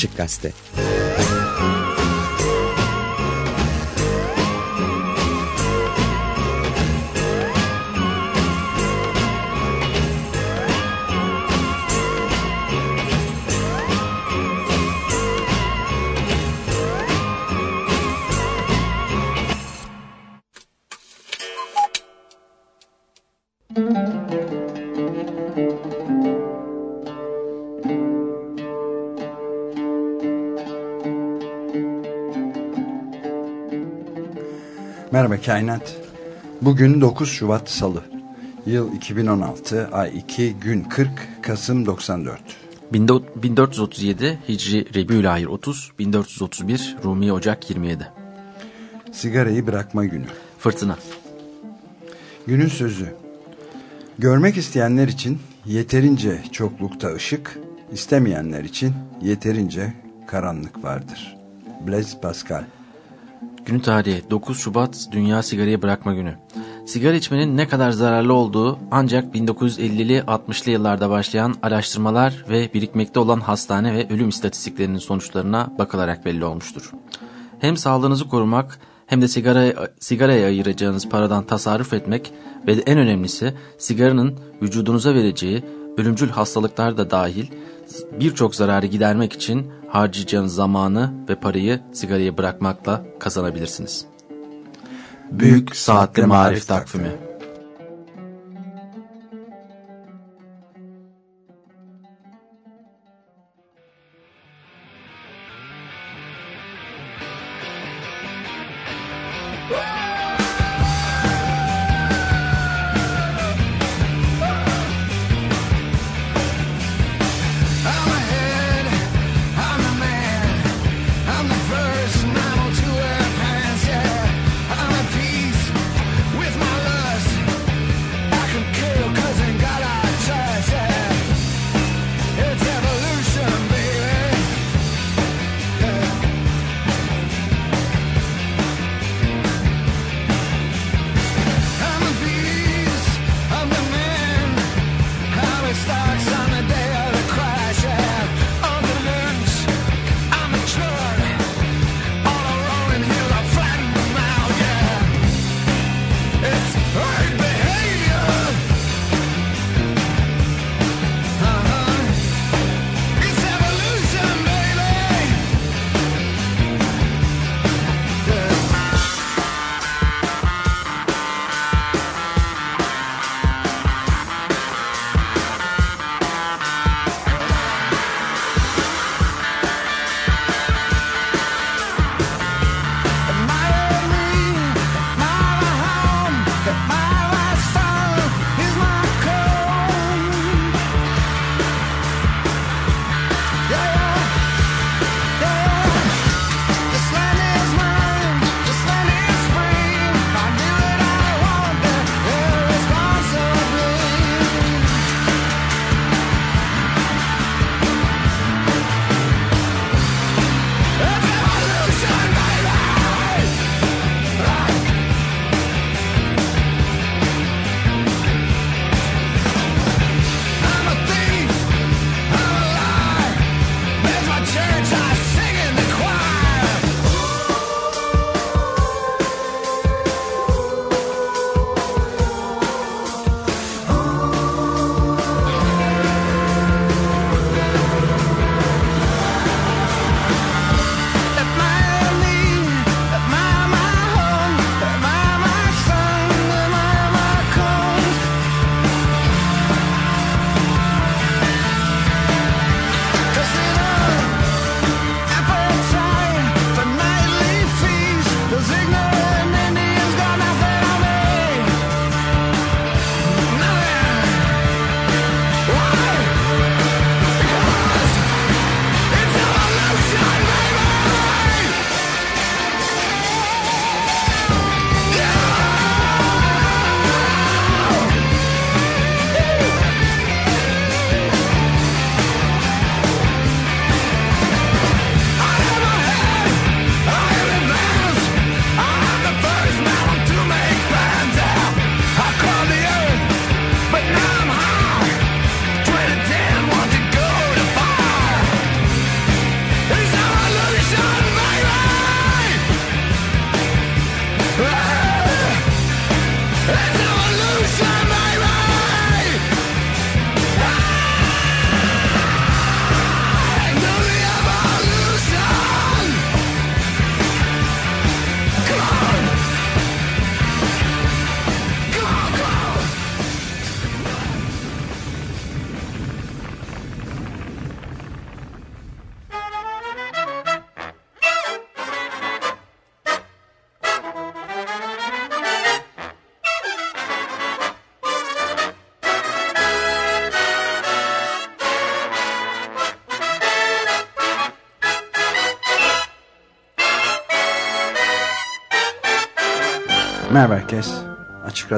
Açık Gazete Merhaba Kainat. Bugün 9 Şubat Salı. Yıl 2016, ay 2, gün 40, Kasım 94. 1437 Hicri Rebiülahir 30, 1431 Rumi Ocak 27. Sigarayı bırakma günü. Fırtına. Günün sözü. Görmek isteyenler için yeterince çoklukta ışık, istemeyenler için yeterince karanlık vardır. Blaise Pascal. Günü tarihi 9 Şubat Dünya Sigarayı Bırakma Günü. Sigara içmenin ne kadar zararlı olduğu ancak 1950'li 60'lı yıllarda başlayan araştırmalar ve birikmekte olan hastane ve ölüm istatistiklerinin sonuçlarına bakılarak belli olmuştur. Hem sağlığınızı korumak hem de sigaraya, sigaraya ayıracağınız paradan tasarruf etmek ve en önemlisi sigaranın vücudunuza vereceği ölümcül hastalıklar da dahil birçok zararı gidermek için harcayacağınız zamanı ve parayı sigarayı bırakmakla kazanabilirsiniz. Büyük Saatli Marif Takvimi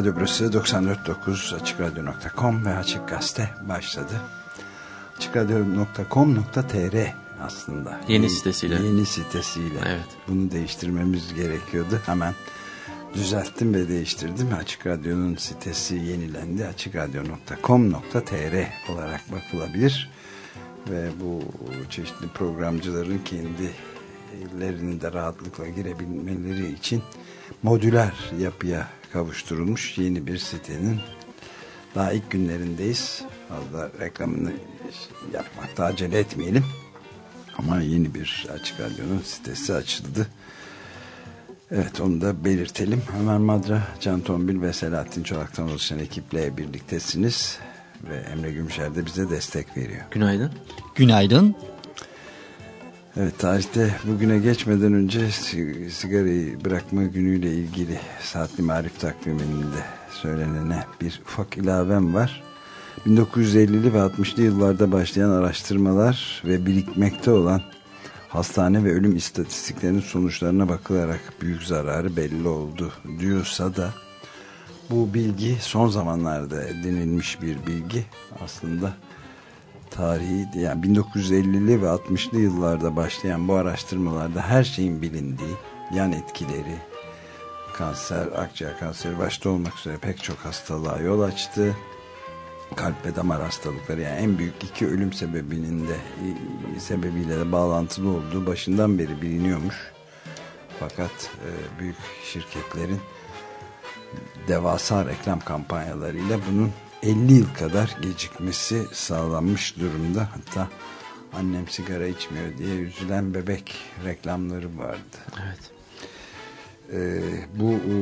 Radyo burası 94.9 AçıkRadyo.com ve Açık Gazete başladı. AçıkRadyo.com.tr aslında. Yeni sitesiyle. Yeni sitesiyle. Evet. Bunu değiştirmemiz gerekiyordu. Hemen düzelttim ve değiştirdim. Açık Radyo'nun sitesi yenilendi. AçıkRadyo.com.tr olarak bakılabilir. Ve bu çeşitli programcıların kendilerini de rahatlıkla girebilmeleri için modüler yapıya kavuşturulmuş yeni bir sitenin daha ilk günlerindeyiz. Fazla reklamını yapmakta acele etmeyelim. Ama yeni bir Açık Radyo'nun sitesi açıldı. Evet onu da belirtelim. Ömer Madra, Can Tombil ve Selahattin Çolak'tan oluşan ekiple birliktesiniz. Ve Emre Gümüşer de bize destek veriyor. Günaydın. Günaydın. Evet tarihte bugüne geçmeden önce sigarayı bırakma günüyle ilgili saatli marif takviminde söylenene bir ufak ilavem var. 1950'li ve 60'lı yıllarda başlayan araştırmalar ve birikmekte olan hastane ve ölüm istatistiklerinin sonuçlarına bakılarak büyük zararı belli oldu diyorsa da bu bilgi son zamanlarda edinilmiş bir bilgi aslında tarihi yani 1950'li ve 60'lı yıllarda başlayan bu araştırmalarda her şeyin bilindiği yan etkileri kanser, akciğer kanseri başta olmak üzere pek çok hastalığa yol açtı. Kalp ve damar hastalıkları yani en büyük iki ölüm sebebinin de sebebiyle de bağlantılı olduğu başından beri biliniyormuş. Fakat e, büyük şirketlerin devasa reklam kampanyalarıyla bunun 50 yıl kadar gecikmesi sağlanmış durumda. Hatta annem sigara içmiyor diye üzülen bebek reklamları vardı. Evet. Ee, bu e,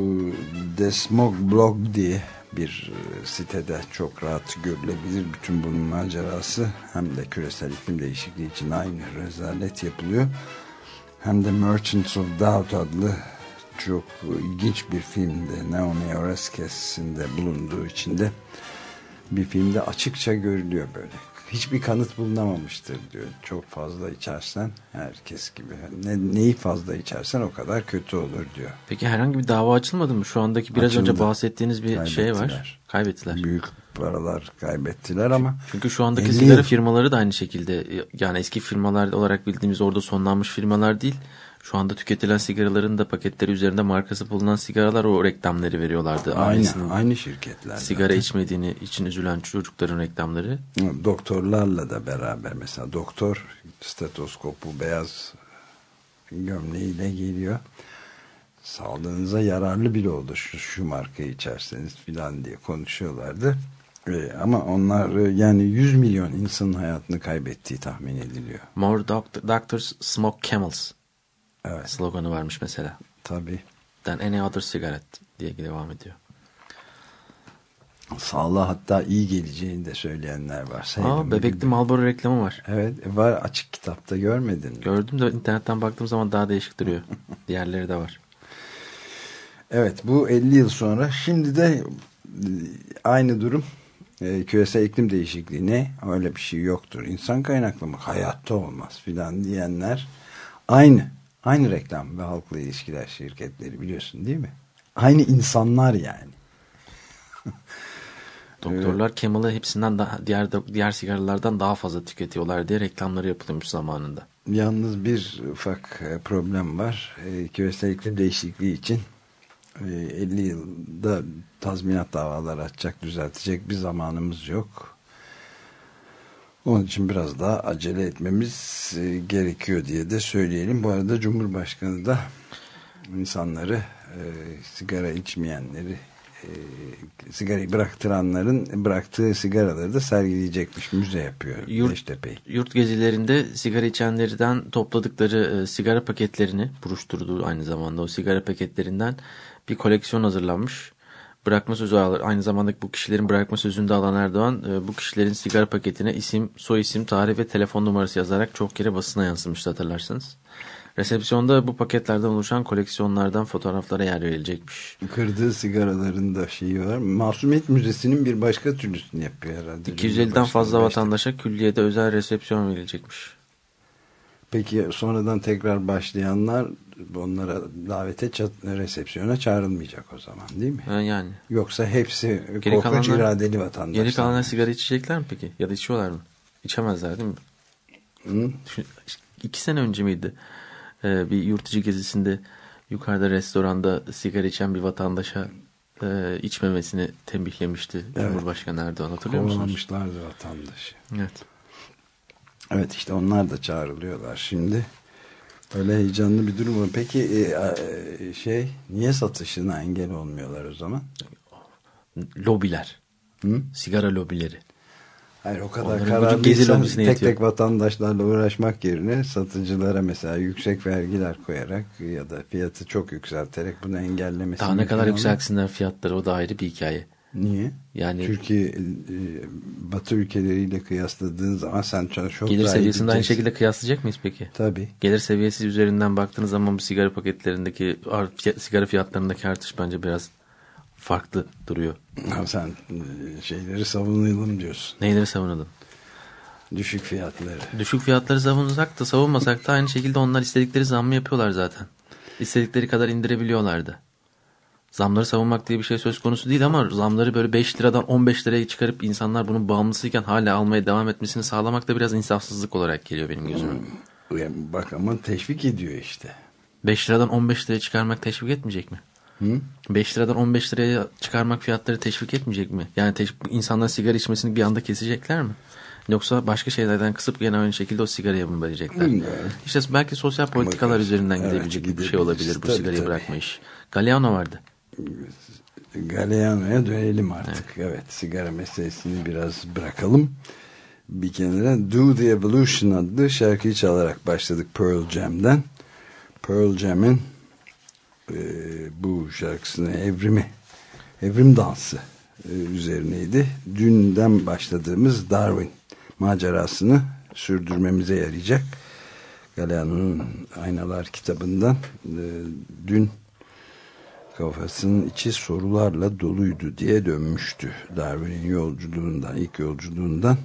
The Smog Blog diye bir e, sitede çok rahat görülebilir bütün bunun macerası. Hem de küresel iklim değişikliği için aynı rezalet yapılıyor. Hem de Merchants of Doubt adlı çok ilginç bir filmde Naomi Oreskes'in de bulunduğu içinde bir filmde açıkça görülüyor böyle. Hiçbir kanıt bulunamamıştır diyor. Çok fazla içersen herkes gibi. Ne, neyi fazla içersen o kadar kötü olur diyor. Peki herhangi bir dava açılmadı mı? Şu andaki biraz Açıldı. önce bahsettiğiniz bir şey var. Kaybettiler. Büyük paralar kaybettiler ama. Çünkü şu andaki sigara firmaları da aynı şekilde yani eski firmalar olarak bildiğimiz orada sonlanmış firmalar değil şu anda tüketilen sigaraların da paketleri üzerinde markası bulunan sigaralar o reklamları veriyorlardı. Aynı, aynı şirketler. Sigara zaten. içmediğini için üzülen çocukların reklamları. Doktorlarla da beraber mesela doktor stetoskopu beyaz gömleğiyle geliyor. Sağlığınıza yararlı bile olur şu, şu markayı içerseniz filan diye konuşuyorlardı. Ee, ama onlar yani 100 milyon insanın hayatını kaybettiği tahmin ediliyor. More doctors smoke camels. Evet. Sloganı varmış mesela. Tabii. Than any other cigarette diye devam ediyor. Sağlığa hatta iyi geleceğini de söyleyenler var. Sayın Aa, bebekli Marlboro reklamı var. Evet var açık kitapta görmedin mi? Gördüm de internetten baktığım zaman daha değişik duruyor. Diğerleri de var. Evet bu 50 yıl sonra şimdi de e, aynı durum e, küresel iklim değişikliği ne? Öyle bir şey yoktur. İnsan kaynaklı mı? Hayatta olmaz filan diyenler aynı Aynı reklam ve halkla ilişkiler şirketleri biliyorsun değil mi? Aynı insanlar yani. Doktorlar Kemal'ı hepsinden daha, diğer diğer sigaralardan daha fazla tüketiyorlar diye reklamları yapılmış zamanında. Yalnız bir ufak e, problem var. E, küresel iklim değişikliği için 50 e, yılda tazminat davaları açacak, düzeltecek bir zamanımız yok. Onun için biraz daha acele etmemiz e, gerekiyor diye de söyleyelim. Bu arada Cumhurbaşkanı da insanları e, sigara içmeyenleri e, sigarayı bıraktıranların bıraktığı sigaraları da sergileyecekmiş. Müze yapıyor yurt, Yurt gezilerinde sigara içenlerden topladıkları e, sigara paketlerini buruşturduğu aynı zamanda o sigara paketlerinden bir koleksiyon hazırlanmış bırakma sözü alır. Aynı zamanda bu kişilerin bırakma sözünü de alan Erdoğan e, bu kişilerin sigara paketine isim, soy isim, tarih ve telefon numarası yazarak çok kere basına yansımıştı hatırlarsınız. Resepsiyonda bu paketlerden oluşan koleksiyonlardan fotoğraflara yer verilecekmiş. Kırdığı sigaraların da şeyi var. Masumiyet Müzesi'nin bir başka türlüsünü yapıyor herhalde. 250'den fazla vatandaşa külliyede özel resepsiyon verilecekmiş. Peki sonradan tekrar başlayanlar onlara davete resepsiyona çağrılmayacak o zaman değil mi? Yani. Yoksa hepsi geri korkunç kalanlar, iradeli vatandaşlar. Geri kalanlar sigara içecekler mi peki? Ya da içiyorlar mı? İçemezler değil mi? Hı? Düşün, iki sene önce miydi? Ee, bir yurt gezisinde yukarıda restoranda sigara içen bir vatandaşa e, içmemesini tembihlemişti evet. Cumhurbaşkanı Erdoğan hatırlıyor musunuz? Kovalamışlardı vatandaşı. Evet. Evet işte onlar da çağrılıyorlar şimdi. Öyle heyecanlı bir durum var. Peki e, e, şey niye satışına engel olmuyorlar o zaman? Lobiler. Hı? Sigara lobileri. Hayır o kadar kararlıysan tek yetiyor. tek vatandaşlarla uğraşmak yerine satıcılara mesela yüksek vergiler koyarak ya da fiyatı çok yükselterek bunu engellemesi. Daha ne kadar yükselsinler fiyatları o da ayrı bir hikaye. Niye? Yani Türkiye e, Batı ülkeleriyle kıyasladığın zaman sen çok Gelir seviyesinde aynı şekilde kıyaslayacak mıyız peki? Tabii. Gelir seviyesi üzerinden baktığınız zaman bu sigara paketlerindeki sigara fiyatlarındaki artış bence biraz farklı duruyor. Ha, sen e, şeyleri savunalım diyorsun. Neyleri savunalım? Düşük fiyatları. Düşük fiyatları savunsak da savunmasak da aynı şekilde onlar istedikleri zammı yapıyorlar zaten. İstedikleri kadar indirebiliyorlardı. Zamları savunmak diye bir şey söz konusu değil ama zamları böyle 5 liradan 15 liraya çıkarıp insanlar bunun bağımlısıyken hala almaya devam etmesini sağlamak da biraz insafsızlık olarak geliyor benim gözüme. Hmm. Bak ama teşvik ediyor işte. 5 liradan 15 liraya çıkarmak teşvik etmeyecek mi? Hı? 5 liradan 15 liraya çıkarmak fiyatları teşvik etmeyecek mi? Yani insanlar sigara içmesini bir anda kesecekler mi? Yoksa başka şeylerden kısıp gene aynı şekilde o sigaraya mı verecekler? Bilmiyorum. İşte belki sosyal politikalar Ama üzerinden evet, gidebilecek bir şey olabilir bu tabii, sigarayı tabii. bırakma iş. Galeano vardı. Galeano'ya dönelim artık. Evet. evet, sigara meselesini biraz bırakalım. Bir kenara Do the Evolution adlı şarkıyı çalarak başladık Pearl Jam'den. Pearl Jam'in e, bu şarkısının evrimi, evrim dansı e, üzerineydi. Dünden başladığımız Darwin macerasını sürdürmemize yarayacak. Galeano'nun Aynalar kitabından e, dün kafasının içi sorularla doluydu diye dönmüştü. Darwin'in yolculuğundan, ilk yolculuğundan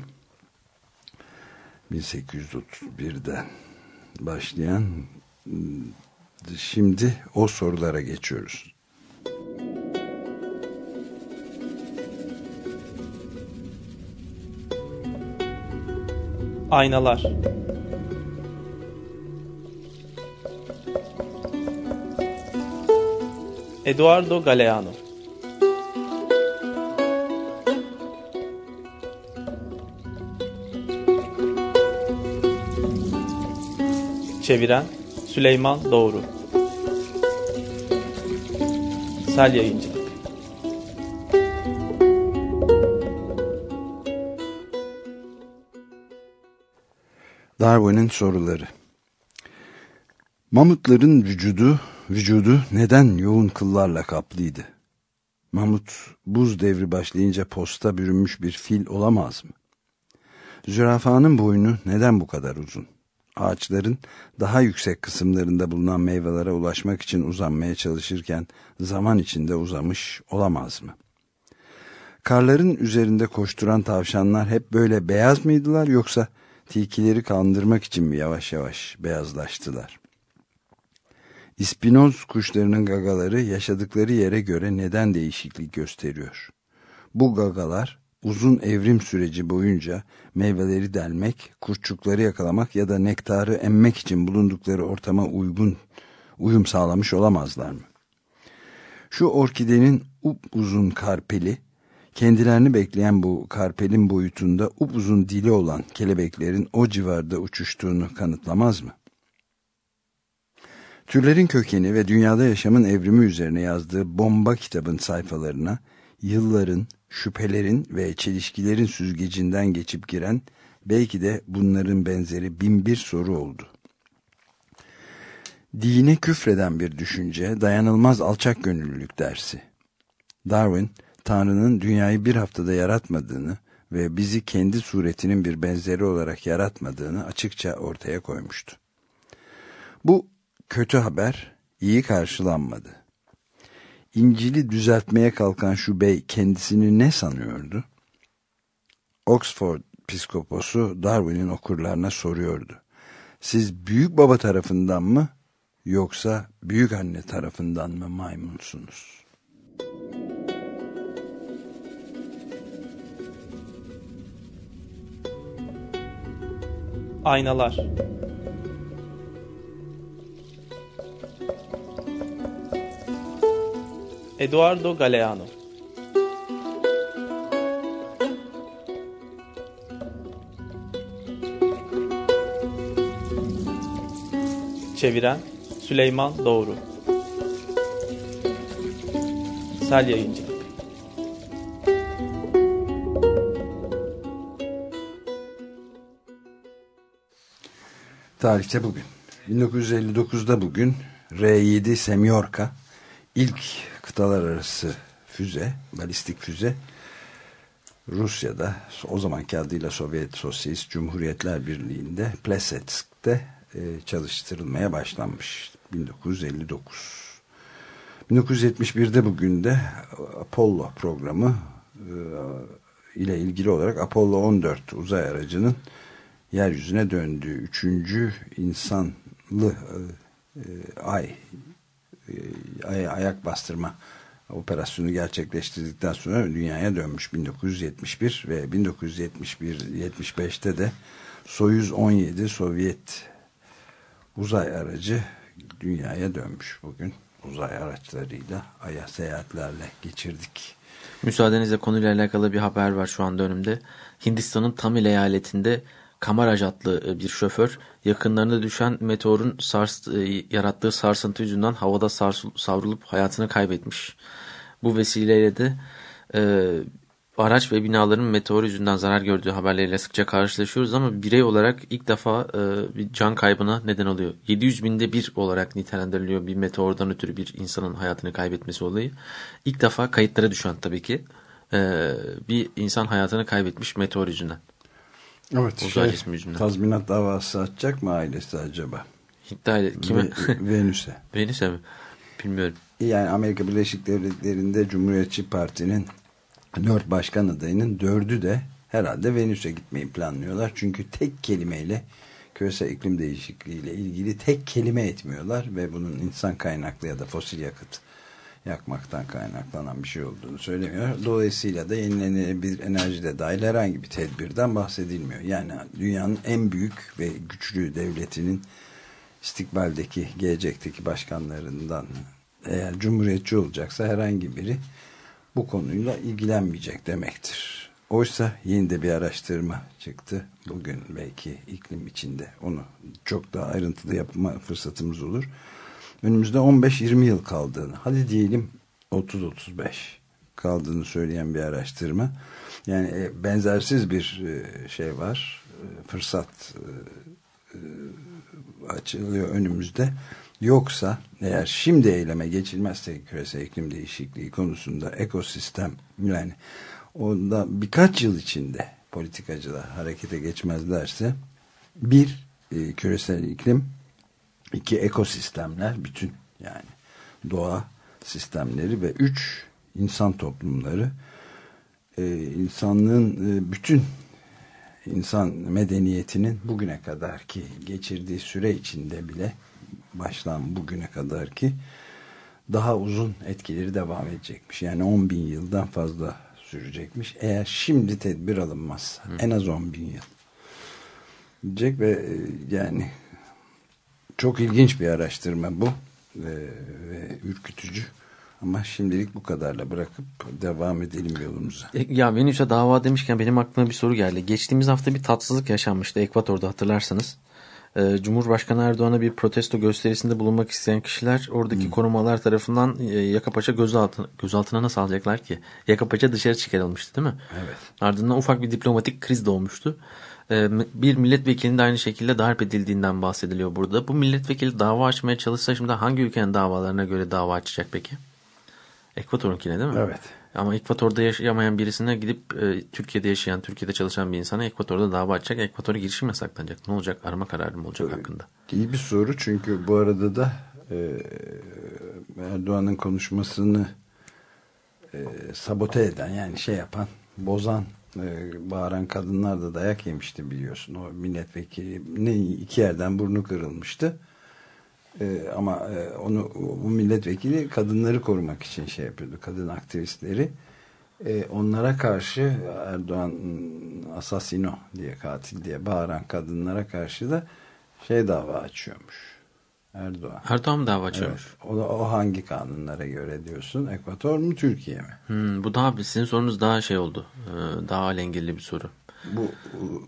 1831'den başlayan şimdi o sorulara geçiyoruz. Aynalar Eduardo Galeano. Çeviren Süleyman Doğru. Sel Yayıncı. Darwin'in soruları Mamutların vücudu vücudu neden yoğun kıllarla kaplıydı? Mamut buz devri başlayınca posta bürünmüş bir fil olamaz mı? Zürafanın boynu neden bu kadar uzun? Ağaçların daha yüksek kısımlarında bulunan meyvelere ulaşmak için uzanmaya çalışırken zaman içinde uzamış olamaz mı? Karların üzerinde koşturan tavşanlar hep böyle beyaz mıydılar yoksa tilkileri kandırmak için mi yavaş yavaş beyazlaştılar? İspinoz kuşlarının gagaları yaşadıkları yere göre neden değişiklik gösteriyor? Bu gagalar uzun evrim süreci boyunca meyveleri delmek, kurtçukları yakalamak ya da nektarı emmek için bulundukları ortama uygun uyum sağlamış olamazlar mı? Şu orkidenin uzun karpeli, kendilerini bekleyen bu karpelin boyutunda uzun dili olan kelebeklerin o civarda uçuştuğunu kanıtlamaz mı? Türlerin kökeni ve dünyada yaşamın evrimi üzerine yazdığı bomba kitabın sayfalarına yılların, şüphelerin ve çelişkilerin süzgecinden geçip giren belki de bunların benzeri bin bir soru oldu. Dine küfreden bir düşünce, dayanılmaz alçak gönüllülük dersi. Darwin, Tanrı'nın dünyayı bir haftada yaratmadığını ve bizi kendi suretinin bir benzeri olarak yaratmadığını açıkça ortaya koymuştu. Bu kötü haber iyi karşılanmadı. İncil'i düzeltmeye kalkan şu bey kendisini ne sanıyordu? Oxford piskoposu Darwin'in okurlarına soruyordu. Siz büyük baba tarafından mı yoksa büyük anne tarafından mı maymunsunuz? Aynalar Eduardo Galeano. Çeviren Süleyman Doğru. Sel Yayıncı. Tarihte bugün. 1959'da bugün R-7 Semyorka ilk kıtalar arası füze, balistik füze Rusya'da o zamanki adıyla Sovyet Sosyalist Cumhuriyetler Birliği'nde Plesetsk'te e, çalıştırılmaya başlanmış 1959. 1971'de bugün de Apollo programı e, ile ilgili olarak Apollo 14 uzay aracının yeryüzüne döndüğü üçüncü insanlı e, e, ay, ay ayak bastırma operasyonu gerçekleştirdikten sonra dünyaya dönmüş 1971 ve 1971-75'te de Soyuz 17 Sovyet uzay aracı dünyaya dönmüş bugün uzay araçlarıyla aya seyahatlerle geçirdik. Müsaadenizle konuyla alakalı bir haber var şu anda önümde. Hindistan'ın Tamil eyaletinde Kamaraj adlı e, bir şoför yakınlarında düşen meteorun sars, e, yarattığı sarsıntı yüzünden havada savrulup hayatını kaybetmiş. Bu vesileyle de e, araç ve binaların meteor yüzünden zarar gördüğü haberleriyle sıkça karşılaşıyoruz ama birey olarak ilk defa e, bir can kaybına neden oluyor. 700 binde bir olarak nitelendiriliyor bir meteordan ötürü bir insanın hayatını kaybetmesi olayı. İlk defa kayıtlara düşen tabii ki e, bir insan hayatını kaybetmiş meteor yüzünden. Evet. Uzay Şey, cismi yüzünden. tazminat davası açacak mı ailesi acaba? İddia ed- kime? Ve- Venüs'e. Venüs'e mi? Bilmiyorum. Yani Amerika Birleşik Devletleri'nde Cumhuriyetçi Parti'nin dört başkan adayının dördü de herhalde Venüs'e gitmeyi planlıyorlar. Çünkü tek kelimeyle küresel iklim değişikliği ile ilgili tek kelime etmiyorlar ve bunun insan kaynaklı ya da fosil yakıt yakmaktan kaynaklanan bir şey olduğunu söylemiyor. Dolayısıyla da yenilenebilir enerjide dahil herhangi bir tedbirden bahsedilmiyor. Yani dünyanın en büyük ve güçlü devletinin istikbaldeki, gelecekteki başkanlarından eğer cumhuriyetçi olacaksa herhangi biri bu konuyla ilgilenmeyecek demektir. Oysa yeni de bir araştırma çıktı. Bugün belki iklim içinde onu çok daha ayrıntılı yapma fırsatımız olur. Önümüzde 15-20 yıl kaldığını, hadi diyelim 30-35 kaldığını söyleyen bir araştırma. Yani e, benzersiz bir e, şey var, e, fırsat açılıyor önümüzde. Yoksa eğer şimdi eyleme geçilmezse küresel iklim değişikliği konusunda ekosistem yani onda birkaç yıl içinde politikacılar harekete geçmezlerse bir küresel iklim iki ekosistemler bütün yani doğa sistemleri ve üç insan toplumları e, insanlığın e, bütün insan medeniyetinin bugüne kadar ki geçirdiği süre içinde bile başlan bugüne kadar ki daha uzun etkileri devam edecekmiş. Yani 10 bin yıldan fazla sürecekmiş. Eğer şimdi tedbir alınmazsa Hı. en az 10 bin yıl diyecek ve e, yani çok ilginç bir araştırma bu ve, ve ürkütücü. Ama şimdilik bu kadarla bırakıp devam edelim yolumuza. E, ya Venüs'e dava demişken benim aklıma bir soru geldi. Geçtiğimiz hafta bir tatsızlık yaşanmıştı Ekvator'da hatırlarsanız. Ee, Cumhurbaşkanı Erdoğan'a bir protesto gösterisinde bulunmak isteyen kişiler oradaki hmm. korumalar tarafından e, Yakapaşa gözaltına, gözaltına nasıl alacaklar ki? Yakapaşa dışarı çıkarılmıştı değil mi? Evet. Ardından ufak bir diplomatik kriz doğmuştu. Ee, bir milletvekilinin de aynı şekilde darp edildiğinden bahsediliyor burada. Bu milletvekili dava açmaya çalışsa şimdi hangi ülkenin davalarına göre dava açacak peki? Ekvator'unkine değil mi? Evet. Ama Ekvator'da yaşayamayan birisine gidip e, Türkiye'de yaşayan, Türkiye'de çalışan bir insana Ekvator'da dava açacak. Ekvator'a girişim yasaklanacak. Ne olacak? Arama kararı mı olacak hakkında? İyi bir soru çünkü bu arada da e, Erdoğan'ın konuşmasını e, sabote eden yani şey yapan, bozan bağıran kadınlar da dayak yemişti biliyorsun. O milletvekili ne iki yerden burnu kırılmıştı. E, ama e, onu bu milletvekili kadınları korumak için şey yapıyordu. Kadın aktivistleri. E, onlara karşı Erdoğan asasino diye katil diye bağıran kadınlara karşı da şey dava açıyormuş. Erdoğan. Erdoğan dava açıyormuş? Evet. O, o hangi kanunlara göre diyorsun? Ekvator mu Türkiye mi? Hmm, bu daha sizin sorunuz daha şey oldu. Ee, daha alengirli bir soru. Bu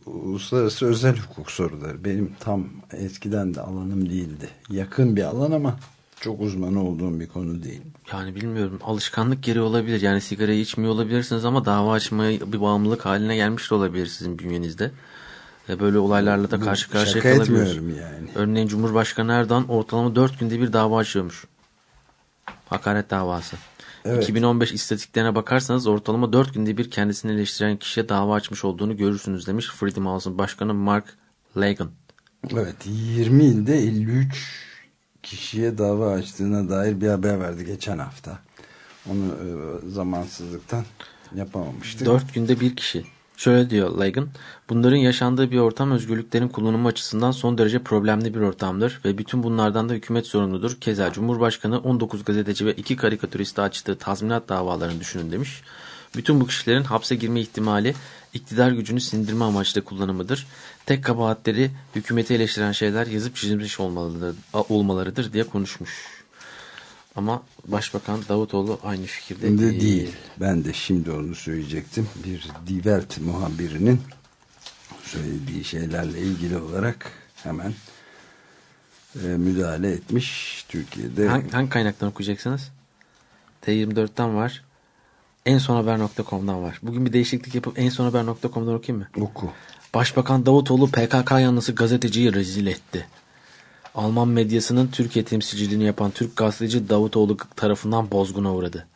uluslararası özel hukuk soruları. Benim tam eskiden de alanım değildi. Yakın bir alan ama çok uzmanı olduğum bir konu değil. Yani bilmiyorum alışkanlık geri olabilir. Yani sigarayı içmiyor olabilirsiniz ama dava açmaya bir bağımlılık haline gelmiş de olabilir sizin bünyenizde. Böyle olaylarla da karşı karşıya Şaka kalabiliyoruz. yani. Örneğin Cumhurbaşkanı Erdoğan ortalama 4 günde bir dava açıyormuş. Hakaret davası. Evet. 2015 istatistiklerine bakarsanız ortalama 4 günde bir kendisini eleştiren kişiye dava açmış olduğunu görürsünüz demiş Freedom House'un başkanı Mark Lagan. Evet 20 ilde 53 kişiye dava açtığına dair bir haber verdi geçen hafta. Onu e, zamansızlıktan yapamamıştık. 4 günde bir kişi. Şöyle diyor Lagan, bunların yaşandığı bir ortam özgürlüklerin kullanımı açısından son derece problemli bir ortamdır ve bütün bunlardan da hükümet sorumludur. Keza Cumhurbaşkanı 19 gazeteci ve 2 karikatüriste açtığı tazminat davalarını düşünün demiş. Bütün bu kişilerin hapse girme ihtimali iktidar gücünü sindirme amaçlı kullanımıdır. Tek kabahatleri hükümeti eleştiren şeyler yazıp çizilmiş olmalıdır, olmalarıdır diye konuşmuş. Ama Başbakan Davutoğlu aynı fikirde de değil. Ben de şimdi onu söyleyecektim. Bir Die Welt muhabirinin söylediği şeylerle ilgili olarak hemen e, müdahale etmiş Türkiye'de. Hangi, hangi kaynaktan okuyacaksınız? T24'ten var. En son haber.com'dan var. Bugün bir değişiklik yapıp en son haber.com'dan okuyayım mı? Oku. Başbakan Davutoğlu PKK yanlısı gazeteciyi rezil etti. Alman medyasının Türkiye temsilciliğini yapan Türk gazeteci Davutoğlu tarafından bozguna uğradı.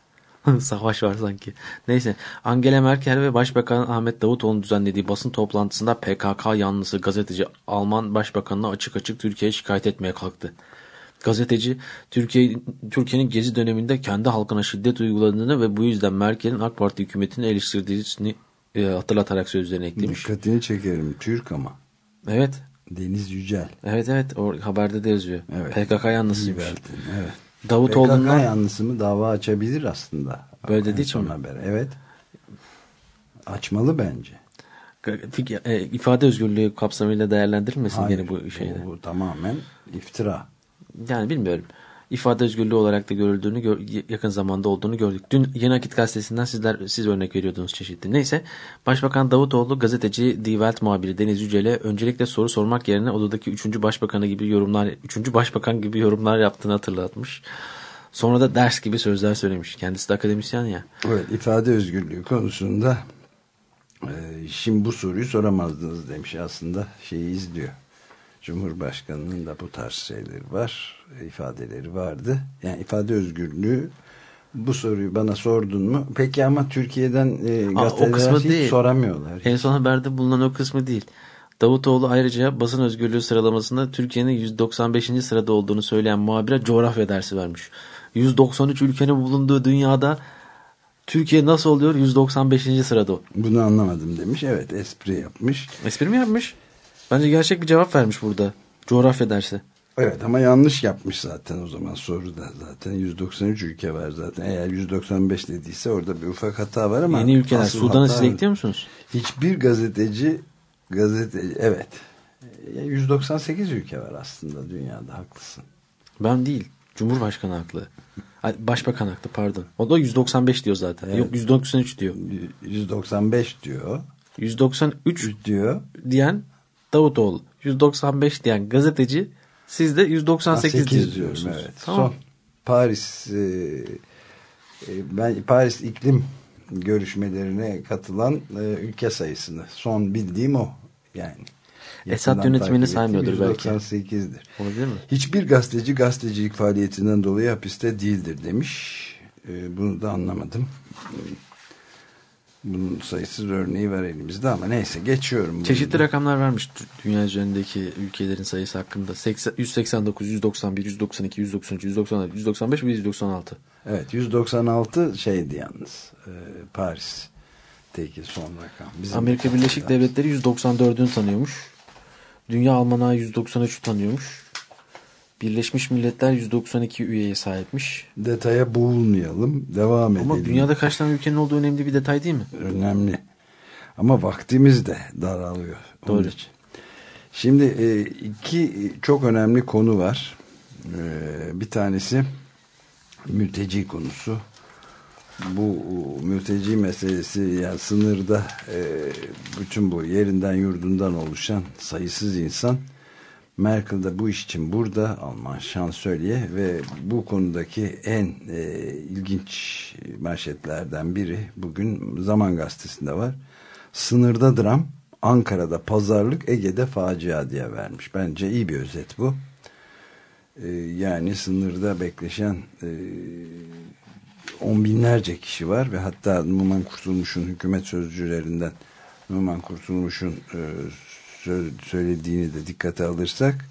Savaş var sanki. Neyse Angela Merkel ve Başbakan Ahmet Davutoğlu'nun düzenlediği basın toplantısında PKK yanlısı gazeteci Alman Başbakanına açık açık Türkiye'ye şikayet etmeye kalktı. Gazeteci Türkiye Türkiye'nin gezi döneminde kendi halkına şiddet uyguladığını ve bu yüzden Merkel'in AK Parti hükümetini eleştirdiğini e, hatırlatarak sözlerine eklemiş. Dikkatini çekerim. Türk ama. Evet. Deniz Yücel. Evet evet o haberde de yazıyor. Evet. PKK yanlısıymış. Welt'in, Evet. Davutoğlu'ndan PKK yanlısı mı dava açabilir aslında. Böyle En dediği son mi? haber. Evet. Açmalı bence. E, ifade özgürlüğü kapsamıyla değerlendirilmesin Hayır, gene bu şeyde. bu tamamen iftira. Yani bilmiyorum. İfade özgürlüğü olarak da görüldüğünü gör- yakın zamanda olduğunu gördük. Dün Yeni Akit gazetesinden sizler siz örnek veriyordunuz çeşitli. Neyse Başbakan Davutoğlu gazeteci Die Welt muhabiri Deniz Yücel'e öncelikle soru sormak yerine odadaki 3. başbakanı gibi yorumlar 3. başbakan gibi yorumlar yaptığını hatırlatmış. Sonra da ders gibi sözler söylemiş. Kendisi de akademisyen ya. Evet ifade özgürlüğü konusunda e, şimdi bu soruyu soramazdınız demiş aslında şeyi izliyor. Cumhurbaşkanının da bu tarz şeyleri var, ifadeleri vardı. Yani ifade özgürlüğü bu soruyu bana sordun mu? Peki ama Türkiye'den e, gazeteler hiç değil. soramıyorlar. En son haberde bulunan o kısmı değil. Davutoğlu ayrıca basın özgürlüğü sıralamasında Türkiye'nin 195. sırada olduğunu söyleyen muhabire coğrafya dersi vermiş. 193 ülkenin bulunduğu dünyada Türkiye nasıl oluyor 195. sırada o. Bunu anlamadım demiş. Evet espri yapmış. Espri mi yapmış? Bence gerçek bir cevap vermiş burada. Coğrafya dersi. Evet ama yanlış yapmış zaten o zaman soruda zaten 193 ülke var zaten eğer 195 dediyse orada bir ufak hata var ama Yeni ülkeler. Sudan'ı siz ekliyor musunuz? hiçbir gazeteci gazeteci evet Ya 198 ülke var aslında dünyada haklısın Ben değil. Cumhurbaşkanı haklı. Başbakan haklı pardon. O da 195 diyor zaten. Evet. Yok 193 diyor. 195 diyor 193 diyor diyen Davutoğlu. 195 diyen gazeteci siz de 198 8 diyorum diyorsunuz. evet Tamam. son Paris e, e, ben Paris iklim görüşmelerine katılan e, ülke sayısını son bildiğim o yani Esad yönetimini saymıyordur belki. 198'dir. Olabilir mi? Hiçbir gazeteci gazetecilik faaliyetinden dolayı hapiste değildir demiş. Bunu da anlamadım. Bunun sayısız örneği var elimizde ama neyse geçiyorum. bunu. Çeşitli rakamlar vermiş dü- dünya üzerindeki ülkelerin sayısı hakkında. 80, 189, 191, 192, 193, 194, 195 ve 196. Evet 196 şeydi yalnız e, Paris Teki son rakam. Bizim Amerika Birleşik Devletleri 194'ünü tanıyormuş. Dünya Almanağı 193'ü tanıyormuş. Birleşmiş Milletler 192 üyeye sahipmiş. Detaya boğulmayalım. Devam Ama edelim. dünyada kaç tane ülkenin olduğu önemli bir detay değil mi? Önemli. Ama vaktimiz de daralıyor. Onun Doğru. için. Şimdi e, iki çok önemli konu var. E, Bir tanesi mülteci konusu. Bu mülteci meselesi yani sınırda e, bütün bu yerinden yurdundan oluşan sayısız insan Merkel de bu iş için burada Alman şansölye ve bu konudaki en e, ilginç manşetlerden biri bugün Zaman Gazetesi'nde var. Sınırda dram, Ankara'da pazarlık, Ege'de facia diye vermiş. Bence iyi bir özet bu. E, yani sınırda bekleşen e, on binlerce kişi var ve hatta Numan Kurtulmuş'un hükümet sözcülerinden Numan Kurtulmuş'un e, söylediğini de dikkate alırsak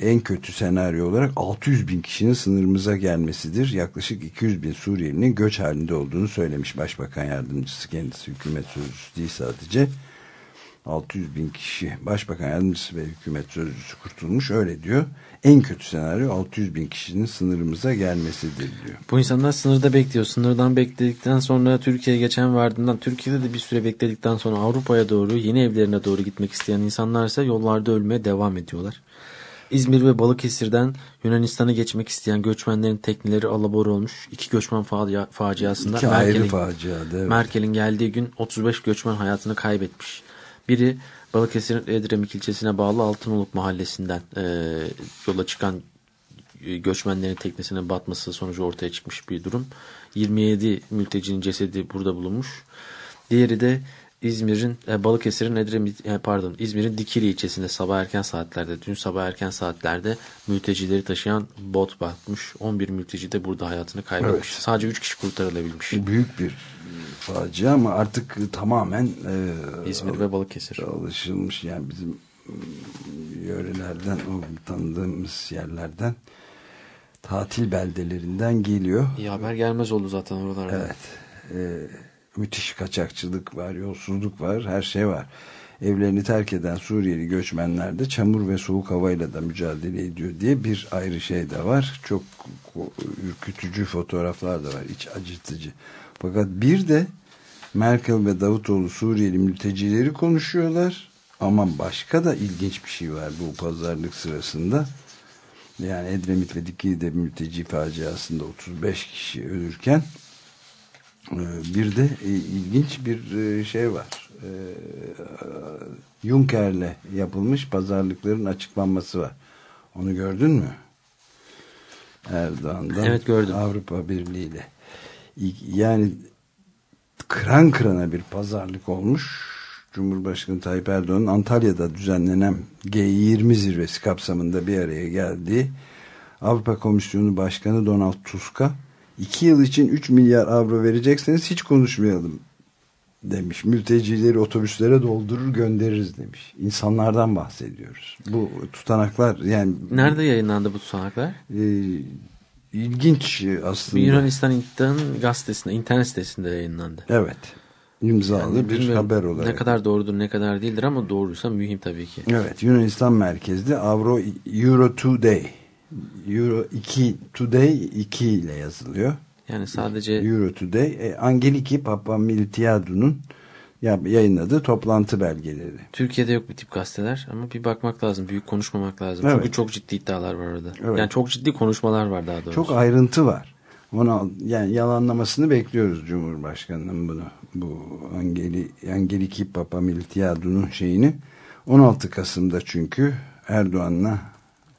en kötü senaryo olarak 600 bin kişinin sınırımıza gelmesidir. Yaklaşık 200 bin Suriyelinin göç halinde olduğunu söylemiş Başbakan Yardımcısı kendisi hükümet sözcüsü değil sadece. 600 bin kişi Başbakan Yardımcısı ve hükümet sözcüsü kurtulmuş öyle diyor. En kötü senaryo 600 bin kişinin sınırımıza gelmesidir diyor. Bu insanlar sınırda bekliyor. Sınırdan bekledikten sonra Türkiye'ye geçen ve ardından Türkiye'de de bir süre bekledikten sonra Avrupa'ya doğru yeni evlerine doğru gitmek isteyen insanlar ise yollarda ölmeye devam ediyorlar. İzmir ve Balıkesir'den Yunanistan'a geçmek isteyen göçmenlerin tekneleri alabor olmuş. İki göçmen facia- faciasında Merkel'in. Evet. Merkel'in geldiği gün 35 göçmen hayatını kaybetmiş. Biri Balıkesir'in Edremit ilçesine bağlı Altınoluk mahallesinden e, yola çıkan e, göçmenlerin teknesinin batması sonucu ortaya çıkmış bir durum. 27 mültecinin cesedi burada bulunmuş. Diğeri de İzmir'in e, Balıkesir'in Edremit e, pardon İzmir'in Dikili ilçesinde sabah erken saatlerde dün sabah erken saatlerde mültecileri taşıyan bot batmış. 11 mülteci de burada hayatını kaybetmiş. Evet. Sadece 3 kişi kurtarılabilmiş. Büyük bir facia ama artık tamamen e, İzmir ve Balıkesir. alışılmış yani bizim mm, yörelerden o tanıdığımız yerlerden tatil beldelerinden geliyor. İyi haber gelmez oldu zaten oralarda. Evet. E, müthiş kaçakçılık var, yolsuzluk var, her şey var. Evlerini terk eden Suriyeli göçmenler de çamur ve soğuk havayla da mücadele ediyor diye bir ayrı şey de var. Çok ürkütücü fotoğraflar da var, iç acıtıcı. Fakat bir de Merkel ve Davutoğlu Suriyeli mültecileri konuşuyorlar. Ama başka da ilginç bir şey var bu pazarlık sırasında. Yani Edremit ve Dikili'de mülteci faciasında 35 kişi ölürken e, bir de e, ilginç bir e, şey var. Juncker'le yapılmış pazarlıkların açıklanması var. Onu gördün mü? Erdoğan'dan Evet, gördüm. Avrupa Birliği ile. Yani kıran kırana bir pazarlık olmuş. Cumhurbaşkanı Tayyip Erdoğan'ın Antalya'da düzenlenen G20 zirvesi kapsamında bir araya geldiği Avrupa Komisyonu Başkanı Donald Tusk'a iki yıl için 3 milyar avro verecekseniz hiç konuşmayalım demiş. Mültecileri otobüslere doldurur göndeririz demiş. İnsanlardan bahsediyoruz. Bu tutanaklar yani Nerede yayınlandı bu tutanaklar? e, ilginç aslında. Bir Yunanistan İnternet gazetesinde, internet sitesinde yayınlandı. Evet. İmzalı Yani bir haber olarak. Ne kadar doğrudur ne kadar değildir ama doğruysa mühim tabii ki. Evet Yunanistan merkezli Avro Euro Today. Euro 2 Today 2 ile yazılıyor. Yani sadece Euro Today. E, Angeliki Papamiltiadou'nun ya- yayınladığı toplantı belgeleri. Türkiye'de yok bu tip gazeteler ama bir bakmak lazım. Büyük konuşmamak lazım. Evet. Çünkü çok ciddi iddialar var orada. Evet. Yani çok ciddi konuşmalar var daha doğrusu. Çok ayrıntı var. Ona yani yalanlamasını bekliyoruz Cumhurbaşkanının bunu. Bu Angeli, Angeliki Papamiltiadou'nun şeyini. 16 Kasım'da çünkü Erdoğan'la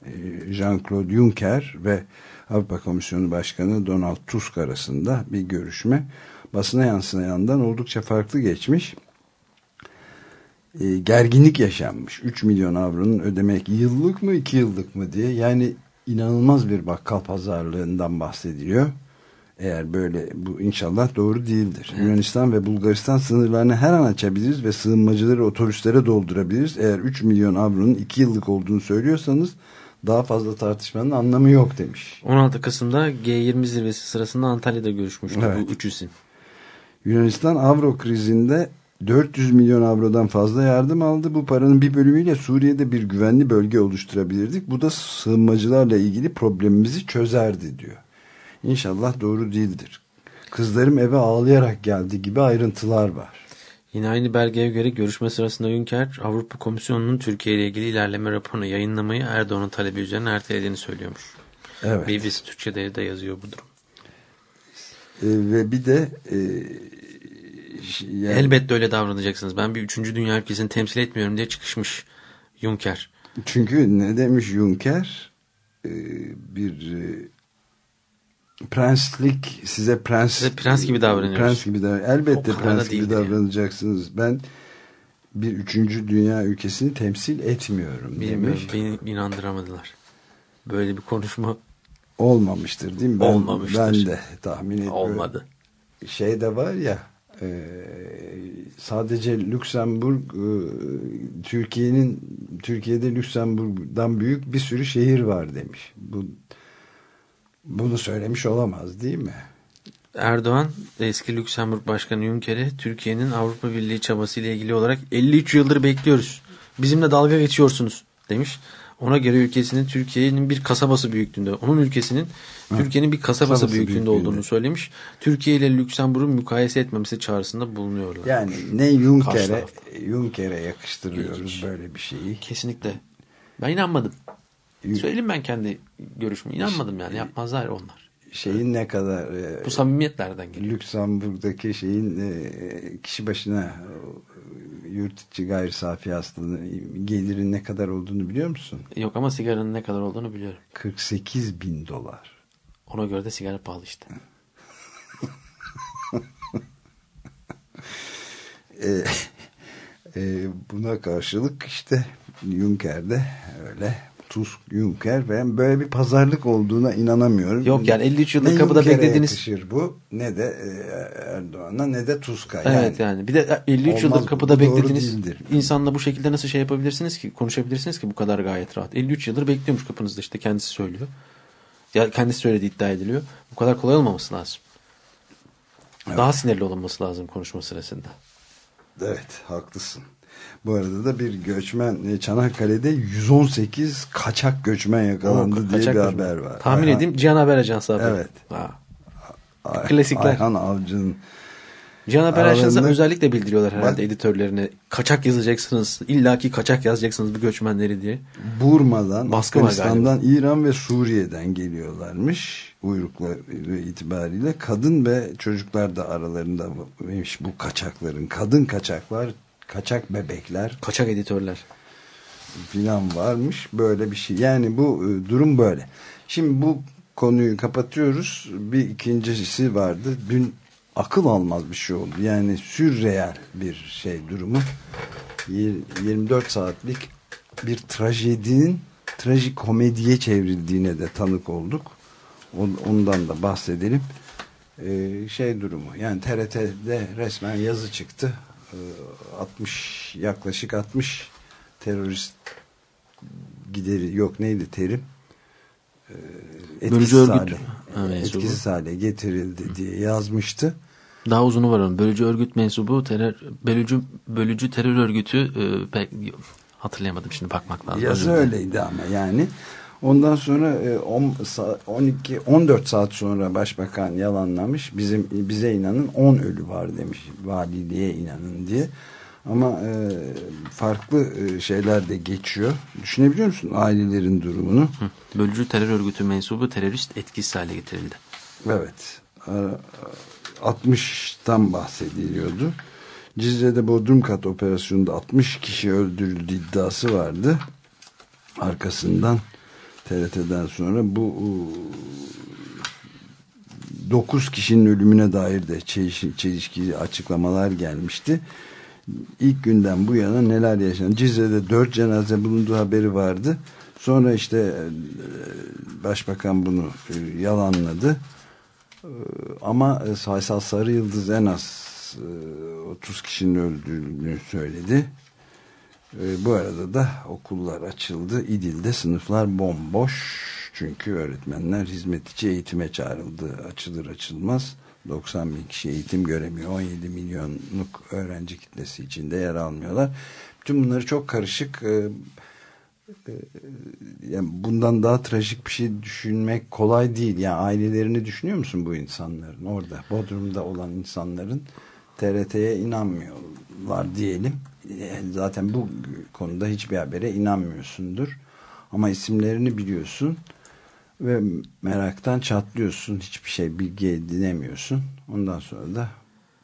e, Jean-Claude Juncker ve Avrupa Komisyonu Başkanı Donald Tusk arasında bir görüşme basına yansıyandan oldukça farklı geçmiş. E, gerginlik yaşanmış. 3 milyon avronun ödemek yıllık mı 2 yıllık mı diye. Yani inanılmaz bir bakkal pazarlığından bahsediliyor. Eğer böyle bu inşallah doğru değildir. Yunanistan ve Bulgaristan sınırlarını her an açabiliriz ve sığınmacıları otobüslere doldurabiliriz. Eğer 3 milyon avronun 2 yıllık olduğunu söylüyorsanız daha fazla tartışmanın anlamı yok demiş. 16 Kasım'da G20 zirvesi sırasında Antalya'da görüşmüştü Evet. bu üç isim. Yunanistan avro krizinde 400 milyon avrodan fazla yardım aldı. Bu paranın bir bölümüyle Suriye'de bir güvenli bölge oluşturabilirdik. Bu da sığınmacılarla ilgili problemimizi çözerdi diyor. İnşallah doğru değildir. Kızlarım eve ağlayarak geldi gibi ayrıntılar var. Yine aynı belgeye göre görüşme sırasında Juncker Avrupa Komisyonu'nun Türkiye ile ilgili ilerleme raporunu yayınlamayı Erdoğan'ın talebi üzerine ertelediğini söylüyormuş. Evet. BBC Türkçe'de de yazıyor bu durum. Ee, ve bir de e, yani, Elbette öyle davranacaksınız. Ben bir üçüncü dünya ülkesini temsil etmiyorum diye çıkışmış Juncker. Çünkü ne demiş Juncker? Ee, bir e, prenslik size prens Size prens gibi davranıyoruz. Prens gibi davran Elbette prens gibi değildir yani. davranacaksınız. Ben bir üçüncü dünya ülkesini temsil etmiyorum Bilmiyorum. demiş. Beni inandıramadılar. Böyle bir konuşma Olmamıştır değil mi? Ben, Olmamıştır. Ben de tahmin ediyorum. olmadı. Şey de var ya e, sadece Lüksemburg e, Türkiye'nin Türkiye'de Lüksemburg'dan büyük bir sürü şehir var demiş. Bu bunu söylemiş olamaz değil mi? Erdoğan eski Lüksemburg Başkanı Juncker'e Türkiye'nin Avrupa Birliği çabası ile ilgili olarak 53 yıldır bekliyoruz. Bizimle dalga geçiyorsunuz demiş. Ona göre ülkesinin Türkiye'nin bir kasabası büyüklüğünde, onun ülkesinin Türkiye'nin bir kasabası, Kasabası büyüklüğünde, büyüklüğünde. olduğunu söylemiş. Türkiye ile Lüksemburg'un mukayese etmemesi çağrısında bulunuyorlar. Yani ne Juncker'e. Juncker'e yakıştırıyoruz İlginç. böyle bir şeyi. Kesinlikle. Ben inanmadım. Söyleyeyim ben kendi görüşümü. İnanmadım yani. Yapmazlar onlar. Şeyin ne kadar e, Bu samimiyet nereden geliyor? Lüksemburg'daki şeyin e, kişi başına yurt içi gayri safi hastalığının gelirin ne kadar olduğunu biliyor musun? Yok ama sigaranın ne kadar olduğunu biliyorum. 48 bin dolar. Ona göre de sigara pahalı işte. E, e, buna karşılık işte Juncker de öyle Tusk, Juncker ve böyle bir pazarlık olduğuna inanamıyorum. Yok yani 53 yıldır Ne kapıda beklediğiniz- yakışır bu ne de e, Erdoğan'a ne de Tusk'a. Evet yani. Bir de 53 yıldır Olmaz, kapıda bu doğru beklediğiniz insanla bu şekilde nasıl şey yapabilirsiniz ki? Konuşabilirsiniz ki bu kadar gayet rahat. 53 yıldır bekliyormuş kapınızda işte kendisi söylüyor. Ya kendisi söyledi iddia ediliyor. Bu kadar kolay olmaması lazım. Daha sinirli olunması lazım konuşma sırasında. Evet haklısın. Bu arada da bir göçmen e, Çanakkale'de 118 kaçak göçmen yakalandı O diye bir göçmen. haber var. Tahmin Ayhan- edeyim Cihan Haber Ajansı haberi. Evet. Ha. Ay- Klasikler. Ayhan Avcı'nın Cihan Haber Ajansı Aralarında- özellikle bildiriyorlar herhalde Bak- editörlerine. Kaçak yazacaksınız. illaki kaçak yazacaksınız bu göçmenleri diye. Burma'dan, Baskı Afganistan'dan, İran ve Suriye'den geliyorlarmış uyrukları itibariyle. Kadın ve çocuklar da aralarındaymış bu kaçakların. Kadın kaçaklar, kaçak bebekler Kaçak editörler. filan varmış. Böyle bir şey. Yani bu e, durum böyle. Şimdi bu konuyu kapatıyoruz. Bir ikincisi vardı. Dün akıl almaz bir şey oldu. Yani sürreel bir şey durumu. Yir- 24 saatlik bir trajedinin trajikomediye çevrildiğine de tanık olduk. On- Ondan da bahsedelim. Ee, şey durumu yani TRT'de resmen yazı çıktı. Ee, 60 yaklaşık 60 terörist gideri yok neydi terim? Bölücü etkisiz örgüt. hale, Ha, etkisiz hale getirildi diye yazmıştı. Daha uzunu var onun. Bölücü örgüt mensubu terör bölücü bölücü terör örgütü e, pek hatırlayamadım şimdi bakmak lazım. Yazı öyleydi ama yani. Ondan sonra e, on sa- 12 14 saat sonra başbakan yalanlamış. Bizim bize inanın 10 ölü var demiş. Valiliğe inanın diye. Ama e, farklı e, şeyler de geçiyor. Düşünebiliyor musun ailelerin durumunu? Hı. Bölücü terör örgütü mensubu terörist etkisiz hale getirildi. Evet. Ara- 60'tan bahsediliyordu. Cizre'de Bodrum Kat operasyonunda 60 kişi öldürüldü iddiası vardı. Arkasından TRT'den sonra bu 9 kişinin ölümüne dair de çeliş- çelişkili açıklamalar gelmişti. İlk günden bu yana neler yaşandı? Cizre'de 4 cenaze bulunduğu haberi vardı. Sonra işte e, başbakan bunu e, yalanladı. Ama e, Faysal Sarı Yıldız en az e, 30 kişinin öldüğünü söyledi. E, Bu arada da okullar açıldı. İdil'de sınıflar bomboş. Çünkü öğretmenler hizmet içi eğitime çağrıldı. Açılır açılmaz 90 bin kişi eğitim göremiyor. 17 milyonluk öğrenci kitlesi içinde yer almıyorlar. Bütün bunları çok karışık e, e, yani bundan daha trajik bir şey düşünmek kolay değil. Yani ailelerini düşünüyor musun bu insanların orada Bodrum'da olan insanların TRT'ye inanmıyorlar diyelim. Yani zaten bu konuda hiçbir habere inanmıyorsundur. Ama isimlerini biliyorsun ve meraktan çatlıyorsun. Hiçbir şey bilgi edinemiyorsun. Ondan sonra da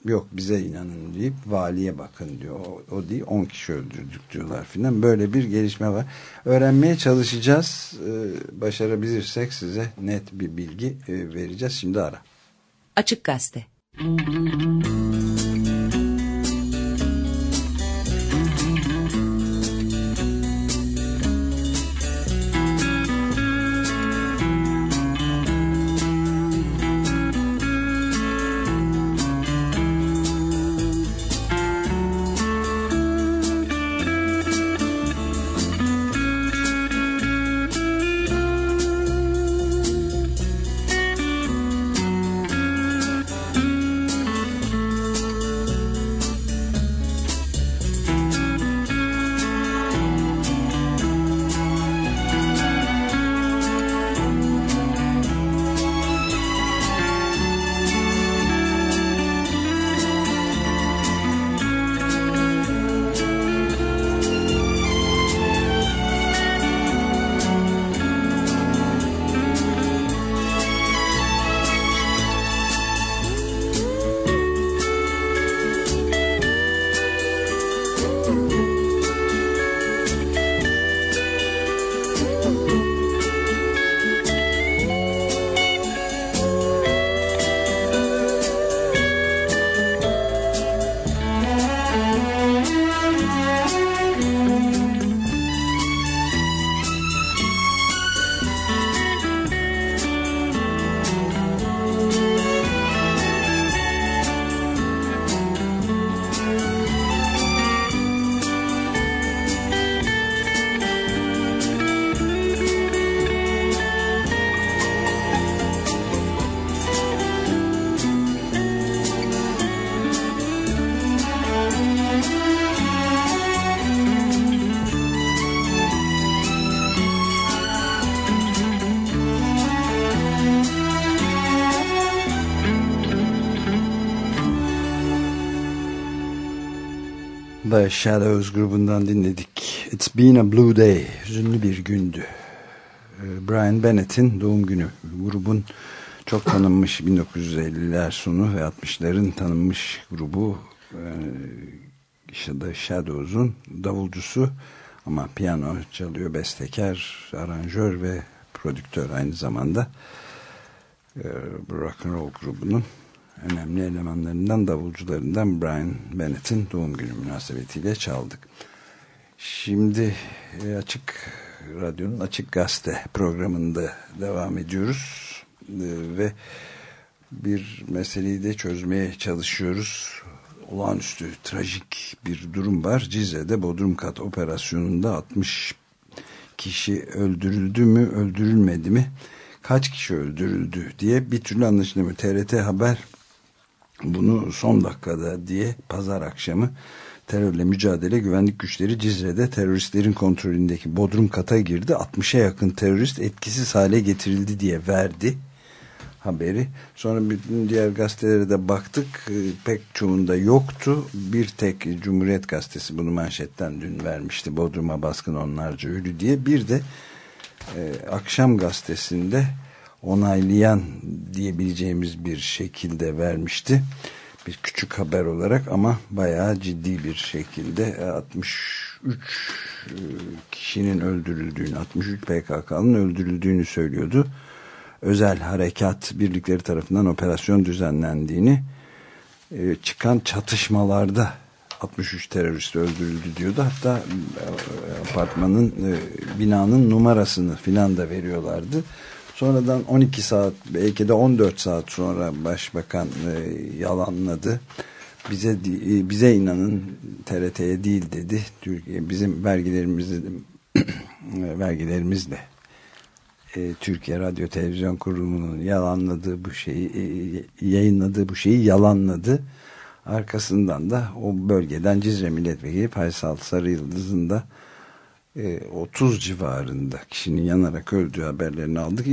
yok bize inanın deyip valiye bakın diyor. O, o değil 10 kişi öldürdük diyorlar filan. Böyle bir gelişme var. Öğrenmeye çalışacağız. Ee, başarabilirsek size net bir bilgi e, vereceğiz. Şimdi ara. Açık Gazete The Shadows grubundan dinledik. It's been a blue day. Hüzünlü bir gündü. Ee, Brian Bennett'in doğum günü. Grubun çok tanınmış 1950'ler sonu ve 60'ların tanınmış grubu e, işte Shadows'un davulcusu ama piyano çalıyor, bestekar, aranjör ve prodüktör aynı zamanda e, rock and roll grubunun önemli elemanlarından davulcularından Brian Bennett'in doğum günü münasebetiyle çaldık. Şimdi e, Açık Radyo'nun Açık Gazete programında devam ediyoruz e, ve bir meseleyi de çözmeye çalışıyoruz. Olağanüstü trajik bir durum var. Cize'de Bodrum Kat operasyonunda 60 kişi öldürüldü mü öldürülmedi mi kaç kişi öldürüldü diye bir türlü anlaşılamıyor. TRT Haber bunu son dakikada diye pazar akşamı terörle mücadele güvenlik güçleri Cizre'de teröristlerin kontrolündeki Bodrum kata girdi. 60'a yakın terörist etkisiz hale getirildi diye verdi haberi. Sonra bütün diğer gazetelere de baktık. E, pek çoğunda yoktu. Bir tek Cumhuriyet Gazetesi bunu manşetten dün vermişti. Bodrum'a baskın onlarca ölü diye. Bir de e, Akşam Gazetesi'nde onaylayan diyebileceğimiz bir şekilde vermişti. Bir küçük haber olarak ama bayağı ciddi bir şekilde 63 e, kişinin öldürüldüğünü, 63 PKK'nın öldürüldüğünü söylüyordu. Özel harekat birlikleri tarafından operasyon düzenlendiğini e, çıkan çatışmalarda 63 terörist öldürüldü diyordu. Hatta e, apartmanın binanın numarasını filan da veriyorlardı. Sonradan 12 saat belki de 14 saat sonra başbakan e, yalanladı. Bize e, bize inanın TRT'ye değil dedi. Türkiye bizim vergilerimizi vergilerimizle e, Türkiye Radyo Televizyon Kurumu'nun yalanladığı bu şeyi e, yayınladığı bu şeyi yalanladı. Arkasından da o bölgeden Cizre Milletvekili Faysal Sarıyıldız'ın da 30 e, civarında kişinin yanarak öldüğü haberlerini aldık.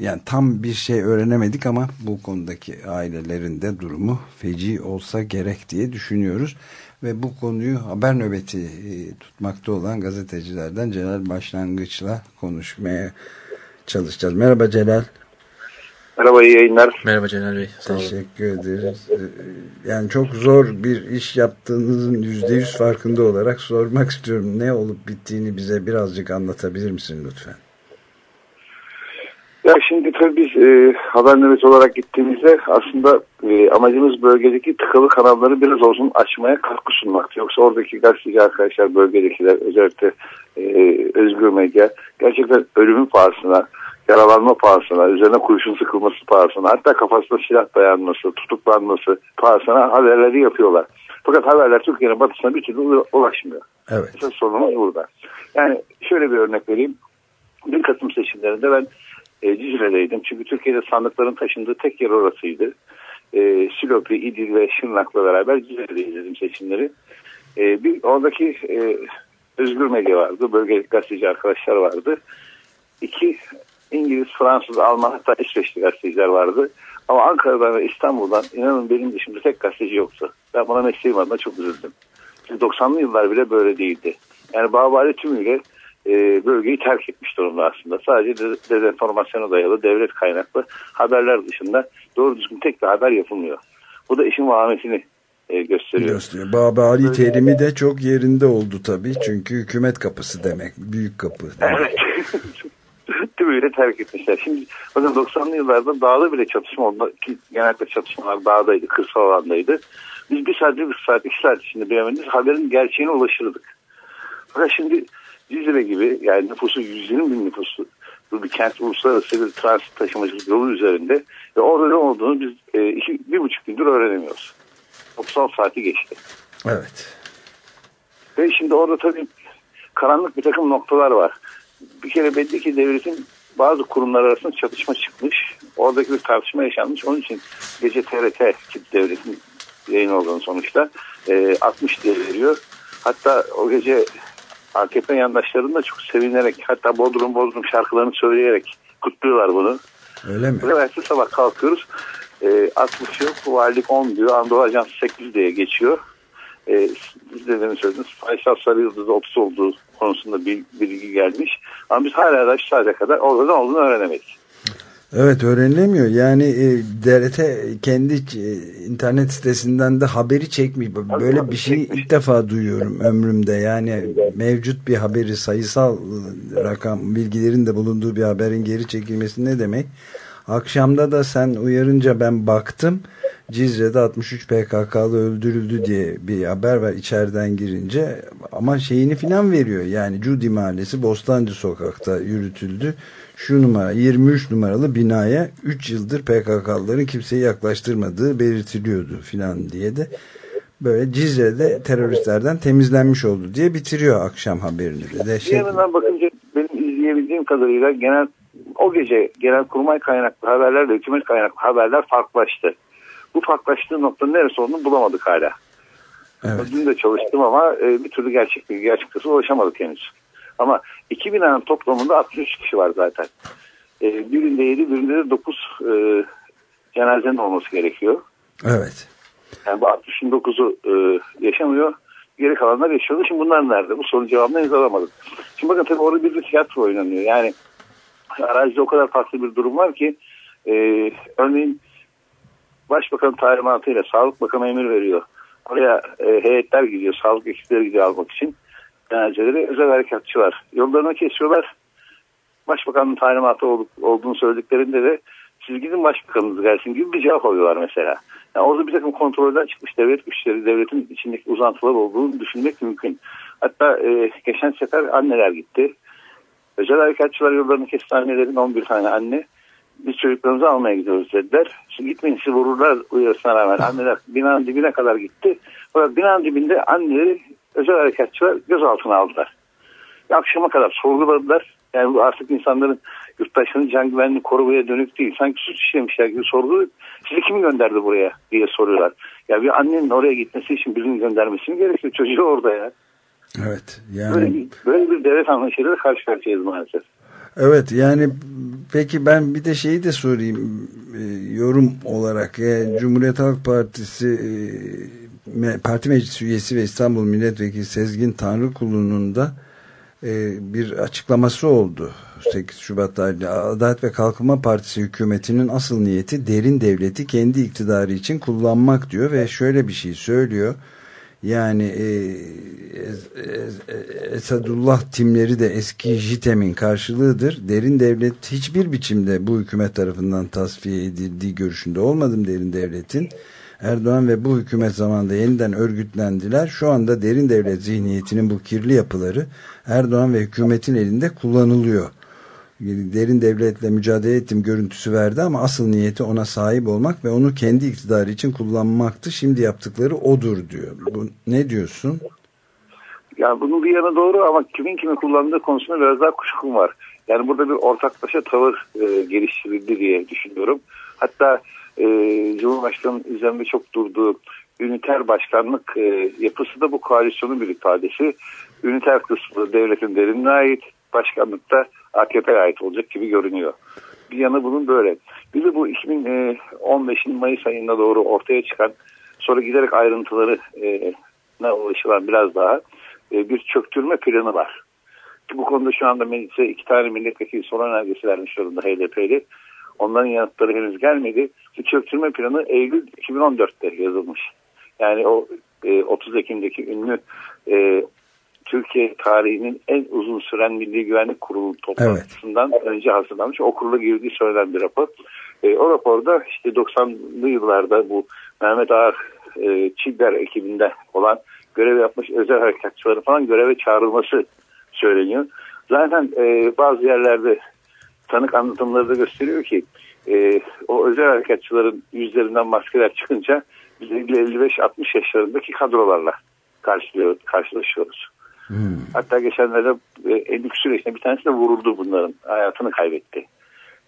Yani tam bir şey öğrenemedik ama bu konudaki ailelerin de durumu feci olsa gerek diye düşünüyoruz. Ve bu konuyu haber nöbeti e, tutmakta olan gazetecilerden Celal Başlangıç'la konuşmaya çalışacağız. Merhaba Celal. Merhaba iyi yayınlar. Merhaba Celal Bey. Sağ Teşekkür ederiz. Ee, yani çok zor bir iş yaptığınızın yüzde yüz farkında olarak sormak istiyorum. Ne olup bittiğini bize birazcık anlatabilir misin lütfen? Ya şimdi tabii biz e, haber nöbeti olarak gittiğimizde aslında e, amacımız bölgedeki tıkalı kanalları biraz olsun açmaya katkı sunmak. Yoksa oradaki gazeteci arkadaşlar bölgedekiler özellikle e, özgür medya gerçekten ölümün pahasına yaralanma pahasına, üzerine kurşun sıkılması pahasına, hatta kafasına silah dayanması, tutuklanması pahasına haberleri yapıyorlar. Fakat haberler Türkiye'nin batısına bir türlü ulaşmıyor. Evet. Esas sorunumuz burada. Yani şöyle bir örnek vereyim. 1 Kasım seçimlerinde ben e, Cizre'deydim. Çünkü Türkiye'de sandıkların taşındığı tek yer orasıydı. E, Silopi, İdil ve Şırnak'la beraber Cizre'de izledim seçimleri. E, bir oradaki e, özgür medya vardı. Bölgelik gazeteci arkadaşlar vardı. İki İngiliz, Fransız, Alman hatta İsveçli gazeteciler vardı. Ama Ankara'dan ve İstanbul'dan inanın benim dışımda tek gazeteci yoktu. Ben buna mesleğim adına çok üzüldüm. Çünkü 90'lı yıllar bile böyle değildi. Yani Bağbari tümüyle e, bölgeyi terk etmiş durumda aslında. Sadece dezenformasyona dayalı devlet kaynaklı haberler dışında doğru düzgün tek bir haber yapılmıyor. Bu da işin vahametini e, gösteriyor. Gösteriyor. Babali terimi de çok yerinde oldu tabii. Çünkü hükümet kapısı demek. Büyük kapı. Demek. Evet. tümüyle terk etmişler. Şimdi bakın 90'lı yıllarda dağda bile çatışma oldu. Ki genellikle çatışmalar dağdaydı, kırsal alandaydı. Biz bir saat, bir saat, iki saat içinde bilemediniz haberin gerçeğine ulaşırdık. Fakat şimdi Cizre gibi yani nüfusu 120 bin nüfusu bir kent uluslararası bir transit taşımacılık yolu üzerinde ve orada ne olduğunu biz e, iki, bir buçuk gündür öğrenemiyoruz. 90 saati geçti. Evet. Ve şimdi orada tabii karanlık bir takım noktalar var bir kere belli ki devletin bazı kurumlar arasında çatışma çıkmış. Oradaki bir tartışma yaşanmış. Onun için gece TRT devletin yayın organı sonuçta e, 60 diye veriyor. Hatta o gece AKP yandaşlarının da çok sevinerek hatta Bodrum Bodrum şarkılarını söyleyerek kutluyorlar bunu. Öyle mi? Ve sabah kalkıyoruz. E, 60 yok, valilik 10 diyor. Anadolu Ajansı 8 diye geçiyor. E, siz de demin söylediniz. Faysal Sarıyıldız'da 30 olduğu konusunda bir bilgi gelmiş. Ama biz hala da şu kadar orada ne olduğunu öğrenemedik. Evet öğrenilemiyor. Yani e, DRT kendi e, internet sitesinden de haberi çekmiş. Böyle Tabii, bir şey çekmiş. ilk defa duyuyorum ömrümde. Yani mevcut bir haberi sayısal e, rakam bilgilerin de bulunduğu bir haberin geri çekilmesi ne demek? Akşamda da sen uyarınca ben baktım. Cizre'de 63 PKK'lı öldürüldü diye bir haber var içeriden girince ama şeyini filan veriyor yani Cudi Mahallesi Bostancı Sokak'ta yürütüldü şu numara 23 numaralı binaya 3 yıldır PKK'lıların kimseyi yaklaştırmadığı belirtiliyordu filan diye de böyle Cizre'de teröristlerden temizlenmiş oldu diye bitiriyor akşam haberini de. Dehşet. Yandan bakınca benim izleyebildiğim kadarıyla genel o gece genel kurmay kaynaklı haberlerle hükümet kaynaklı haberler farklılaştı bu farklılaştığı noktanın neresi olduğunu bulamadık hala. Evet. Dün de çalıştım ama e, bir türlü gerçek bilgi açıkçası ulaşamadık henüz. Ama 2000 binanın toplamında 63 kişi var zaten. E, birinde 7, birinde de 9 e, cenazenin olması gerekiyor. Evet. Yani bu 60'ın 9'u e, yaşamıyor. Geri kalanlar yaşıyordu. Şimdi bunlar nerede? Bu sorunun cevabını henüz alamadık. Şimdi bakın tabii orada bir tiyatro oynanıyor. Yani arazide o kadar farklı bir durum var ki e, örneğin Başbakan talimatıyla Sağlık Bakanı emir veriyor. Oraya e, heyetler gidiyor, sağlık ekipleri gidiyor almak için cenazeleri özel harekatçılar. Yollarını kesiyorlar. Başbakanın talimatı ol, olduğunu söylediklerinde de siz gidin başbakanınız gelsin gibi bir cevap alıyorlar mesela. Yani orada bir takım kontrolden çıkmış devlet güçleri, devletin içindeki uzantılar olduğunu düşünmek mümkün. Hatta e, geçen sefer anneler gitti. Özel harekatçılar yollarını kesti annelerin 11 tane anne biz çocuklarımızı almaya gidiyoruz dediler. Şimdi gitmeyin sizi vururlar uyarısına rağmen. Anneler binanın dibine kadar gitti. Fakat binanın dibinde anneleri özel harekatçılar gözaltına aldılar. Ve akşama kadar sorguladılar. Yani bu artık insanların yurttaşların can güvenliğini korumaya dönük değil. Sanki suç işlemişler gibi sorguluyor. Sizi kim gönderdi buraya diye soruyorlar. Ya bir annenin oraya gitmesi için birinin göndermesi mi gerekiyor? Çocuğu orada ya. Evet. Yani Böyle, böyle bir devlet anlayışıyla karşı karşıyayız maalesef. Evet yani peki ben bir de şeyi de sorayım e, yorum olarak e, Cumhuriyet Halk Partisi e, me- Parti Meclis üyesi ve İstanbul Milletvekili Sezgin Tanrıkulu'nun da e, bir açıklaması oldu 8 Şubat tarihli Adalet ve Kalkınma Partisi hükümetinin asıl niyeti derin devleti kendi iktidarı için kullanmak diyor ve şöyle bir şey söylüyor yani e, Esadullah timleri de eski JITEM'in karşılığıdır. Derin devlet hiçbir biçimde bu hükümet tarafından tasfiye edildiği görüşünde olmadım derin devletin. Erdoğan ve bu hükümet zamanında yeniden örgütlendiler. Şu anda derin devlet zihniyetinin bu kirli yapıları Erdoğan ve hükümetin elinde kullanılıyor. Derin devletle mücadele ettim görüntüsü verdi ama asıl niyeti ona sahip olmak ve onu kendi iktidarı için kullanmaktı. Şimdi yaptıkları odur diyor. Bu, ne diyorsun? Ya bunun bir yanı doğru ama kimin kimi kullandığı konusunda biraz daha kuşkum var. Yani burada bir ortaklaşa tavır e, geliştirildi diye düşünüyorum. Hatta e, Cumhurbaşkanı'nın üzerinde çok durduğu üniter başkanlık e, yapısı da bu koalisyonun bir ifadesi. Üniter kısmı devletin derinine ait, başkanlık da AKP'ye ait olacak gibi görünüyor. Bir yanı bunun böyle. Bir de bu 2015'in Mayıs ayında doğru ortaya çıkan sonra giderek ayrıntıları e, ne ulaşılan biraz daha e, bir çöktürme planı var. Bu konuda şu anda meclise iki tane milletvekili soru önergesi vermiş durumda HDP'li. Onların yanıtları henüz gelmedi. Bu çöktürme planı Eylül 2014'te yazılmış. Yani o e, 30 Ekim'deki ünlü e, Türkiye tarihinin en uzun süren Milli Güvenlik Kurulu toplantısından önce hazırlanmış. O kurula girdiği söylenen bir rapor. E, o raporda işte 90'lı yıllarda bu Mehmet Ağar e, Çilder ekibinde olan görev yapmış özel harekatçıları falan göreve çağrılması söyleniyor. Zaten e, bazı yerlerde tanık anlatımları da gösteriyor ki e, o özel harekatçıların yüzlerinden maskeler çıkınca biz 55-60 yaşlarındaki kadrolarla karşılıyor, karşılaşıyoruz. Hmm. Hatta geçenlerde e, 50 küsur yaşında bir tanesi de vuruldu bunların. Hayatını kaybetti.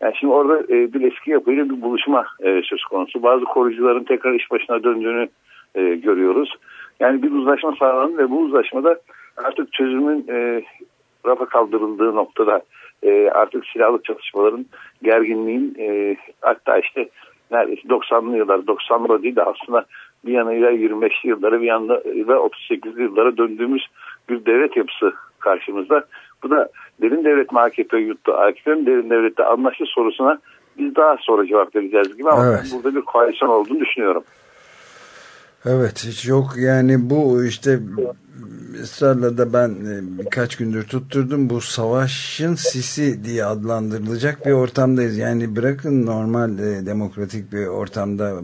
Yani şimdi orada e, bir eski yapıyla bir buluşma e, söz konusu. Bazı koruyucuların tekrar iş başına döndüğünü e, görüyoruz. Yani bir uzlaşma sağlandı ve bu uzlaşmada artık çözümün e, rafa kaldırıldığı noktada e, artık silahlı çatışmaların gerginliğin e, hatta işte neredeyse 90'lı yıllar 90'lı değil de aslında bir yanıyla 25'li yıllara bir yanıyla 38'li yıllara döndüğümüz bir devlet yapısı karşımızda. Bu da derin devlet mi AKP yuttu? AKP'nin derin devlette anlaştı sorusuna biz daha sonra cevap vereceğiz gibi ama Evet. burada bir koalisyon olduğunu düşünüyorum. Evet hiç yok yani bu işte ısrarla da ben e, birkaç gündür tutturdum bu savaşın sisi diye adlandırılacak bir ortamdayız. Yani bırakın normal e, demokratik bir ortamda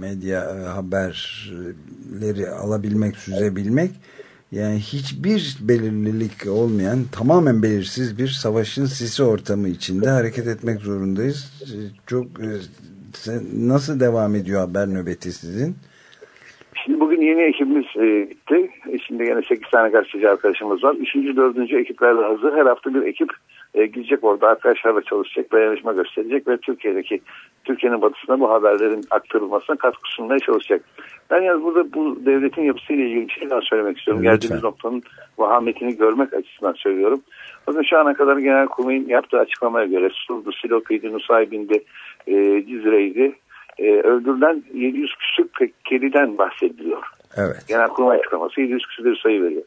medya e, haberleri alabilmek, süzebilmek yani hiçbir belirlilik olmayan tamamen belirsiz bir savaşın sisi ortamı içinde hareket etmek zorundayız. Çok e, nasıl devam ediyor haber nöbeti sizin? Şimdi bugün yeni ekibimiz e, bitti. E, Şimdi gene 8 tane gazeteci arkadaşımız var. Üçüncü, dördüncü ekipler de hazır. Her hafta bir ekip e, gidecek orada arkadaşlarla çalışacak, dayanışma gösterecek ve Türkiye'deki Türkiye'nin batısına bu haberlerin aktarılmasına katkı sunmaya çalışacak. Ben yalnız burada bu devletin yapısıyla ilgili bir şey daha söylemek istiyorum. Lütfen. Geldiğimiz noktanın vahametini görmek açısından söylüyorum. Bakın şu ana kadar Genelkurmay'ın yaptığı açıklamaya göre Surdu, Silopi'ydi, Nusaybin'di, e, Cizre'ydi. E, öldürülen 700 küsur Pekkeli'den bahsediliyor. Evet. Genelkurmay açıklaması 700 küsur bir sayı veriyor.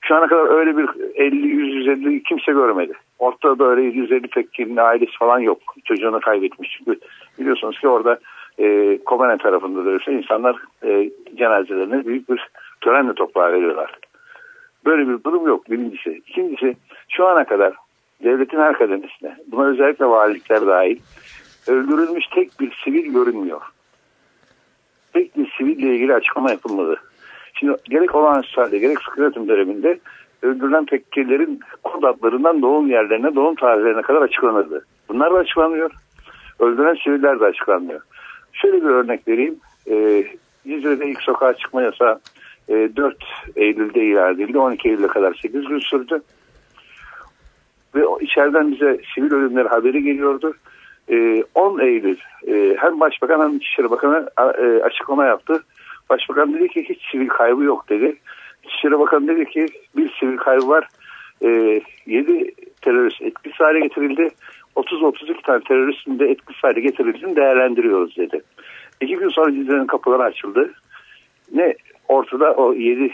Şu ana kadar öyle bir 50 100 150 kimse görmedi. Ortada öyle 750 Pekkeli'nin ailesi falan yok. Çocuğunu kaybetmiş. Çünkü biliyorsunuz ki orada e, Kobane tarafında da öyleyse insanlar e, cenazelerine büyük bir törenle toprağa veriyorlar. Böyle bir durum yok birincisi. İkincisi şu ana kadar devletin her kademesine buna özellikle valilikler dahil öldürülmüş tek bir sivil görünmüyor. Tek bir siville ilgili açıklama yapılmadı. Şimdi gerek olağanüstü halde gerek sıkı yönetim döneminde öldürülen tekkelerin kod adlarından doğum yerlerine, doğum tarihlerine kadar açıklanırdı. Bunlar da açıklanmıyor. Öldürülen siviller de açıklanmıyor. Şöyle bir örnek vereyim. Ee, Cizre'de ilk sokağa çıkma yasağı e, 4 Eylül'de ilan edildi. 12 Eylül'e kadar 8 gün sürdü. ve içeriden bize sivil ölümler haberi geliyordu. 10 Eylül hem Başbakan hem İçişleri Bakanı açıklama yaptı. Başbakan dedi ki hiç sivil kaybı yok dedi. İçişleri Bakanı dedi ki bir sivil kaybı var. 7 terörist etkisiz hale getirildi. 30-32 tane teroristin de etkisiz hale getirildiğini değerlendiriyoruz dedi. İki gün sonra Cizre'nin kapıları açıldı. Ne ortada o 7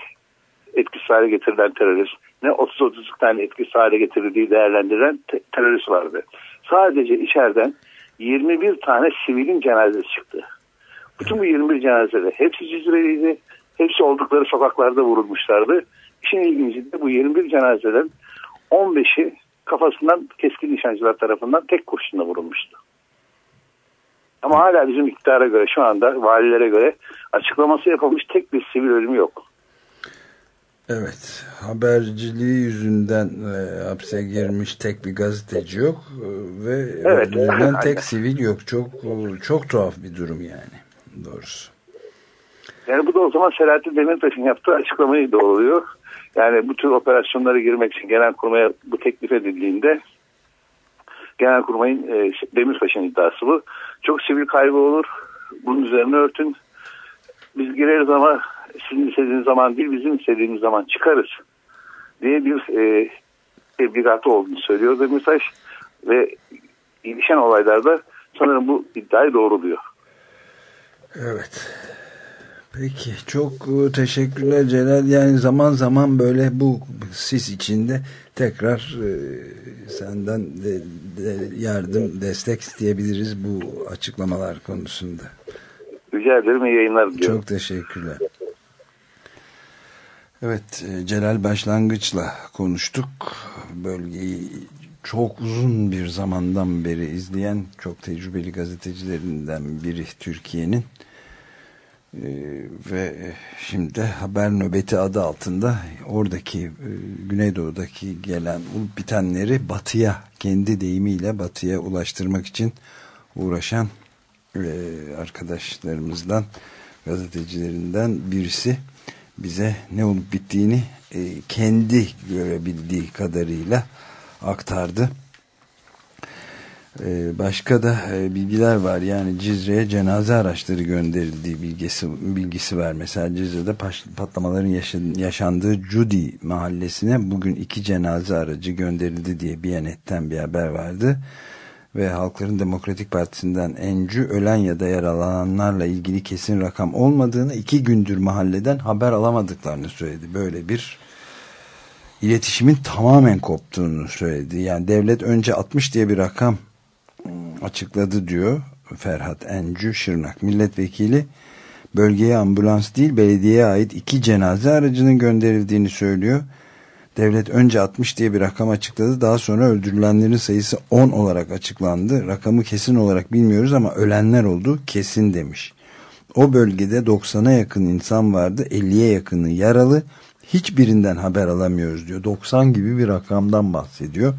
etkisiz hale getirilen terörist ne 30-32 tane etkisiz hale getirildiği değerlendiren te terörist vardı. Sadece içeriden 21 tane sivilin cenazesi çıktı. Bütün bu 21 cenazede hepsi Cizre'liydi. Hepsi oldukları sokaklarda vurulmuşlardı. İşin ilginci de bu 21 cenazeden 15'i kafasından keskin nişancılar tarafından tek kurşunla vurulmuştu. Ama hala bizim iktidara göre şu anda valilere göre açıklaması yapılmış tek bir sivil ölümü yok. Evet, haberciliği yüzünden e, hapse girmiş tek bir gazeteci yok e, ve evet, öldürülen tek sivil yok. Çok çok tuhaf bir durum yani doğrusu. Yani bu da o zaman Selahattin Demirtaş'ın yaptığı açıklamayı doğruluyor. Yani bu tür operasyonlara girmek için genel kurmaya bu teklif edildiğinde genel kurmayın e, Demirtaş'ın iddiası bu. Çok sivil kaybı olur. Bunun üzerine örtün. Biz gireriz ama sizin istediğiniz zaman değil bizim istediğimiz zaman çıkarız diye bir e, tebligatı olduğunu söylüyor Demirtaş ve ilişen olaylarda sanırım bu iddiayı doğruluyor. Evet. Peki çok e, teşekkürler Celal. Yani zaman zaman böyle bu sis içinde tekrar e, senden de, de yardım, destek isteyebiliriz bu açıklamalar konusunda. Rica ederim iyi yayınlar diliyorum. Çok teşekkürler. Evet e, Celal Başlangıç'la konuştuk. Bölgeyi çok uzun bir zamandan beri izleyen çok tecrübeli gazetecilerinden biri Türkiye'nin. Ee, ve şimdi haber nöbeti adı altında oradaki e, Güneydoğu'daki gelen bitenleri batıya kendi deyimiyle batıya ulaştırmak için uğraşan e, arkadaşlarımızdan gazetecilerinden birisi bize ne olup bittiğini e, kendi görebildiği kadarıyla aktardı. Ee, başka da e, bilgiler var. Yani Cizre'ye cenaze araçları gönderildiği bilgisi, bilgisi var. Mesela Cizre'de patlamaların yaşandığı Cudi mahallesine bugün iki cenaze aracı gönderildi diye Biyanet'ten bir haber vardı. Ve Halkların Demokratik Partisi'nden Encü ölen ya da yaralananlarla ilgili kesin rakam olmadığını iki gündür mahalleden haber alamadıklarını söyledi. Böyle bir iletişimin tamamen koptuğunu söyledi. Yani devlet önce 60 diye bir rakam açıkladı diyor Ferhat Encü Şırnak milletvekili bölgeye ambulans değil belediyeye ait iki cenaze aracının gönderildiğini söylüyor. Devlet önce 60 diye bir rakam açıkladı. Daha sonra öldürülenlerin sayısı 10 olarak açıklandı. Rakamı kesin olarak bilmiyoruz ama ölenler oldu kesin demiş. O bölgede 90'a yakın insan vardı. 50'ye yakını yaralı. Hiçbirinden haber alamıyoruz diyor. 90 gibi bir rakamdan bahsediyor.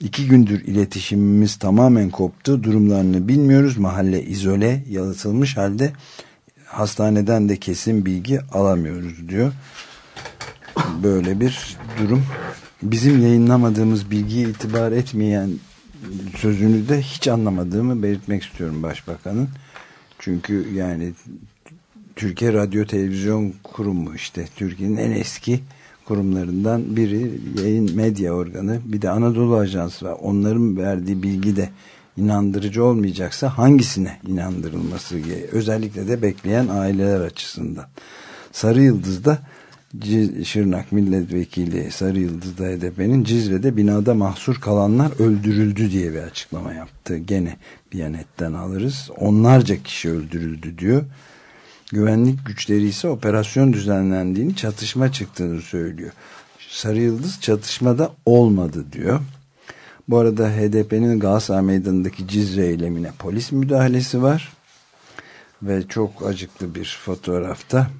İki gündür iletişimimiz tamamen koptu. Durumlarını bilmiyoruz. Mahalle izole, yalıtılmış halde hastaneden de kesin bilgi alamıyoruz diyor. Böyle bir durum. Bizim yayınlamadığımız bilgiye itibar etmeyen sözünü de hiç anlamadığımı belirtmek istiyorum başbakanın. Çünkü yani Türkiye Radyo Televizyon Kurumu işte Türkiye'nin en eski kurumlarından biri yayın medya organı bir de Anadolu Ajansı var. Onların verdiği bilgi de inandırıcı olmayacaksa hangisine inandırılması özellikle de bekleyen aileler açısından. Sarı Yıldız'da Şırnak Milletvekili Sarı Yıldız'da HDP'nin Cizre'de binada mahsur kalanlar öldürüldü diye bir açıklama yaptı. Gene Biyanet'ten alırız. Onlarca kişi öldürüldü diyor. Güvenlik güçleri ise operasyon düzenlendiğini çatışma çıktığını söylüyor. Sarı Yıldız çatışmada olmadı diyor. Bu arada HDP'nin Galatasaray Meydanı'ndaki Cizre eylemine polis müdahalesi var. Ve çok acıklı bir fotoğrafta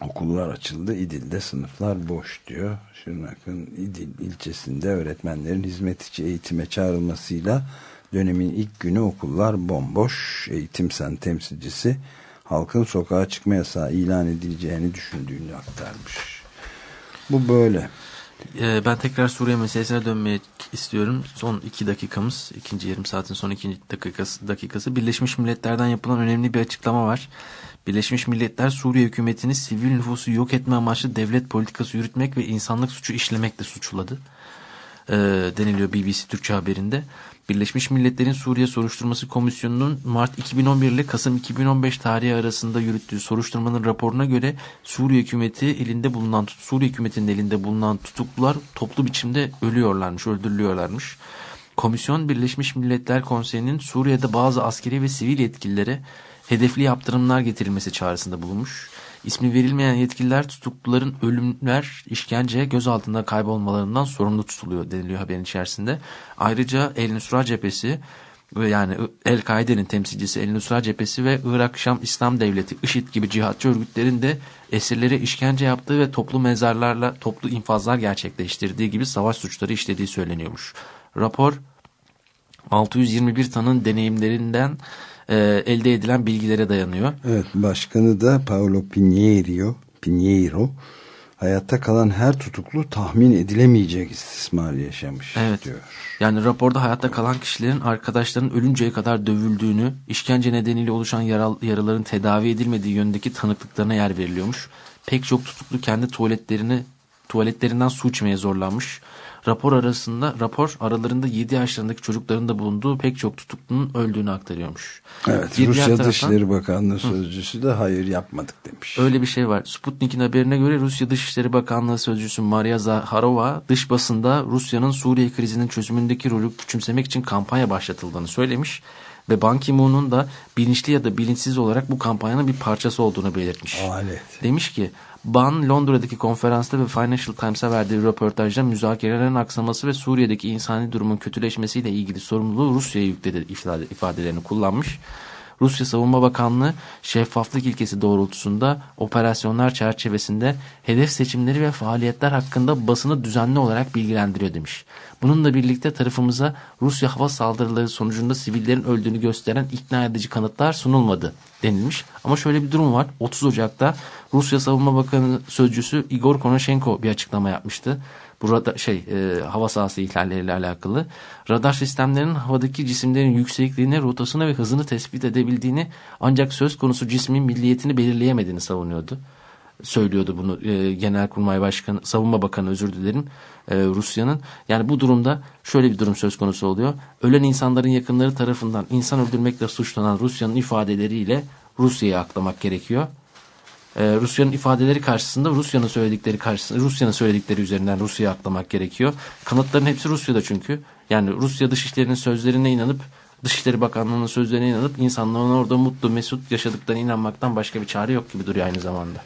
okullar açıldı. İdil'de sınıflar boş diyor. Şırnak'ın İdil ilçesinde öğretmenlerin hizmet içi eğitime çağrılmasıyla dönemin ilk günü okullar bomboş. Eğitim sen temsilcisi halkın sokağa çıkma yasağı ilan edileceğini düşündüğünü aktarmış. Bu böyle. Ee, ben tekrar Suriye meselesine dönmek istiyorum. Son iki dakikamız, ikinci yarım saatin son ikinci dakikası, dakikası. Birleşmiş Milletler'den yapılan önemli bir açıklama var. Birleşmiş Milletler Suriye hükümetini sivil nüfusu yok etme amaçlı devlet politikası yürütmek ve insanlık suçu işlemekle suçladı. Ee, deniliyor BBC Türkçe haberinde. Birleşmiş Milletler'in Suriye Soruşturması Komisyonu'nun Mart 2011 ile Kasım 2015 tarihi arasında yürüttüğü soruşturmanın raporuna göre Suriye hükümeti elinde bulunan Suriye hükümetinin elinde bulunan tutuklular toplu biçimde ölüyorlarmış, öldürülüyorlarmış. Komisyon Birleşmiş Milletler Konseyi'nin Suriye'de bazı askeri ve sivil yetkililere hedefli yaptırımlar getirilmesi çağrısında bulunmuş. İsmi verilmeyen yetkililer tutukluların ölümler, işkence, gözaltında kaybolmalarından sorumlu tutuluyor deniliyor haberin içerisinde. Ayrıca El Nusra cephesi yani El-Kaide'nin temsilcisi El Nusra cephesi ve Irak Şam İslam Devleti IŞİD gibi cihatçı örgütlerin de esirlere işkence yaptığı ve toplu mezarlarla toplu infazlar gerçekleştirdiği gibi savaş suçları işlediği söyleniyormuş. Rapor 621 tanın deneyimlerinden e, elde edilen bilgilere dayanıyor. Evet başkanı da Paolo Pinheiro, Pinheiro hayatta kalan her tutuklu tahmin edilemeyecek istismar yaşamış evet. diyor. Yani raporda hayatta kalan kişilerin arkadaşların ölünceye kadar dövüldüğünü, işkence nedeniyle oluşan yaral, yaraların tedavi edilmediği yönündeki tanıklıklarına yer veriliyormuş. Pek çok tutuklu kendi tuvaletlerini tuvaletlerinden su içmeye zorlanmış. Rapor arasında rapor aralarında 7 yaşlarındaki çocukların da bulunduğu pek çok tutuklunun öldüğünü aktarıyormuş. Evet Bir Rusya taraftan- Dışişleri Bakanlığı sözcüsü de hayır yapmadık demiş. Öyle bir şey var. Sputnik'in haberine göre Rusya Dışişleri Bakanlığı Sözcüsü Maria Zaharova dış basında Rusya'nın Suriye krizinin çözümündeki rolü küçümsemek için kampanya başlatıldığını söylemiş ve Ban Ki-moon'un da bilinçli ya da bilinçsiz olarak bu kampanyanın bir parçası olduğunu belirtmiş. Alet. Demiş ki Ban Londra'daki konferansta ve Financial Times'a verdiği röportajda müzakerelerin aksaması ve Suriye'deki insani durumun kötüleşmesiyle ilgili sorumluluğu Rusya'ya yükledi ifade, ifadelerini kullanmış. Rusya Savunma Bakanlığı şeffaflık ilkesi doğrultusunda operasyonlar çerçevesinde hedef seçimleri ve faaliyetler hakkında basını düzenli olarak bilgilendiriyor demiş. Bununla birlikte tarafımıza Rusya hava saldırıları sonucunda sivillerin öldüğünü gösteren ikna edici kanıtlar sunulmadı denilmiş. Ama şöyle bir durum var. 30 Ocak'ta Rusya Savunma Bakanı Sözcüsü Igor Konashenko bir açıklama yapmıştı. Burada şey e, hava sahası ihlalleriyle alakalı. Radar sistemlerinin havadaki cisimlerin yüksekliğini, rotasını ve hızını tespit edebildiğini ancak söz konusu cismin milliyetini belirleyemediğini savunuyordu. Söylüyordu bunu e, Genelkurmay Başkanı, Savunma Bakanı özür dilerim e, Rusya'nın. Yani bu durumda şöyle bir durum söz konusu oluyor. Ölen insanların yakınları tarafından insan öldürmekle suçlanan Rusya'nın ifadeleriyle Rusya'yı aklamak gerekiyor. Ee, Rusya'nın ifadeleri karşısında Rusya'nın söyledikleri karşısında Rusya'nın söyledikleri üzerinden Rusya'yı aklamak gerekiyor. Kanıtların hepsi Rusya'da çünkü. Yani Rusya Dışişleri'nin sözlerine inanıp Dışişleri Bakanlığı'nın sözlerine inanıp insanların orada mutlu mesut yaşadıklarına inanmaktan başka bir çare yok gibi duruyor aynı zamanda.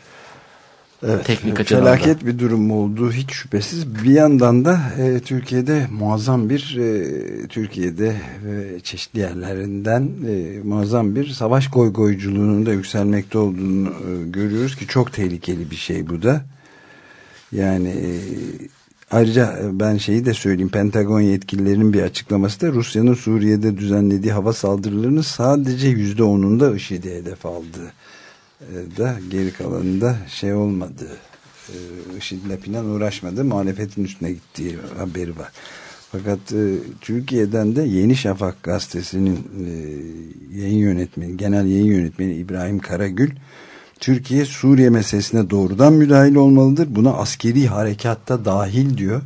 Evet, Teknik açıdan felaket bir durum olduğu hiç şüphesiz. Bir yandan da e, Türkiye'de muazzam bir e, Türkiye'de ve çeşitli yerlerinden e, muazzam bir savaş goygoyculuğunun da yükselmekte olduğunu e, görüyoruz ki çok tehlikeli bir şey bu da. Yani e, ayrıca ben şeyi de söyleyeyim Pentagon yetkililerinin bir açıklaması da Rusya'nın Suriye'de düzenlediği hava saldırılarının sadece yüzde onunda IŞİD'e hedef aldığı e, da geri kalanında şey olmadı. E, IŞİD'le falan uğraşmadı muhalefetin üstüne gittiği haberi var. Fakat e, Türkiye'den de Yeni Şafak gazetesinin e, yayın yönetmeni genel yayın yönetmeni İbrahim Karagül Türkiye Suriye meselesine doğrudan müdahil olmalıdır. Buna askeri harekatta dahil diyor.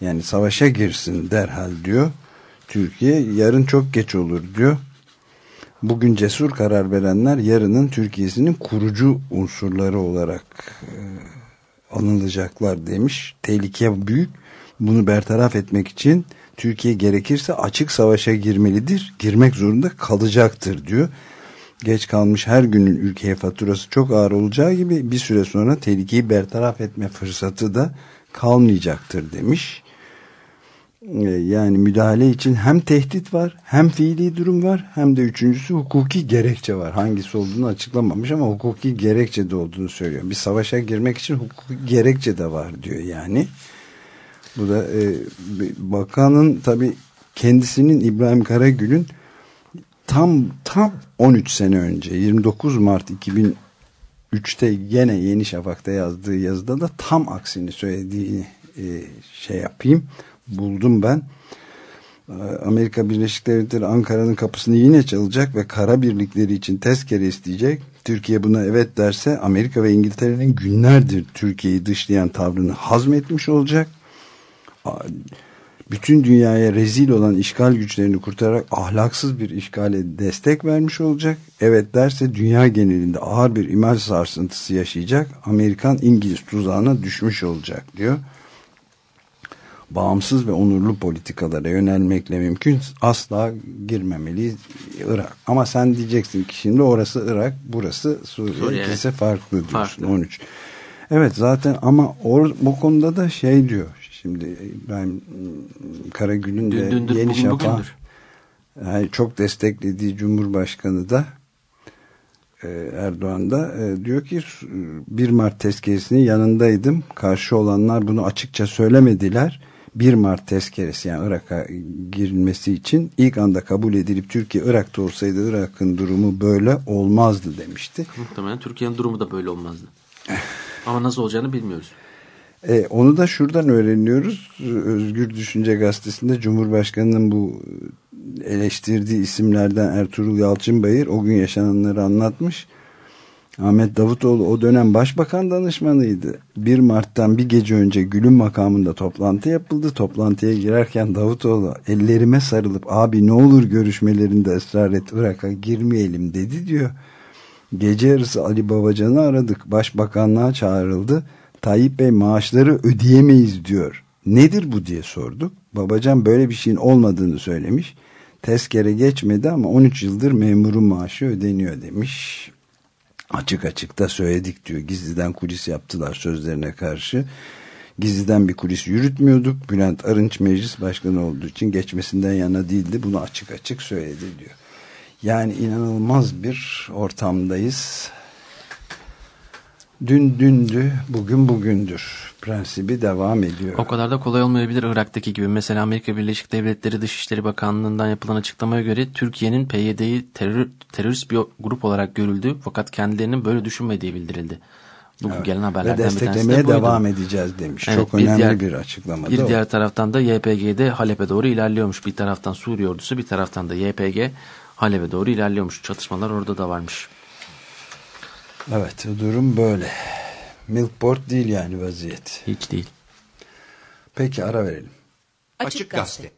Yani savaşa girsin derhal diyor. Türkiye yarın çok geç olur diyor bugün cesur karar verenler yarının Türkiye'sinin kurucu unsurları olarak e, anılacaklar demiş. Tehlike büyük. Bunu bertaraf etmek için Türkiye gerekirse açık savaşa girmelidir. Girmek zorunda kalacaktır diyor. Geç kalmış her günün ülkeye faturası çok ağır olacağı gibi bir süre sonra tehlikeyi bertaraf etme fırsatı da kalmayacaktır demiş. Ee, yani müdahale için hem tehdit var hem fiili durum var hem de üçüncüsü hukuki gerekçe var. Hangisi olduğunu açıklamamış ama hukuki gerekçe de olduğunu söylüyor. Bir savaşa girmek için hukuki gerekçe de var diyor yani. Bu da e, bakanın tabi kendisinin İbrahim Karagül'ün tam tam 13 sene önce 29 Mart 2003'te gene Yeni Şafak'ta yazdığı yazıda da tam aksini söylediğini e, şey yapayım. Buldum ben. E, Amerika Birleşik Devletleri Ankara'nın kapısını yine çalacak ve kara birlikleri için tezkere isteyecek. Türkiye buna evet derse Amerika ve İngiltere'nin günlerdir Türkiye'yi dışlayan tavrını hazmetmiş olacak. Bütün dünyaya rezil olan işgal güçlerini kurtararak ahlaksız bir işgale destek vermiş olacak. Evet derse dünya genelinde ağır bir imaj sarsıntısı yaşayacak. Amerikan İngiliz tuzağına düşmüş olacak diyor bağımsız ve onurlu politikalara yönelmekle mümkün. Asla girmemeliyiz Irak. Ama sen diyeceksin ki şimdi orası Irak, burası Suriye. Suriye İkisi farklı diyorsun. Farklı. 13. Evet zaten ama or, bu konuda da şey diyor. Şimdi ben Karagül'ün de Dündür, Yeni Şafak yani çok desteklediği Cumhurbaşkanı da e, Erdoğan da e, diyor ki 1 Mart tezkeresinin yanındaydım. Karşı olanlar bunu açıkça söylemediler 1 Mart tezkeresi yani Irak'a girilmesi için ilk anda kabul edilip Türkiye Irak'ta olsaydı Irak'ın durumu böyle olmazdı demişti. Muhtemelen Türkiye'nin durumu da böyle olmazdı. Ama nasıl olacağını bilmiyoruz. E, onu da şuradan öğreniyoruz. Özgür Düşünce Gazetesi'nde Cumhurbaşkanı'nın bu eleştirdiği isimlerden Ertuğrul Yalçınbayır o gün yaşananları anlatmış. Ahmet Davutoğlu o dönem başbakan danışmanıydı. 1 Mart'tan bir gece önce Gül'ün makamında toplantı yapıldı. Toplantıya girerken Davutoğlu ellerime sarılıp abi ne olur görüşmelerinde ısrar et Irak'a girmeyelim dedi diyor. Gece yarısı Ali Babacan'ı aradık. Başbakanlığa çağrıldı. Tayyip Bey maaşları ödeyemeyiz diyor. Nedir bu diye sorduk. Babacan böyle bir şeyin olmadığını söylemiş. Tezkere geçmedi ama 13 yıldır memurun maaşı ödeniyor demiş açık açık da söyledik diyor. Gizliden kulis yaptılar sözlerine karşı. Gizliden bir kulis yürütmüyorduk. Bülent Arınç meclis başkanı olduğu için geçmesinden yana değildi. Bunu açık açık söyledi diyor. Yani inanılmaz bir ortamdayız. Dün dündü, bugün bugündür prensibi devam ediyor. O kadar da kolay olmayabilir Irak'taki gibi. Mesela Amerika Birleşik Devletleri Dışişleri Bakanlığı'ndan yapılan açıklamaya göre Türkiye'nin PYD'yi terör, terörist bir grup olarak görüldü fakat kendilerinin böyle düşünmediği bildirildi. Bugün evet. gelen haberlerden Ve desteklemeye devam edeceğiz demiş. Evet, Çok bir önemli diğer, bir açıklama. Bir diğer taraftan da YPG'de Halep'e doğru ilerliyormuş. Bir taraftan Suriye ordusu bir taraftan da YPG Halep'e doğru ilerliyormuş. Çatışmalar orada da varmış. Evet durum böyle. Milkport değil yani vaziyet. Hiç değil. Peki ara verelim. Açık, Açık Gazete.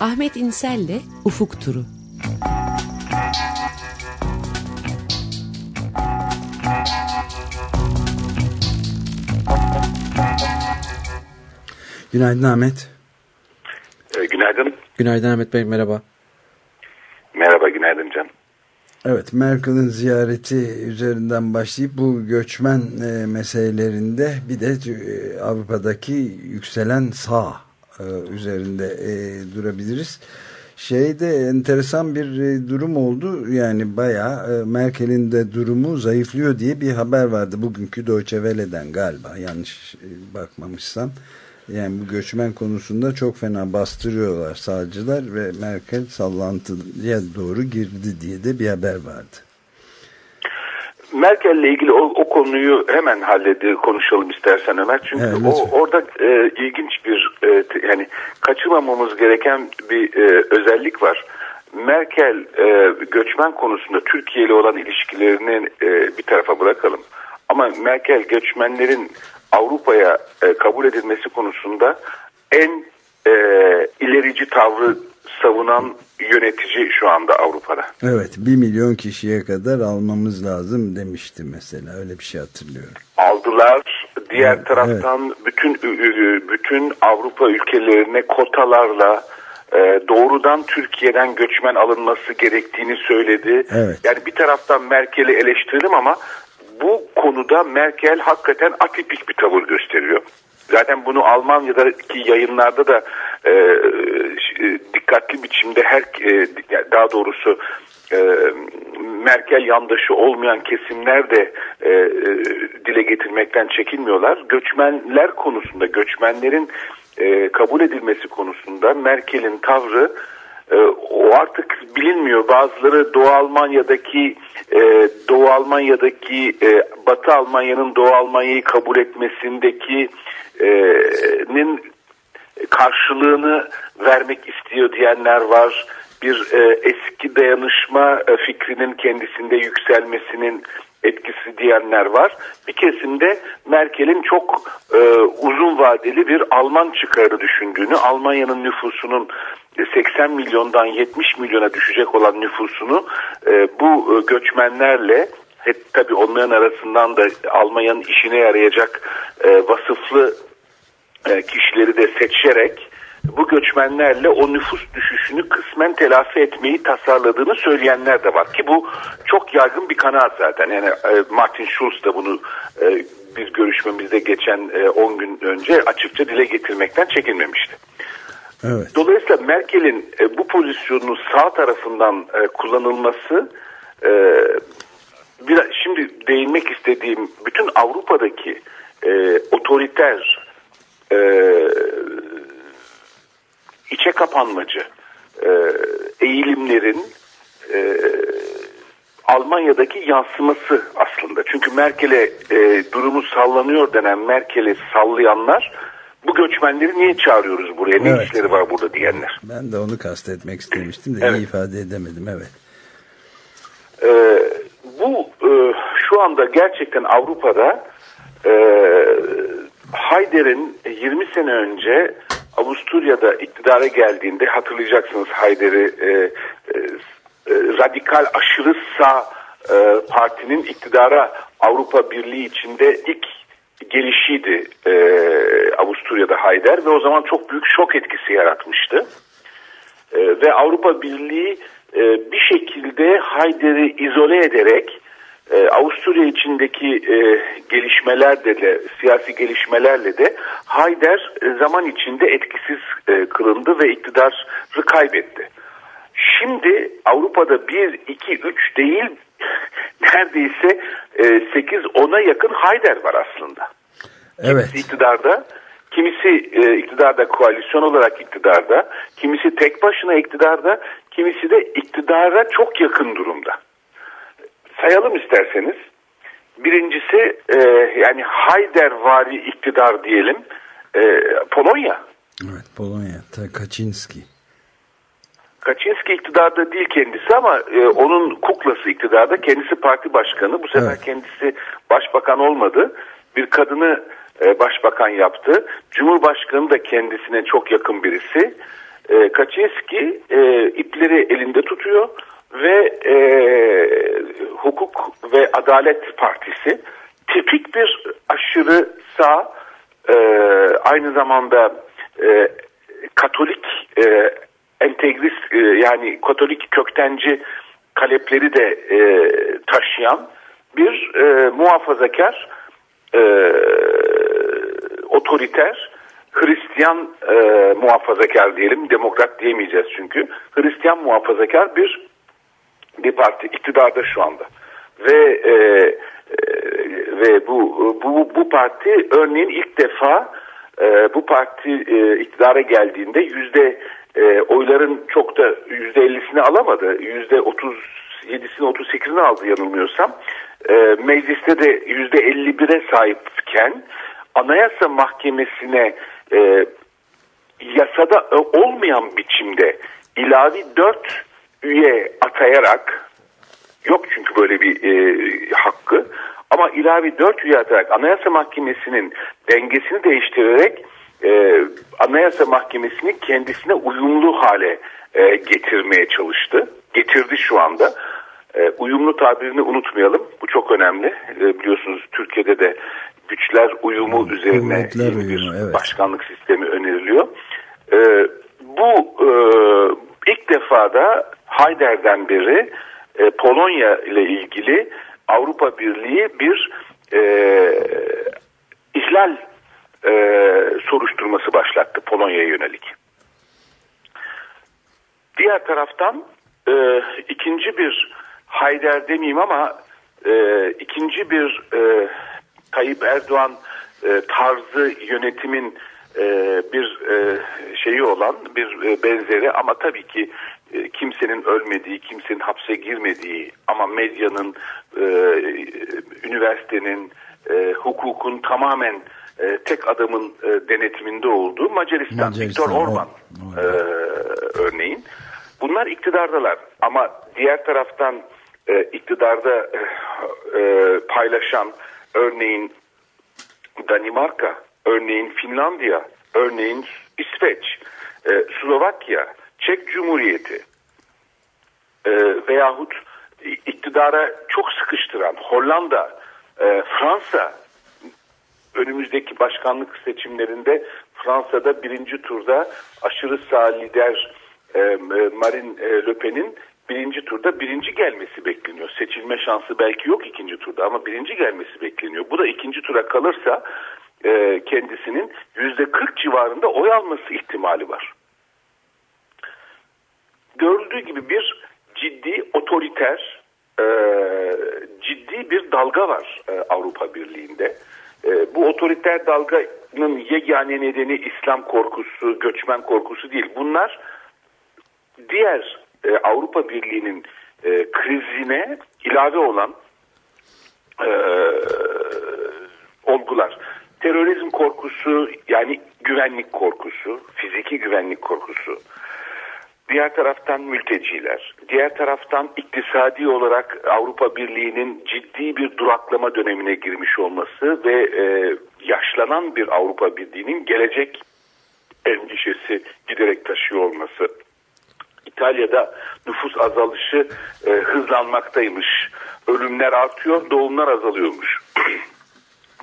Ahmet İnsel'le Ufuk Turu. Günaydın Ahmet. E, günaydın. Günaydın Ahmet Bey merhaba. Merhaba günaydın Can. Evet Merkel'in ziyareti üzerinden başlayıp bu göçmen e, meselelerinde bir de e, Avrupa'daki yükselen sağ e, üzerinde e, durabiliriz. Şeyde enteresan bir e, durum oldu yani baya e, Merkel'in de durumu zayıflıyor diye bir haber vardı bugünkü Deutsche Welle'den galiba yanlış e, bakmamışsam. Yani bu göçmen konusunda çok fena bastırıyorlar sağcılar ve Merkel sallantıya doğru girdi diye de bir haber vardı. Merkel'le ilgili o, o konuyu hemen halledi konuşalım istersen Ömer. Çünkü evet, o orada e, ilginç bir e, yani kaçırmamamız gereken bir e, özellik var. Merkel e, göçmen konusunda Türkiye ile olan ilişkilerini e, bir tarafa bırakalım. Ama Merkel göçmenlerin Avrupa'ya e, kabul edilmesi konusunda en e, ilerici tavrı savunan yönetici şu anda Avrupa'da. Evet bir milyon kişiye kadar almamız lazım demişti mesela öyle bir şey hatırlıyorum. Aldılar. Diğer evet, taraftan evet. bütün bütün Avrupa ülkelerine kotalarla e, doğrudan Türkiye'den göçmen alınması gerektiğini söyledi. Evet. Yani bir taraftan Merkel'i eleştirdim ama bu konuda Merkel hakikaten atipik bir tavır gösteriyor. Zaten bunu Almanya'daki yayınlarda da e, e, dikkatli biçimde her e, daha doğrusu e, Merkel yandaşı olmayan kesimler de e, e, dile getirmekten çekinmiyorlar. Göçmenler konusunda, göçmenlerin e, kabul edilmesi konusunda Merkel'in tavrı o artık bilinmiyor. Bazıları Doğu Almanya'daki e, Doğu Almanya'daki e, Batı Almanya'nın Doğu Almanya'yı kabul etmesindeki e, nin karşılığını vermek istiyor diyenler var. Bir e, eski dayanışma e, fikrinin kendisinde yükselmesinin etkisi diyenler var. Bir kesimde Merkel'in çok e, uzun vadeli bir Alman çıkarı düşündüğünü, Almanya'nın nüfusunun 80 milyondan 70 milyona düşecek olan nüfusunu e, bu e, göçmenlerle hep tabii onların arasından da Almanya'nın işine yarayacak e, vasıflı e, kişileri de seçerek bu göçmenlerle o nüfus düşüşünü kısmen telafi etmeyi tasarladığını söyleyenler de var ki bu çok yaygın bir kanaat zaten. Yani e, Martin Schulz da bunu e, biz görüşmemizde geçen 10 gün önce açıkça dile getirmekten çekinmemişti. Evet. Dolayısıyla Merkel'in bu pozisyonunu sağ tarafından kullanılması biraz şimdi değinmek istediğim bütün Avrupa'daki otoriter içe kapanmacı e, eğilimlerin e, Almanya'daki yansıması aslında. Çünkü Merkel'e e, durumu sallanıyor denen Merkel'i sallayanlar bu göçmenleri niye çağırıyoruz buraya? Ne evet. işleri var burada diyenler. Ben de onu kastetmek istemiştim de evet. iyi ifade edemedim. Evet. Ee, bu e, şu anda gerçekten Avrupa'da e, Hayder'in 20 sene önce Avusturya'da iktidara geldiğinde hatırlayacaksınız Hayder'i e, e, e, radikal aşırı sağ e, partinin iktidara Avrupa Birliği içinde ilk gelişiydi e, Avusturya'da Hayder ve o zaman çok büyük şok etkisi yaratmıştı. E, ve Avrupa Birliği e, bir şekilde Hayder'i izole ederek e, Avusturya içindeki e, gelişmelerle de siyasi gelişmelerle de Hayder zaman içinde etkisiz e, kılındı ve iktidarı kaybetti. Şimdi Avrupa'da 1, 2, 3 değil neredeyse e, 8-10'a yakın Hayder var aslında. Evet. Kimisi iktidarda, kimisi e, iktidarda koalisyon olarak iktidarda, kimisi tek başına iktidarda, kimisi de iktidara çok yakın durumda sayalım isterseniz. Birincisi e, yani Haydervari iktidar diyelim e, Polonya. Evet Polonya. Kaczynski. Kaczynski iktidarda değil kendisi ama e, onun kuklası iktidarda. Kendisi parti başkanı. Bu sefer evet. kendisi başbakan olmadı. Bir kadını e, başbakan yaptı. Cumhurbaşkanı da kendisine çok yakın birisi. E, Kaczynski e, ipleri elinde tutuyor ve e, Hukuk ve Adalet Partisi tipik bir aşırı sağ e, aynı zamanda e, Katolik e, entegrist e, yani Katolik köktenci kalepleri de e, taşıyan bir e, muhafazakar e, otoriter Hristiyan e, muhafazakar diyelim demokrat diyemeyeceğiz çünkü. Hristiyan muhafazakar bir bir parti iktidarda şu anda. Ve e, e, ve bu bu bu parti örneğin ilk defa e, bu parti e, iktidara geldiğinde yüzde e, oyların çok da yüzde ellisini alamadı. Yüzde otuz yedisini otuz sekizini aldı yanılmıyorsam. E, mecliste de yüzde elli bire sahipken anayasa mahkemesine e, yasada olmayan biçimde ilavi dört üye atayarak yok çünkü böyle bir e, hakkı ama ilave dört üye atarak Anayasa Mahkemesi'nin dengesini değiştirerek e, Anayasa Mahkemesi'ni kendisine uyumlu hale e, getirmeye çalıştı. Getirdi şu anda. E, uyumlu tabirini unutmayalım. Bu çok önemli. E, biliyorsunuz Türkiye'de de güçler uyumu evet, üzerine uyumu, bir evet. başkanlık sistemi öneriliyor. E, bu e, ilk defa da Hayder'den beri e, Polonya ile ilgili Avrupa Birliği bir e, ihlal e, soruşturması başlattı Polonya'ya yönelik. Diğer taraftan e, ikinci bir Hayder demeyeyim ama e, ikinci bir e, Tayyip Erdoğan e, tarzı yönetimin e, bir e, şeyi olan bir e, benzeri ama tabii ki e, kimsenin ölmediği, kimsenin hapse girmediği ama medyanın, e, üniversitenin, e, hukukun tamamen e, tek adamın e, denetiminde olduğu Macaristan, Macaristan, Viktor Orban e, örneğin. Bunlar iktidardalar ama diğer taraftan e, iktidarda e, paylaşan örneğin Danimarka, örneğin Finlandiya, örneğin İsveç, e, Slovakya, Çek Cumhuriyeti e, veyahut iktidara çok sıkıştıran Hollanda, e, Fransa önümüzdeki başkanlık seçimlerinde Fransa'da birinci turda aşırı sağ lider e, e, Marine e, Le Pen'in birinci turda birinci gelmesi bekleniyor. Seçilme şansı belki yok ikinci turda ama birinci gelmesi bekleniyor. Bu da ikinci tura kalırsa e, kendisinin yüzde 40 civarında oy alması ihtimali var. Görüldüğü gibi bir ciddi otoriter, e, ciddi bir dalga var e, Avrupa Birliği'nde. E, bu otoriter dalganın yegane nedeni İslam korkusu, göçmen korkusu değil. Bunlar diğer e, Avrupa Birliği'nin e, krizine ilave olan e, olgular. Terörizm korkusu yani güvenlik korkusu, fiziki güvenlik korkusu. Diğer taraftan mülteciler, diğer taraftan iktisadi olarak Avrupa Birliği'nin ciddi bir duraklama dönemine girmiş olması ve e, yaşlanan bir Avrupa Birliği'nin gelecek endişesi giderek taşıyor olması. İtalya'da nüfus azalışı e, hızlanmaktaymış. Ölümler artıyor, doğumlar azalıyormuş.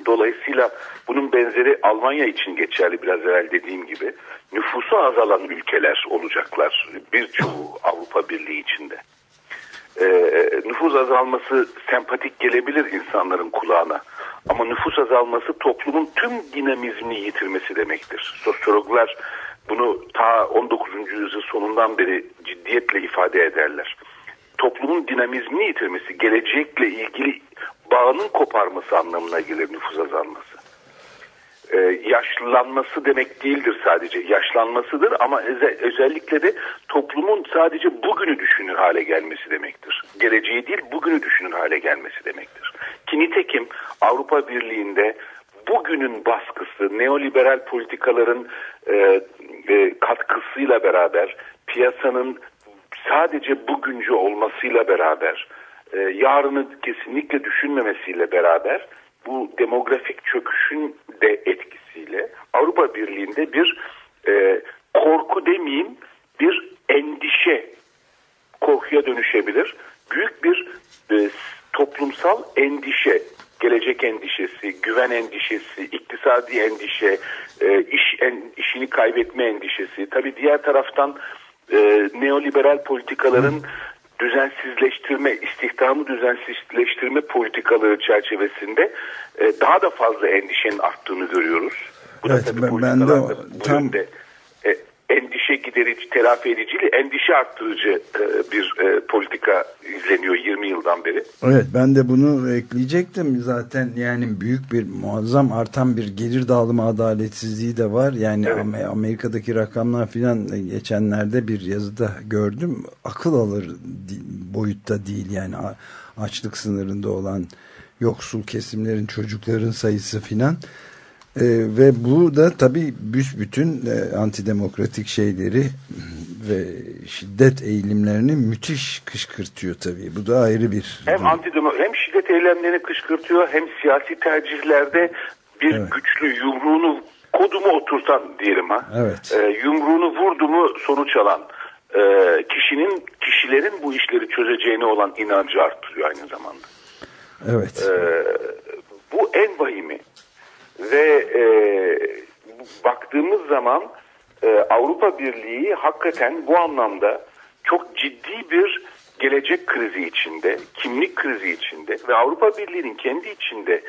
Dolayısıyla bunun benzeri Almanya için geçerli biraz evvel dediğim gibi. Nüfusu azalan ülkeler olacaklar birçoğu Avrupa Birliği içinde. Ee, nüfus azalması sempatik gelebilir insanların kulağına. Ama nüfus azalması toplumun tüm dinamizmini yitirmesi demektir. Sosyologlar bunu ta 19. yüzyıl sonundan beri ciddiyetle ifade ederler. Toplumun dinamizmini yitirmesi, gelecekle ilgili bağının koparması anlamına gelir nüfus azalması. Ee, yaşlanması demek değildir sadece. Yaşlanmasıdır ama öze- özellikle de toplumun sadece bugünü düşünür hale gelmesi demektir. Geleceği değil bugünü düşünür hale gelmesi demektir. Ki Avrupa Birliği'nde bugünün baskısı, neoliberal politikaların e, e, katkısıyla beraber, piyasanın sadece bugüncü olmasıyla beraber, e, yarını kesinlikle düşünmemesiyle beraber bu demografik çöküşün de etkisiyle Avrupa Birliği'nde bir e, korku demeyeyim bir endişe korkuya dönüşebilir. Büyük bir e, toplumsal endişe, gelecek endişesi, güven endişesi, iktisadi endişe, e, iş en, işini kaybetme endişesi. Tabii diğer taraftan e, neoliberal politikaların düzensizleştirme, istihdamı düzensizleştirme politikaları çerçevesinde e, daha da fazla endişenin arttığını görüyoruz. Bu Evet, tabii ben- ben de o- tam- e, endişe giderici, telafi ediciyle endişe arttırıcı e, bir e, politika izleniyor 20 yıldan beri. Evet ben de bunu ekleyecektim. Zaten yani büyük bir muazzam artan bir gelir dağılımı adaletsizliği de var. Yani Evet. Am- Amerika'daki rakamlar filan geçenlerde bir yazıda gördüm. Akıl alır boyutta değil yani. Açlık sınırında olan yoksul kesimlerin çocukların sayısı filan Ee, ve bu da tabii büsbütün e, antidemokratik şeyleri ve şiddet eğilimlerini müthiş kışkırtıyor tabii. Bu da ayrı bir Hem durum. antidemo hem şiddet eylemlerini kışkırtıyor hem siyasi tercihlerde bir Evet. güçlü yumruğunu kodumu oturtan diyelim ha. Evet. E, yumruğunu vurdu mu sonuç alan e, kişinin kişilerin bu işleri çözeceğine olan inancı arttırıyor aynı zamanda. Evet. Ee, bu en vahimi ve e, baktığımız zaman e, Avrupa Birliği hakikaten bu anlamda çok ciddi bir gelecek krizi içinde, kimlik krizi içinde ve Avrupa Birliği'nin kendi içinde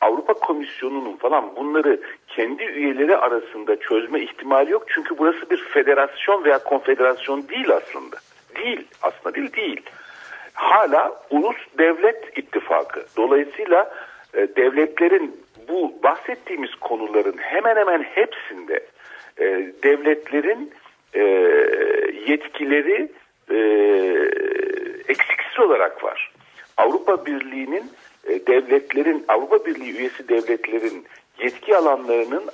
Avrupa Komisyonu'nun falan bunları kendi üyeleri arasında çözme ihtimali yok. Çünkü burası bir federasyon veya konfederasyon değil aslında. Değil aslında değil değil hala ulus devlet ittifakı. Dolayısıyla e, devletlerin bu bahsettiğimiz konuların hemen hemen hepsinde e, devletlerin e, yetkileri e, eksiksiz olarak var. Avrupa Birliği'nin e, devletlerin, Avrupa Birliği üyesi devletlerin yetki alanlarının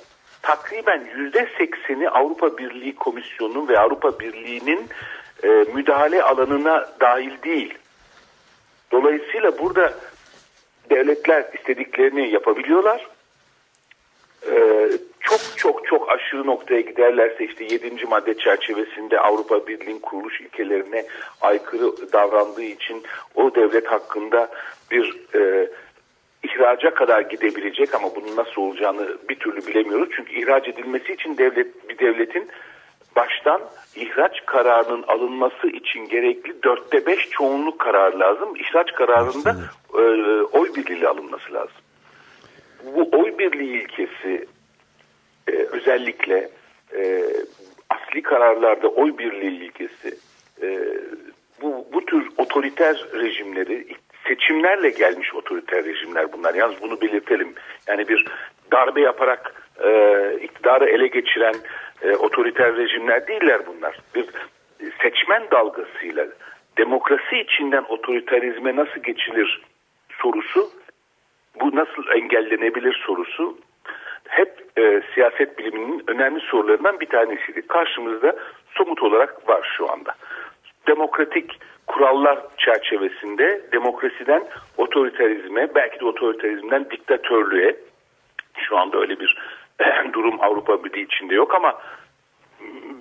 takriben yüzde sekseni Avrupa Birliği Komisyonu ve Avrupa Birliği'nin e, müdahale alanına dahil değil. Dolayısıyla burada devletler istediklerini yapabiliyorlar. Ee, çok çok çok aşırı noktaya giderlerse işte 7. madde çerçevesinde Avrupa Birliği'nin kuruluş ilkelerine aykırı davrandığı için o devlet hakkında bir e, ihraca kadar gidebilecek ama bunun nasıl olacağını bir türlü bilemiyoruz. Çünkü ihraç edilmesi için devlet bir devletin baştan ihraç kararının alınması için gerekli dörtte beş çoğunluk karar lazım. İhraç kararında e, oy birliğiyle alınması lazım. Bu oy birliği ilkesi e, özellikle e, asli kararlarda oy birliği ilkesi e, bu, bu tür otoriter rejimleri seçimlerle gelmiş otoriter rejimler bunlar. Yalnız bunu belirtelim. Yani bir darbe yaparak e, iktidarı ele geçiren e, otoriter rejimler değiller bunlar. Bir seçmen dalgasıyla demokrasi içinden otoriterizme nasıl geçilir sorusu, bu nasıl engellenebilir sorusu hep e, siyaset biliminin önemli sorularından bir tanesiydi. Karşımızda somut olarak var şu anda. Demokratik kurallar çerçevesinde demokrasiden otoriterizme, belki de otoriterizmden diktatörlüğe, şu anda öyle bir durum Avrupa Birliği içinde yok ama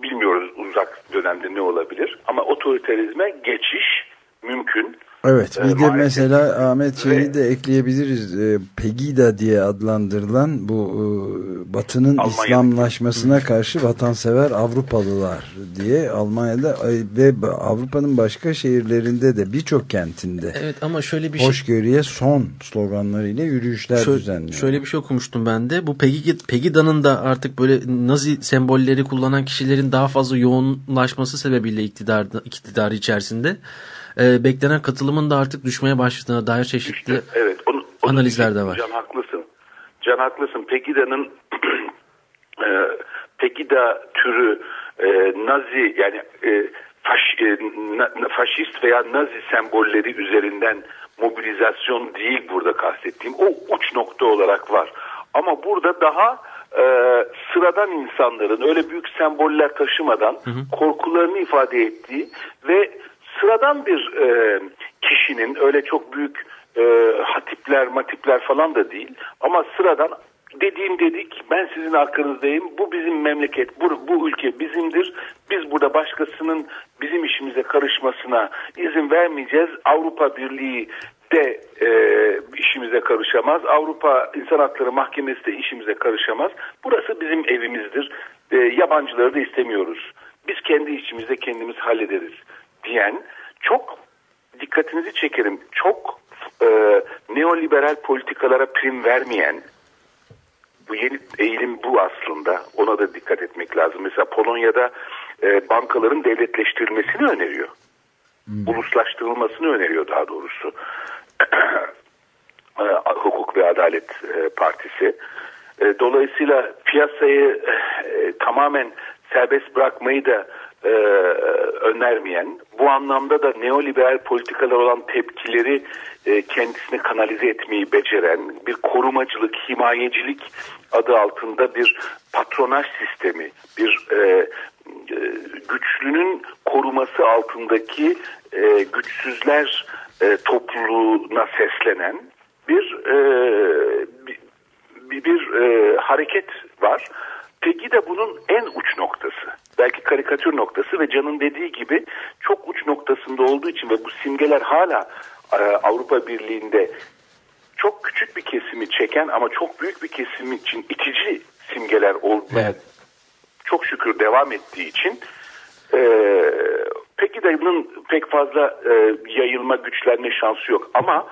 bilmiyoruz uzak dönemde ne olabilir. Ama otoriterizme geçiş mümkün. Evet bir de mesela Ahmet şeyi de ekleyebiliriz. E, Pegida diye adlandırılan bu e, Batı'nın İslamlaşmasına karşı vatansever Avrupalılar diye Almanya'da ve Avrupa'nın başka şehirlerinde de birçok kentinde. Evet ama şöyle bir şey. Hoşgörüye son sloganlarıyla yürüyüşler şöyle, düzenliyor. Şöyle bir şey okumuştum ben de. Bu Pegida'nın da artık böyle Nazi sembolleri kullanan kişilerin daha fazla yoğunlaşması sebebiyle iktidarda, iktidarı içerisinde e, beklenen katılımın da artık düşmeye başladığına dair çeşitli işte, evet, onu, onu analizler de var. Can haklısın. Can haklısın. Pegida'nın e, Pegida türü e, Nazi yani e, faş, e, na, faşist veya Nazi sembolleri üzerinden mobilizasyon değil burada kastettiğim. O uç nokta olarak var. Ama burada daha e, sıradan insanların öyle büyük semboller taşımadan hı hı. korkularını ifade ettiği ve sıradan bir e, kişinin öyle çok büyük e, hatipler matipler falan da değil ama sıradan dediğim dedik ben sizin arkanızdayım bu bizim memleket bu, bu ülke bizimdir biz burada başkasının bizim işimize karışmasına izin vermeyeceğiz Avrupa Birliği de e, işimize karışamaz Avrupa İnsan Hakları Mahkemesi de işimize karışamaz burası bizim evimizdir e, yabancıları da istemiyoruz biz kendi işimizde kendimiz hallederiz diyen çok dikkatinizi çekerim çok e, neoliberal politikalara prim vermeyen bu yeni eğilim bu aslında ona da dikkat etmek lazım. Mesela Polonya'da e, bankaların devletleştirilmesini öneriyor. Hmm. Uluslaştırılmasını öneriyor daha doğrusu. e, Hukuk ve Adalet e, Partisi. E, dolayısıyla piyasayı tamamen serbest bırakmayı da e, önermeyen, bu anlamda da neoliberal politikalar olan tepkileri e, kendisine kanalize etmeyi beceren, bir korumacılık, himayecilik adı altında bir patronaj sistemi, bir e, e, güçlünün koruması altındaki e, güçsüzler e, topluluğuna seslenen bir e, bir, bir e, hareket var. Peki de bunun en uç noktası. Belki karikatür noktası ve Can'ın dediği gibi çok uç noktasında olduğu için ve bu simgeler hala e, Avrupa Birliği'nde çok küçük bir kesimi çeken ama çok büyük bir kesim için itici simgeler olmaya evet. çok şükür devam ettiği için e, peki dayının pek fazla e, yayılma güçlenme şansı yok ama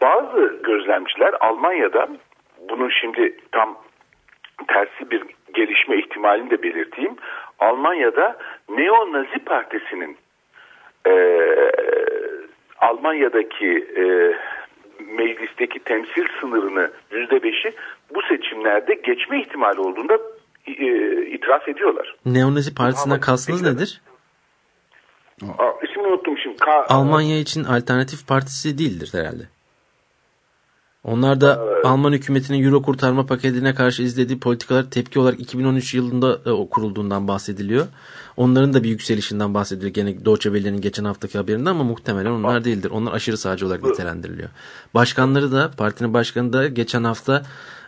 bazı gözlemciler Almanya'da bunun şimdi tam tersi bir gelişme ihtimalini de belirteyim. Almanya'da Neo-Nazi Partisi'nin e, Almanya'daki e, meclisteki temsil sınırını yüzde beşi bu seçimlerde geçme ihtimali olduğunda e, itiraf ediyorlar. Neonazi Partisi'nden kastınız nedir? Aa, ismini unuttum şimdi. Ka Almanya için alternatif partisi değildir herhalde. Onlar da evet. Alman hükümetinin Euro kurtarma paketine karşı izlediği politikalar tepki olarak 2013 yılında e, kurulduğundan bahsediliyor. Onların da bir yükselişinden bahsediliyor. Gene Deutsche Welle'nin geçen haftaki haberinde ama muhtemelen onlar değildir. Onlar aşırı sağcı olarak nitelendiriliyor. Başkanları da partinin başkanı da geçen hafta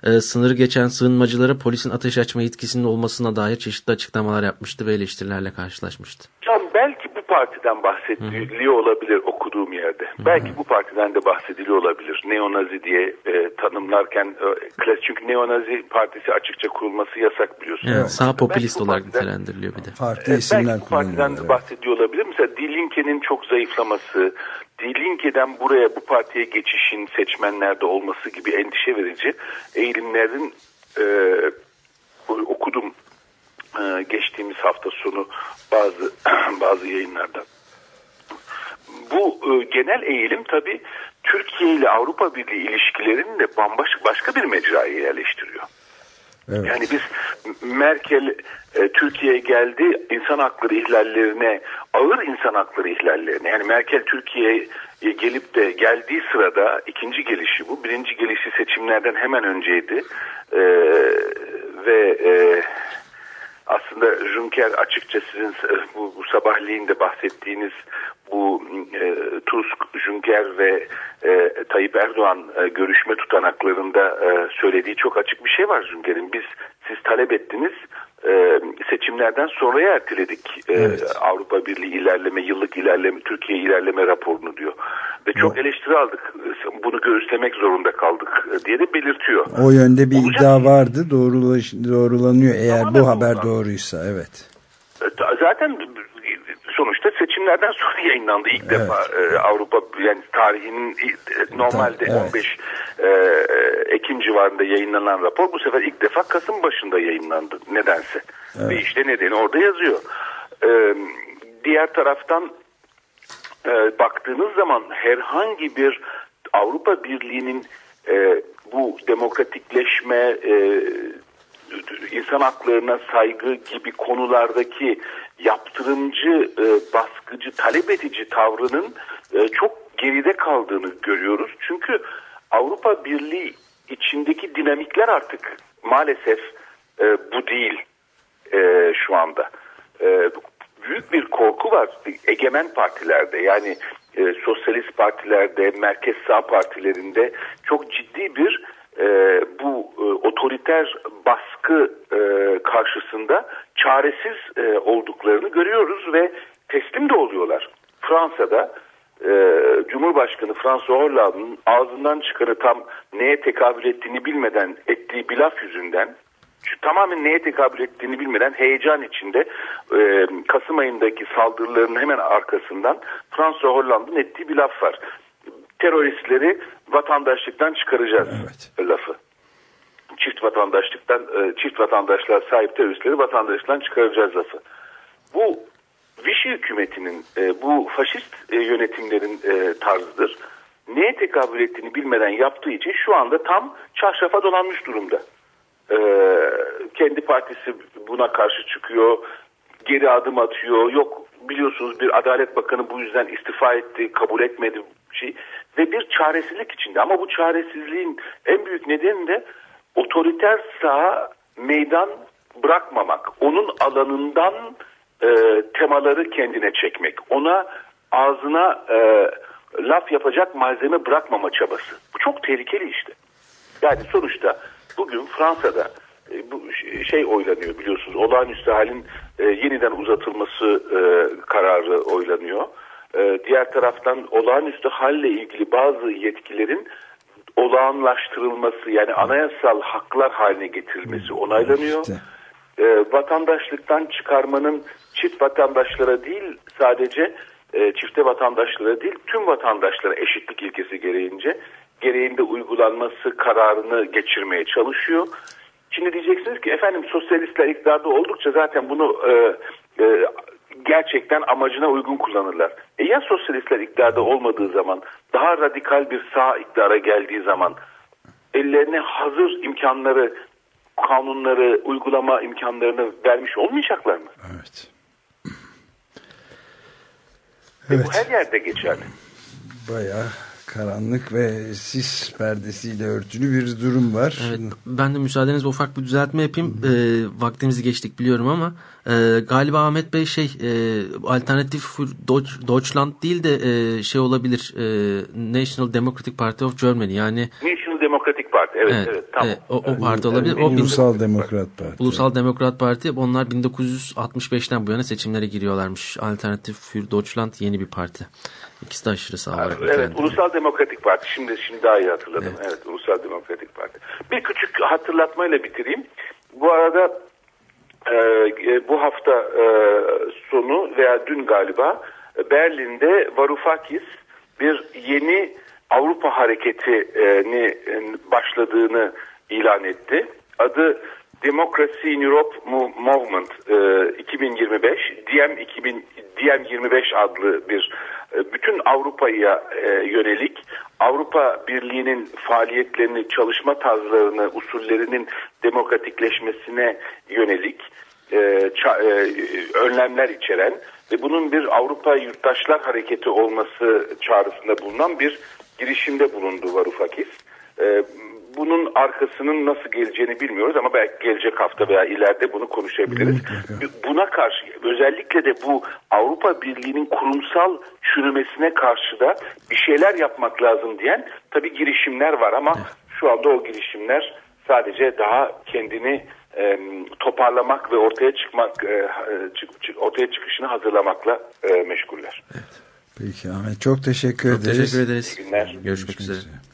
e, sınırı geçen sığınmacılara polisin ateş açma yetkisinin olmasına dair çeşitli açıklamalar yapmıştı ve eleştirilerle karşılaşmıştı. Can belki bu partiden bahsediliyor olabilir okuduğum yerde. Hı-hı. Belki bu partiden de bahsediliyor olabilir. Neonazi diye e, tanımlarken e, çünkü Neonazi partisi açıkça kurulması yasak biliyorsunuz. Evet, sağ popülist olarak nitelendiriliyor bir de. Parti e, isimler belki bu partiden de bahsediyor olabilir. Mesela Dilinke'nin çok zayıflaması, Dilinke'den buraya bu partiye geçişin seçmenlerde olması gibi endişe verici eğilimlerin e, okudum e, geçtiğimiz hafta sonu bazı bazı yayınlarda. Bu e, genel eğilim tabii Türkiye ile Avrupa Birliği ilişkilerini de bambaşka başka bir mecraya yerleştiriyor. Evet. Yani biz Merkel e, Türkiye'ye geldi insan hakları ihlallerine ağır insan hakları ihlallerine yani Merkel Türkiye'ye gelip de geldiği sırada ikinci gelişi bu birinci gelişi seçimlerden hemen önceydi e, ve e, aslında Juncker açıkça sizin bu, bu sabahleyin de bahsettiğiniz bu e, Tusk, Juncker ve e, Tayyip Erdoğan e, görüşme tutanaklarında e, söylediği çok açık bir şey var Juncker'in. Biz siz talep ettiniz e, seçimlerden sonraya erteledik e, evet. Avrupa Birliği ilerleme, yıllık ilerleme, Türkiye ilerleme raporunu diyor. Ve çok evet. eleştiri aldık. Bunu göğüslemek zorunda kaldık e, diye de belirtiyor. O yönde bir Olacak iddia vardı. Doğrulaş, doğrulanıyor eğer Tamamen bu haber doğruysa. Evet. Zaten sonuçta seçimlerden sonra yayınlandı ilk evet. defa e, Avrupa yani tarihinin e, normalde evet. 15 e, Ekim civarında yayınlanan rapor bu sefer ilk defa Kasım başında yayınlandı nedense. Evet. Ve işte nedeni orada yazıyor. E, diğer taraftan e, baktığınız zaman herhangi bir Avrupa Birliği'nin e, bu demokratikleşme e, insan haklarına saygı gibi konulardaki yaptırımcı, e, baskıcı, talep edici tavrının e, çok geride kaldığını görüyoruz. Çünkü Avrupa Birliği içindeki dinamikler artık maalesef e, bu değil e, şu anda. E, büyük bir korku var egemen partilerde yani e, sosyalist partilerde, merkez sağ partilerinde çok ciddi bir e, bu e, otoriter baskı e, karşısında çaresiz e, olduklarını görüyoruz ve teslim de oluyorlar. Fransa'da e, Cumhurbaşkanı François Hollande'ın ağzından çıkanı tam neye tekabül ettiğini bilmeden ettiği bir laf yüzünden şu, tamamen neye tekabül ettiğini bilmeden heyecan içinde e, Kasım ayındaki saldırıların hemen arkasından François Hollande'ın ettiği bir laf var. Teröristleri vatandaşlıktan çıkaracağız evet. lafı. Çift vatandaşlıktan e, çift vatandaşlığa sahip teröristleri vatandaşlıktan çıkaracağız lafı. Bu Vichy hükümetinin e, bu faşist e, yönetimlerin tarzıdır. Neye tekabül ettiğini bilmeden yaptığı için şu anda tam çarşafa dolanmış durumda. Kendi partisi buna karşı çıkıyor, geri adım atıyor. Yok biliyorsunuz bir Adalet Bakanı bu yüzden istifa etti, kabul etmedi şey ve bir çaresizlik içinde. Ama bu çaresizliğin en büyük nedeni de otoriter sağ meydan bırakmamak. Onun alanından e, temaları kendine çekmek. Ona ağzına e, laf yapacak malzeme bırakmama çabası. Bu çok tehlikeli işte. Yani sonuçta bugün Fransa'da e, bu şey oylanıyor biliyorsunuz. Olağanüstü halin e, yeniden uzatılması e, kararı oylanıyor. E, diğer taraftan olağanüstü halle ilgili bazı yetkilerin olağanlaştırılması yani anayasal haklar haline getirilmesi onaylanıyor. İşte e, vatandaşlıktan çıkarmanın çift vatandaşlara değil sadece e, çifte vatandaşlara değil tüm vatandaşlara eşitlik ilkesi gereğince gereğinde uygulanması kararını geçirmeye çalışıyor. Şimdi diyeceksiniz ki efendim sosyalistler iktidarda oldukça zaten bunu e, e, gerçekten amacına uygun kullanırlar. E ya sosyalistler iktidarda olmadığı zaman daha radikal bir sağ iktidara geldiği zaman ellerine hazır imkanları, kanunları, uygulama imkanlarını vermiş olmayacaklar mı? Evet. Evet. Bu her yerde geçerli. Bayağı karanlık ve sis perdesiyle örtülü bir durum var. Evet, ben de müsaadenizle ufak bir düzeltme yapayım. E, vaktimizi geçtik biliyorum ama e, galiba Ahmet Bey şey e, alternatif Deutschland değil de e, şey olabilir e, National Democratic Party of Germany yani National Democratic Party evet evet, evet tamam. Evet, o, o parti olabilir. O Ulusal Demokrat Parti. Ulusal Demokrat Parti onlar 1965'ten bu yana seçimlere giriyorlarmış. Alternatif für Deutschland yeni bir parti. İkisi de aşırı sağ olarak. Evet, Ulusal Demokratik Parti. Şimdi şimdi daha iyi hatırladım. Evet. evet, Ulusal Demokratik Parti. Bir küçük hatırlatmayla bitireyim. Bu arada e, bu hafta e, sonu veya dün galiba Berlin'de Varoufakis bir yeni Avrupa hareketini başladığını ilan etti. Adı Democracy in Europe Movement e, 2025, DM 2000 DM 25 adlı bir e, bütün Avrupa'ya e, yönelik Avrupa Birliği'nin faaliyetlerini, çalışma tarzlarını, usullerinin demokratikleşmesine yönelik e, e, önlemler içeren ve bunun bir Avrupa Yurttaşlar Hareketi olması çağrısında bulunan bir girişimde bulundu Varoufakis. E, bunun arkasının nasıl geleceğini bilmiyoruz ama belki gelecek hafta veya ileride bunu konuşabiliriz. Buna karşı özellikle de bu Avrupa Birliği'nin kurumsal çürümesine karşı da bir şeyler yapmak lazım diyen tabii girişimler var ama şu anda o girişimler sadece daha kendini e, toparlamak ve ortaya çıkmak e, çık, çık, ortaya çıkışını hazırlamakla e, meşguller. Evet. Peki Ahmet çok teşekkür çok ederiz. Teşekkür ederiz. İyi günler. Görüşmek, Görüşmek üzere. üzere.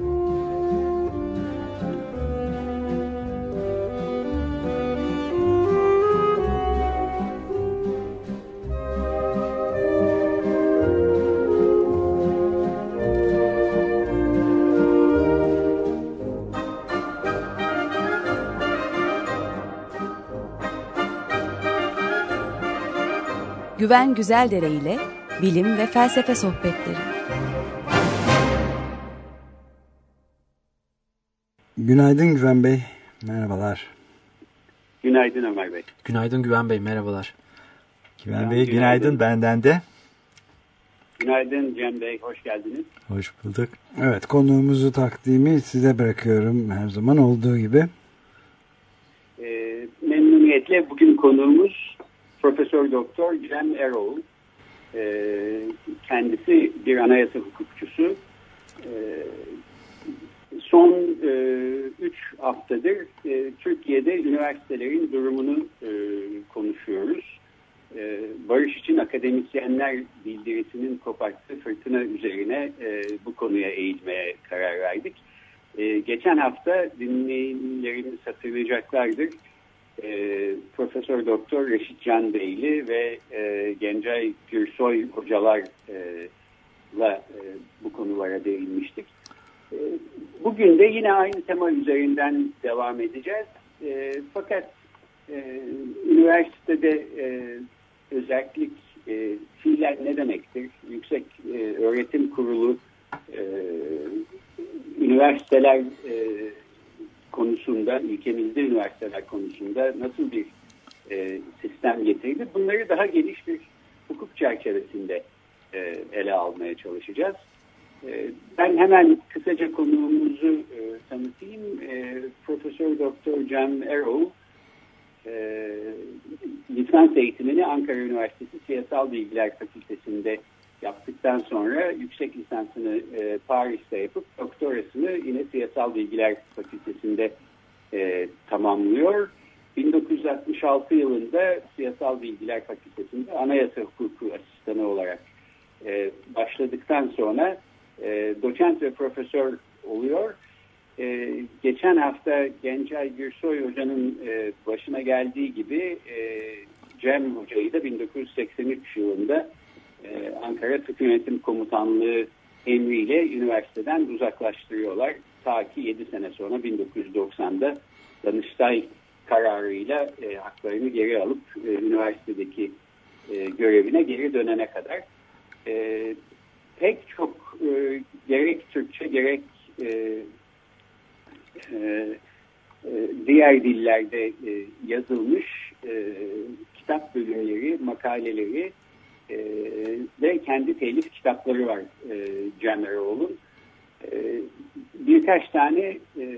Güven Güzeldere ile bilim ve felsefe sohbetleri. Günaydın Güven Bey. Merhabalar. Günaydın Ömer Bey. Günaydın Güven Bey. Merhabalar. Güven Bey günaydın, günaydın benden de. Günaydın Cem Bey. Hoş geldiniz. Hoş bulduk. Evet konuğumuzu takdimi size bırakıyorum her zaman olduğu gibi. E, memnuniyetle bugün konuğumuz Profesör Doktor Cem Erol. E, kendisi bir anayasa hukukçusu. E, son e, üç haftadır e, Türkiye'de üniversitelerin durumunu konuşuyoruz. Barış için akademisyenler bildirisinin koparttığı fırtına üzerine bu konuya eğilmeye karar verdik. Geçen hafta dinleyenlerimiz hatırlayacaklardır. E, Profesör Doktor Reşit Can Beyli ve e, Gencay Gürsoy hocalarla e, bu konulara değinmiştik. E, bugün de yine aynı tema üzerinden devam edeceğiz. E, fakat e, üniversitede e, özellik e, fiiller ne demektir? Yüksek e, Öğretim Kurulu e, üniversiteler e, konusunda, ülkemizde üniversiteler konusunda nasıl bir e, sistem getirdi? Bunları daha geniş bir hukuk çerçevesinde e, ele almaya çalışacağız. E, ben hemen kısaca konuğumuzu e, tanıtayım. E, Profesör Doktor Cem Erol, e, lisans eğitimini Ankara Üniversitesi Siyasal Bilgiler Fakültesi'nde yaptıktan sonra yüksek lisansını e, Paris'te yapıp doktorasını yine Siyasal Bilgiler Fakültesi'nde e, tamamlıyor. 1966 yılında Siyasal Bilgiler Fakültesi'nde anayasa hukuku asistanı olarak e, başladıktan sonra e, doçent ve profesör oluyor. E, geçen hafta Gencay Gürsoy Hoca'nın e, başına geldiği gibi e, Cem Hoca'yı da 1983 yılında e, Ankara Tıp Yönetim Komutanlığı emriyle üniversiteden uzaklaştırıyorlar. Ta ki 7 sene sonra 1990'da Danıştay kararıyla e, haklarını geri alıp e, üniversitedeki e, görevine geri dönene kadar. E, pek çok e, gerek Türkçe gerek e, e, e diğer dillerde e, yazılmış e, kitap bölümleri, makaleleri e, ve kendi telif kitapları var e, Cem Eroğlu'nun. E, birkaç tane e,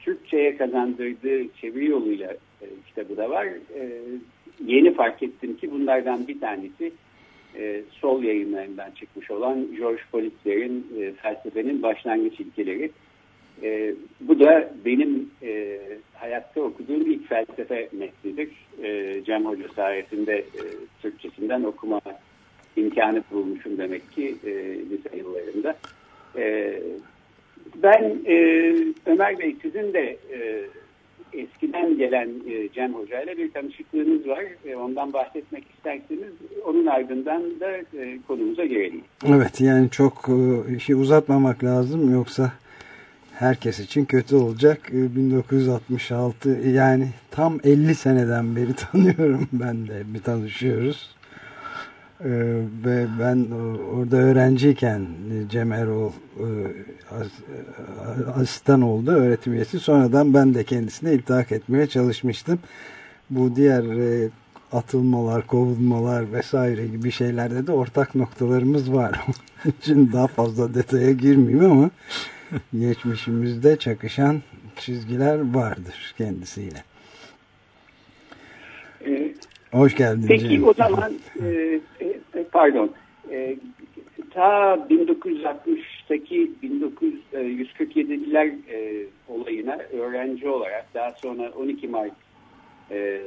Türkçe'ye kazandırdığı çeviri yoluyla e, kitabı da var. E, yeni fark ettim ki bunlardan bir tanesi e, sol yayınlarından çıkmış olan George Politzer'in felsefenin başlangıç ilkeleri. E, bu da benim hayatta okuduğum ilk felsefe metnidir. E, Cem Hoca sayesinde e, Türkçesinden okuma imkanı bulmuşum demek ki e, lise yıllarında. E, ben e, Ömer Bey sizin de e, eskiden gelen e, Cem Hoca ile bir tanışıklığınız var. E, ondan bahsetmek isterseniz onun ardından da e, konumuza girelim. Evet yani çok e, işi uzatmamak lazım yoksa herkes için kötü olacak. 1966 e, yani tam 50 seneden beri tanıyorum ben de bir tanışıyoruz. Ee, ve ben orada öğrenciyken Cem Erol e, asistan oldu öğretim üyesi. Sonradan ben de kendisine iltihak etmeye çalışmıştım. Bu diğer e, atılmalar, kovulmalar vesaire gibi şeylerde de ortak noktalarımız var. için daha fazla detaya girmeyeyim ama geçmişimizde çakışan çizgiler vardır kendisiyle. Ee, Hoş geldin. Peki Cem. o zaman e, e, pardon e, ta 1960'taki 1947'ler e, olayına öğrenci olarak daha sonra 12 Mart e,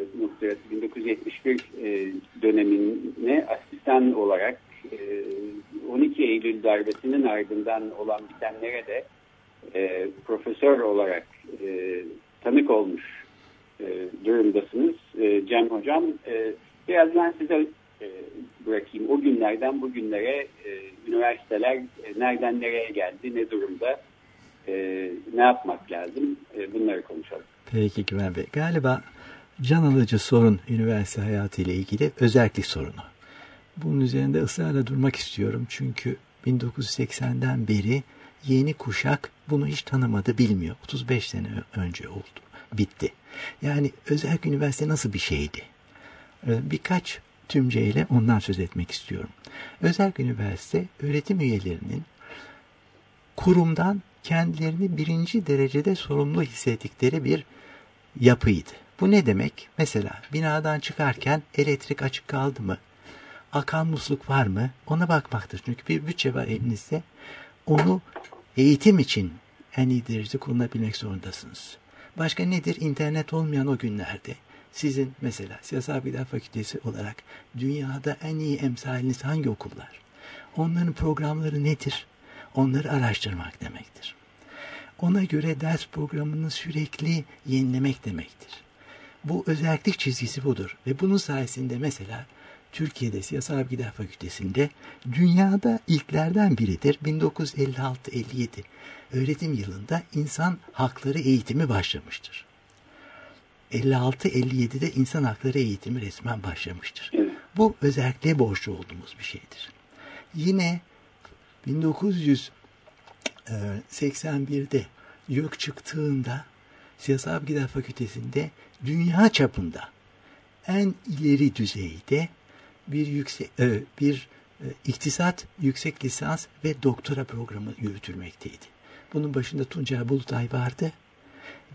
1971 e, dönemine asistan olarak e, 12 Eylül darbesinin ardından olan bitenlere de e, profesör olarak e, tanık olmuş e, durumdasınız. E, Cem Hocam e, biraz ben size e, bırakayım. O günlerden bugünlere e, üniversiteler e, nereden nereye geldi, ne durumda, e, ne yapmak lazım e, bunları konuşalım. Peki Güven Bey. Galiba can alıcı sorun üniversite hayatı ile ilgili özellik sorunu. Bunun üzerinde ısrarla durmak istiyorum. Çünkü 1980'den beri yeni kuşak bunu hiç tanımadı, bilmiyor. 35 sene önce oldu, bitti. Yani özel üniversite nasıl bir şeydi? Ee, birkaç tümceyle ondan söz etmek istiyorum. Özel üniversite öğretim üyelerinin kurumdan kendilerini birinci derecede sorumlu hissettikleri bir yapıydı. Bu ne demek? Mesela binadan çıkarken elektrik açık kaldı mı? Akan musluk var mı? Ona bakmaktır. Çünkü bir bütçe var elinizde. Onu eğitim için en iyi derecede kullanabilmek zorundasınız. Başka nedir? İnternet olmayan o günlerde sizin mesela Siyasal Bilgiler Fakültesi olarak dünyada en iyi emsaliniz hangi okullar? Onların programları nedir? Onları araştırmak demektir. Ona göre ders programını sürekli yenilemek demektir. Bu özellik çizgisi budur ve bunun sayesinde mesela Türkiye'de Siyasal Bilgiler Fakültesi'nde dünyada ilklerden biridir. 1956-57 öğretim yılında insan hakları eğitimi başlamıştır. 56-57'de insan hakları eğitimi resmen başlamıştır. Bu özellikle borçlu olduğumuz bir şeydir. Yine 1981'de YÖK çıktığında Siyasal Bilgiler Fakültesi'nde dünya çapında en ileri düzeyde bir yüksek e, bir e, iktisat yüksek lisans ve doktora programı yürütülmekteydi. Bunun başında Tuncay Bulutay vardı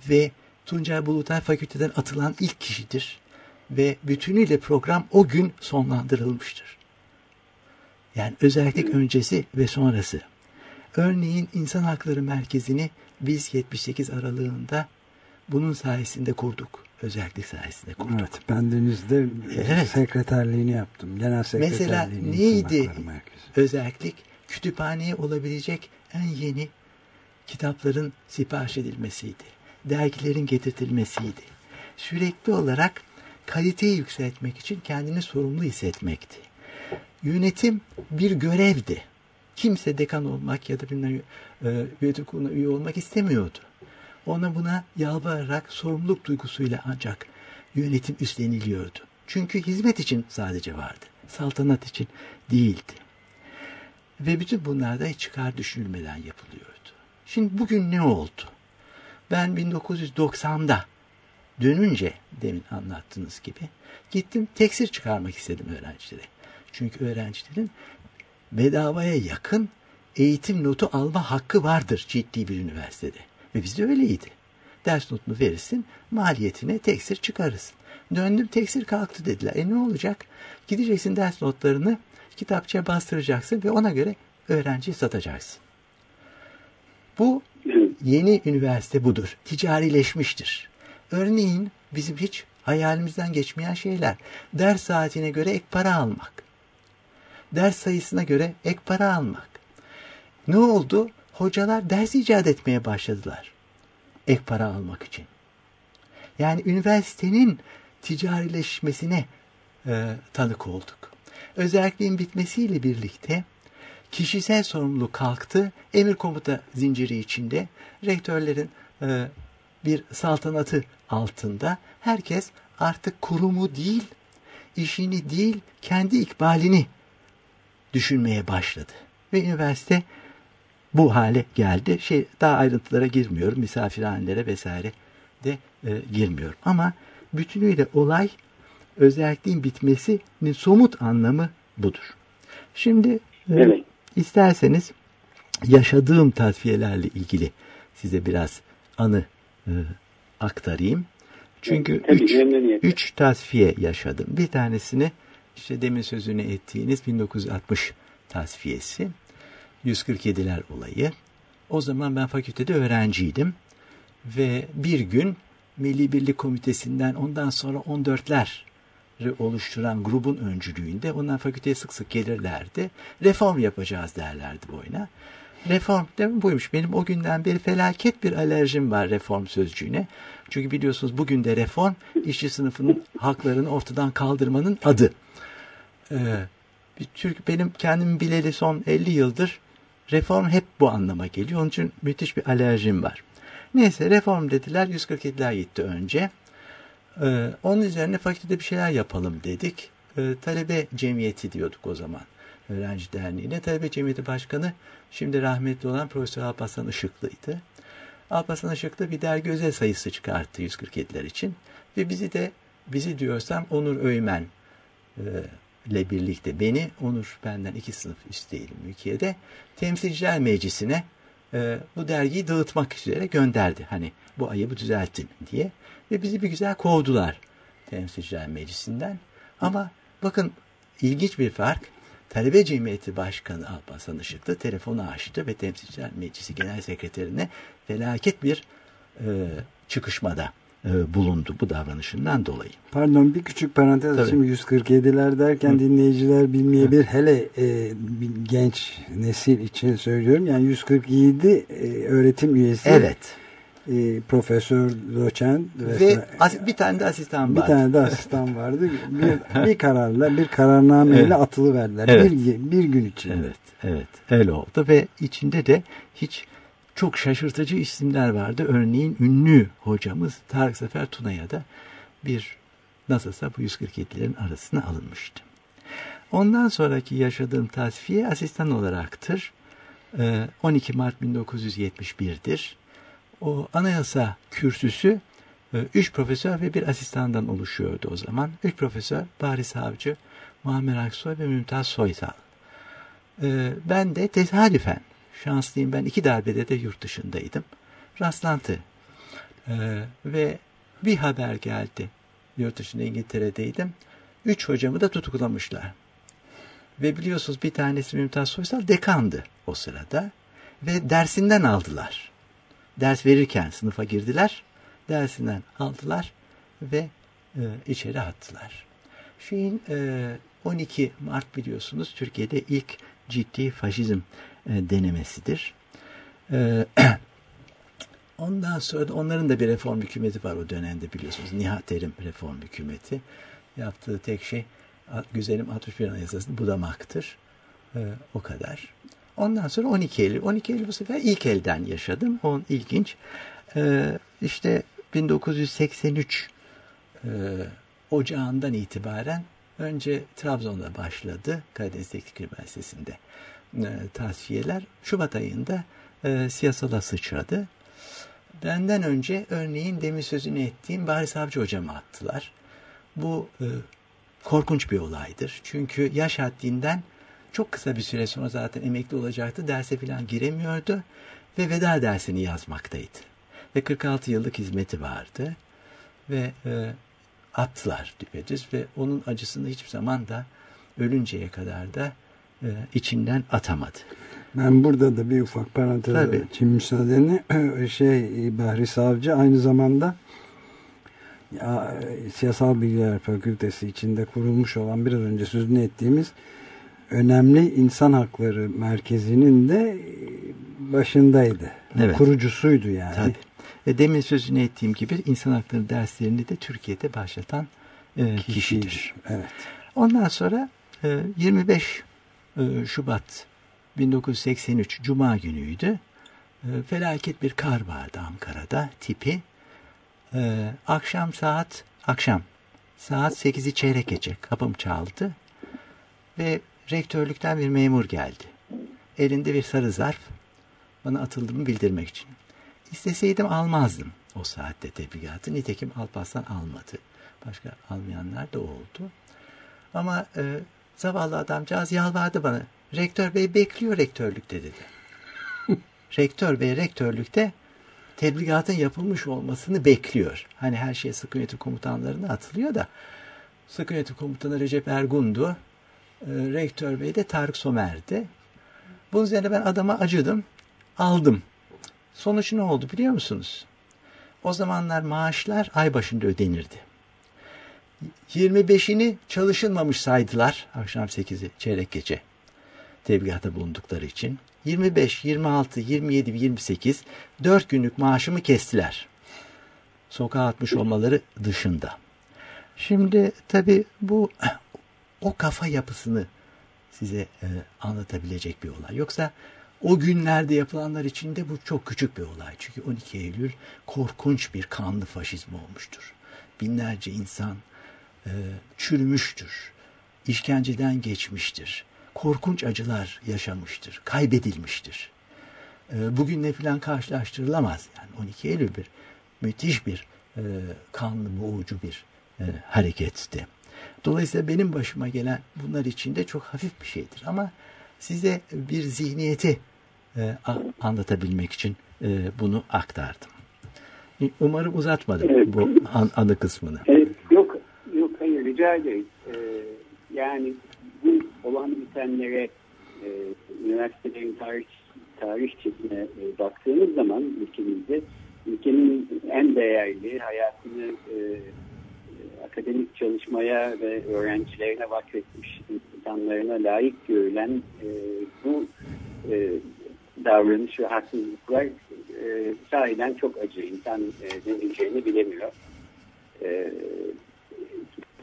ve Tuncay Bulutay fakülteden atılan ilk kişidir ve bütünüyle program o gün sonlandırılmıştır. Yani özellik öncesi ve sonrası. Örneğin İnsan Hakları Merkezi'ni biz 78 aralığında bunun sayesinde kurduk. Özellik sayesinde kurduk. Evet, ben denizde evet. sekreterliğini yaptım. Genel sekreterliğini. Mesela neydi özellik? kütüphaneye olabilecek en yeni kitapların sipariş edilmesiydi. Dergilerin getirtilmesiydi. Sürekli olarak kaliteyi yükseltmek için kendini sorumlu hissetmekti. Yönetim bir görevdi. Kimse dekan olmak ya da bilmem e, üye olmak istemiyordu. Ona buna yalvararak sorumluluk duygusuyla ancak yönetim üstleniliyordu. Çünkü hizmet için sadece vardı. Saltanat için değildi. Ve bütün bunlar da hiç çıkar düşünülmeden yapılıyordu. Şimdi bugün ne oldu? Ben 1990'da dönünce demin anlattığınız gibi gittim teksir çıkarmak istedim öğrencilere. Çünkü öğrencilerin bedavaya yakın eğitim notu alma hakkı vardır ciddi bir üniversitede. Ve bizde öyleydi. Ders notunu verirsin, maliyetine teksir çıkarırsın. Döndüm teksir kalktı dediler. E ne olacak? Gideceksin ders notlarını kitapçıya bastıracaksın ve ona göre öğrenciye satacaksın. Bu yeni üniversite budur. Ticarileşmiştir. Örneğin bizim hiç hayalimizden geçmeyen şeyler. Ders saatine göre ek para almak. Ders sayısına göre ek para almak. Ne oldu? Hocalar ders icat etmeye başladılar. Ek para almak için. Yani üniversitenin ticarileşmesine e, tanık olduk. Özelliğin bitmesiyle birlikte kişisel sorumluluk kalktı. Emir komuta zinciri içinde rektörlerin e, bir saltanatı altında herkes artık kurumu değil, işini değil, kendi ikbalini düşünmeye başladı. Ve üniversite bu hale geldi. Şey daha ayrıntılara girmiyorum. Misafirhanelere vesaire de e, girmiyorum. Ama bütünüyle olay özelliğin bitmesinin somut anlamı budur. Şimdi e, evet. isterseniz yaşadığım tasfiyelerle ilgili size biraz anı e, aktarayım. Çünkü Tabii, üç, üç tasfiye yaşadım. Bir tanesini işte demin sözünü ettiğiniz 1960 tasfiyesi. 147'ler olayı. O zaman ben fakültede öğrenciydim. Ve bir gün Milli Birlik Komitesi'nden ondan sonra 14'ler oluşturan grubun öncülüğünde onlar fakülteye sık sık gelirlerdi. Reform yapacağız derlerdi boyuna. Reform demin buymuş. Benim o günden beri felaket bir alerjim var reform sözcüğüne. Çünkü biliyorsunuz bugün de reform işçi sınıfının haklarını ortadan kaldırmanın adı. Ee, Türk benim kendimi bileli son 50 yıldır reform hep bu anlama geliyor. Onun için müthiş bir alerjim var. Neyse reform dediler. 147'ler gitti önce. Ee, onun üzerine fakültede bir şeyler yapalım dedik. Ee, talebe cemiyeti diyorduk o zaman. Öğrenci Derneği'ne. Talebe Cemiyeti Başkanı şimdi rahmetli olan Profesör Alparslan Işıklı'ydı. Alparslan Işıklı bir dergi özel sayısı çıkarttı 147'ler için. Ve bizi de, bizi diyorsam Onur Öymen e, ile birlikte beni, Onur benden iki sınıf üstteydim ülkede, Temsilciler Meclisi'ne e, bu dergiyi dağıtmak üzere gönderdi. Hani bu ayıbı düzeltin diye. Ve bizi bir güzel kovdular Temsilciler Meclisi'nden. Ama bakın ilginç bir fark. Talebe Cemiyeti Başkanı Alparslan Işıklı telefonu açtı ve Temsilciler Meclisi Genel Sekreterine felaket bir e, çıkışmada e, bulundu bu davranışından dolayı. Pardon bir küçük parantez açayım. 147'ler derken Hı. dinleyiciler bilmeyebilir. Hı. Hele e, genç nesil için söylüyorum. Yani 147 e, öğretim üyesi. Evet. E, profesör, doçent ve as, bir tane de asistan vardı. Bir tane de asistan vardı. bir, bir kararla, bir kararnameyle evet. atılı verdiler. Evet. Bir, bir gün içinde. Evet, evet. Öyle oldu ve içinde de hiç çok şaşırtıcı isimler vardı. Örneğin ünlü hocamız Tarık Sefer Tuna'ya da bir nasılsa bu 147'lerin arasına alınmıştı. Ondan sonraki yaşadığım tasfiye asistan olaraktır. 12 ee, Mart 1971'dir. O anayasa kürsüsü e, üç profesör ve bir asistandan oluşuyordu o zaman. Üç profesör Bari Savcı, Muammer Aksoy ve Mümtaz Soysal. Ee, ben de tesadüfen şanslıyım. Ben iki darbede de yurt dışındaydım. Rastlantı. Ee, ve bir haber geldi. Yurt dışında İngiltere'deydim. Üç hocamı da tutuklamışlar. Ve biliyorsunuz bir tanesi Mümtaz Soysal dekandı o sırada. Ve dersinden aldılar. Ders verirken sınıfa girdiler. Dersinden aldılar ve e, içeri attılar. Şeyin e, 12 Mart biliyorsunuz Türkiye'de ilk ciddi faşizm e, denemesidir. E, ondan sonra da onların da bir reform hükümeti var o dönemde biliyorsunuz. Nihat Erim reform hükümeti. Yaptığı tek şey güzelim 61 Anayasası'nı budamaktır. E, o kadar. Ondan sonra 12 Eylül. 12 Eylül bu sefer ilk elden yaşadım. O ilginç. E, işte 1983 e, ocağından itibaren önce Trabzon'da başladı. Karadeniz Teknik Üniversitesi'nde e, tasfiyeler. Şubat ayında e, siyasala sıçradı. Benden önce örneğin demin sözünü ettiğim Bahri Savcı hocamı attılar. Bu e, korkunç bir olaydır. Çünkü yaş haddinden çok kısa bir süre sonra zaten emekli olacaktı. Derse falan giremiyordu ve veda dersini yazmaktaydı. Ve 46 yıllık hizmeti vardı. Ve e, attılar düpedüz ve onun acısını hiçbir zaman da ölünceye kadar da e, içinden atamadı. Ben burada da bir ufak parantez açayım müsaadeni. Şey Bahri Savcı aynı zamanda ya, Siyasal Bilgiler Fakültesi içinde kurulmuş olan biraz önce sözünü ettiğimiz önemli insan hakları merkezinin de başındaydı. Evet. Kurucusuydu yani. Tabii. Ve demin sözünü ettiğim gibi insan hakları derslerini de Türkiye'de başlatan e, kişidir. Evet. Ondan sonra e, 25 e, Şubat 1983 Cuma günüydü. E, felaket bir kar vardı Ankara'da tipi. E, akşam saat akşam saat 8'i çeyrek geçe kapım çaldı ve rektörlükten bir memur geldi. Elinde bir sarı zarf bana atıldığımı bildirmek için. İsteseydim almazdım o saatte tebligatı. Nitekim Alparslan almadı. Başka almayanlar da oldu. Ama e, zavallı adamcağız yalvardı bana. Rektör bey bekliyor rektörlükte dedi. Rektör bey rektörlükte tebligatın yapılmış olmasını bekliyor. Hani her şey sıkı yönetim komutanlarına atılıyor da sıkı yönetim komutanı Recep Ergun'du. E, rektör bey de Tarık Somer'di. Bunun üzerine ben adama acıdım. Aldım. Sonuç ne oldu biliyor musunuz? O zamanlar maaşlar ay başında ödenirdi. 25'ini çalışılmamış saydılar akşam 8'i çeyrek gece tebliğata bulundukları için. 25, 26, 27 28 4 günlük maaşımı kestiler. Sokağa atmış olmaları dışında. Şimdi tabi bu o kafa yapısını size e, anlatabilecek bir olay. Yoksa o günlerde yapılanlar için de bu çok küçük bir olay. Çünkü 12 Eylül korkunç bir kanlı faşizm olmuştur. Binlerce insan e, çürümüştür. İşkenceden geçmiştir. Korkunç acılar yaşamıştır. Kaybedilmiştir. E, bugünle falan karşılaştırılamaz. Yani 12 Eylül bir müthiş bir e, kanlı boğucu bir e, hareketti. Dolayısıyla benim başıma gelen bunlar için de çok hafif bir şeydir. Ama size bir zihniyeti e, anlatabilmek için e, bunu aktardım. Umarım uzatmadım bu an, anı kısmını. Evet, yok, yok hayır rica ederim. Ee, yani bu olan bitenlere e, üniversitelerin tarih tarihçesine e, baktığımız zaman ülkemizde ülkenin en değerli hayatını e, akademik çalışmaya ve öğrencilerine vakfetmiş insanlarına layık görülen e, bu e, davranış ve haksızlıklar e, sahiden çok acı. İnsan e, ne diyeceğini bilemiyor. E,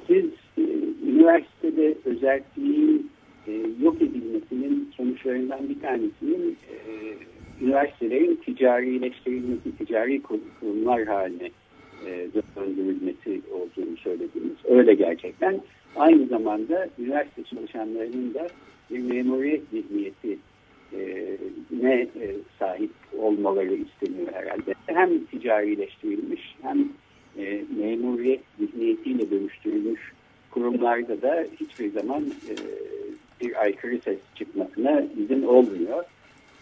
siz e, üniversitede özelliğin e, yok edilmesinin sonuçlarından bir tanesinin e, üniversitelerin ticarileştirilmesi, ticari kurumlar haline e, döndürülmesi olduğunu söylediniz. Öyle gerçekten. Aynı zamanda üniversite çalışanlarının da bir memuriyet zihniyeti e, ne sahip olmaları isteniyor herhalde. Hem ticarileştirilmiş hem e, memuriyet zihniyetiyle dönüştürülmüş kurumlarda da hiçbir zaman e, bir aykırı ses çıkmasına izin olmuyor.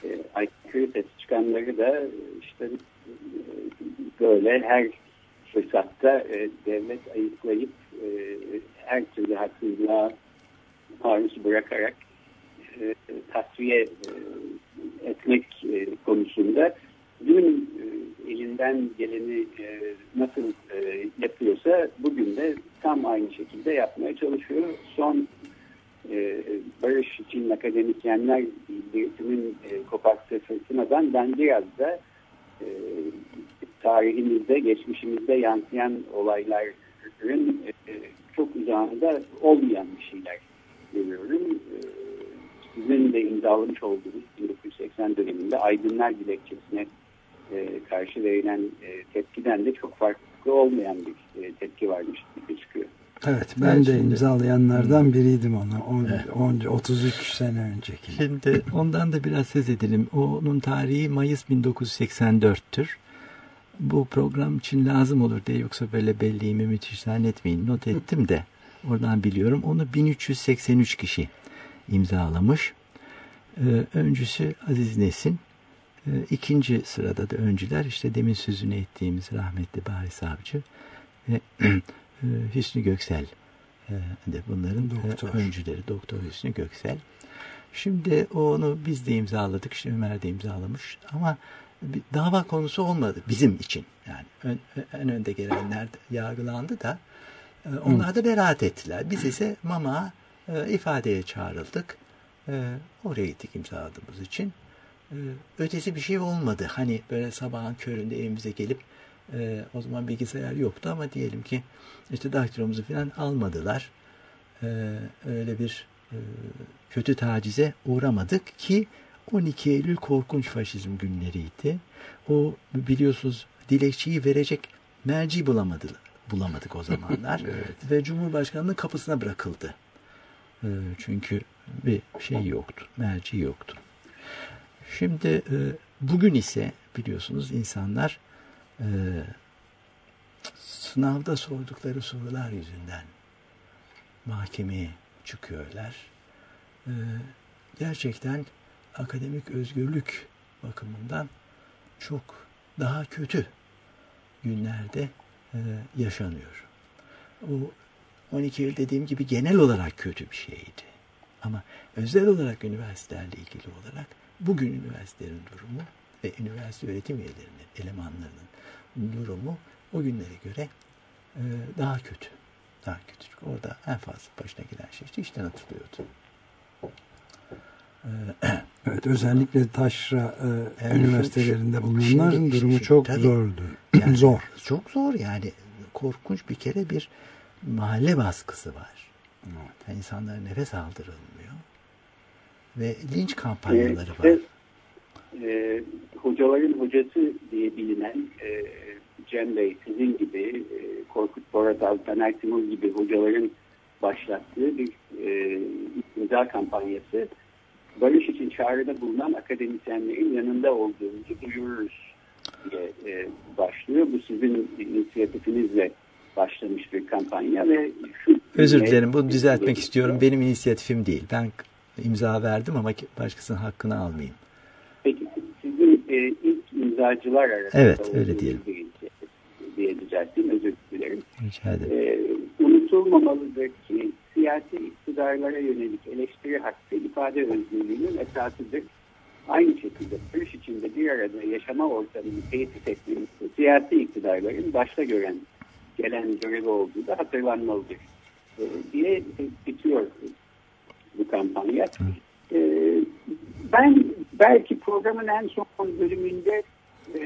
E, aykırı ses çıkanları da işte e, böyle her fırsatta e, devlet ayıklayıp e, her türlü haksızlığa maruz bırakarak e, tasfiye e, etmek e, konusunda dün e, elinden geleni e, nasıl e, yapıyorsa bugün de tam aynı şekilde yapmaya çalışıyor. Son barış için akademisyenler birisinin koparttığı fırtınadan ben biraz da tarihimizde, geçmişimizde yansıyan olayların çok uzağında olmayan bir şeyler görüyorum. Sizin de imzalamış olduğunuz 1980 döneminde Aydınlar Dilekçesi'ne e, karşı verilen e, tepkiden de çok farklı olmayan bir e, tepki varmış gibi gözüküyor. Evet ben de şimdi, imzalayanlardan biriydim ona. On, evet. on, 33 sene önceki. Şimdi ondan da biraz söz edelim. Onun tarihi Mayıs 1984'tür. Bu program için lazım olur diye yoksa böyle belliğimi müthiş zannetmeyin. Not ettim de oradan biliyorum. Onu 1383 kişi imzalamış. Ee, öncüsü Aziz Nesin. Ee, ikinci sırada da öncüler işte demin sözünü ettiğimiz rahmetli Bahri Savcı ve e, Hüsnü Göksel e, de bunların e, Doktor. öncüleri Doktor Hüsnü Göksel. Şimdi onu biz de imzaladık. İşte Ömer de imzalamış. Ama bir dava konusu olmadı bizim için. Yani ön, en önde gelenler yargılandı da onlar da beraat ettiler. Biz ise Mama ifadeye çağrıldık. Oraya gittik imzaladığımız için. Ötesi bir şey olmadı. Hani böyle sabahın köründe evimize gelip e, o zaman bilgisayar yoktu ama diyelim ki işte daktilomuzu falan almadılar. E, öyle bir e, kötü tacize uğramadık ki 12 Eylül korkunç faşizm günleriydi. O biliyorsunuz dilekçeyi verecek merci bulamadılar. Bulamadık o zamanlar. evet. Ve Cumhurbaşkanı'nın kapısına bırakıldı. E, çünkü bir şey yoktu. Merci yoktu. Şimdi e, bugün ise biliyorsunuz insanlar e, sınavda sordukları sorular yüzünden mahkemeye çıkıyorlar. E, gerçekten akademik özgürlük bakımından çok daha kötü günlerde e, yaşanıyor. O 12 yıl dediğim gibi genel olarak kötü bir şeydi. Ama özel olarak üniversitelerle ilgili olarak bugün üniversitelerin durumu ve üniversite öğretim üyelerinin, elemanlarının durumu o günlere göre e, daha kötü. Daha kötü. Çünkü orada en fazla başına gelen şey işte işten atılıyordu. E, evet özellikle taşra e, evet, üniversitelerinde bulunanların şimdi, durumu şimdi, çok tabii, zordu. Yani, zor. Çok zor yani. Korkunç bir kere bir mahalle baskısı var. Evet. Yani insanlara nefes aldırılmıyor. Ve linç kampanyaları var. E, hocaların hocası diye bilinen e, Cem Bey sizin gibi e, Korkut Boratal, Taner Timur gibi hocaların başlattığı bir e, imza kampanyası barış için çağrıda bulunan akademisyenlerin yanında olduğumuzu duyururuz diye e, başlıyor. Bu sizin inisiyatifinizle başlamış bir kampanya ve şu Özür dilerim bunu düzeltmek istiyorum. Benim inisiyatifim değil. Ben imza verdim ama başkasının hakkını almayayım. Peki sizin e, ilk imzacılar arasında Evet öyle diyelim. Bir diye düzelteyim özür dilerim. Rica ederim. E, unutulmamalıdır ki siyasi iktidarlara yönelik eleştiri hakkı ifade özgürlüğünün esasıdır. Aynı şekilde barış içinde bir arada yaşama ortamını tesis etmemiz siyasi iktidarların başta gören gelen görevi olduğu da hatırlanmalıdır e, diye bitiyor bu kampanya. E, ben belki programın en son bölümünde e,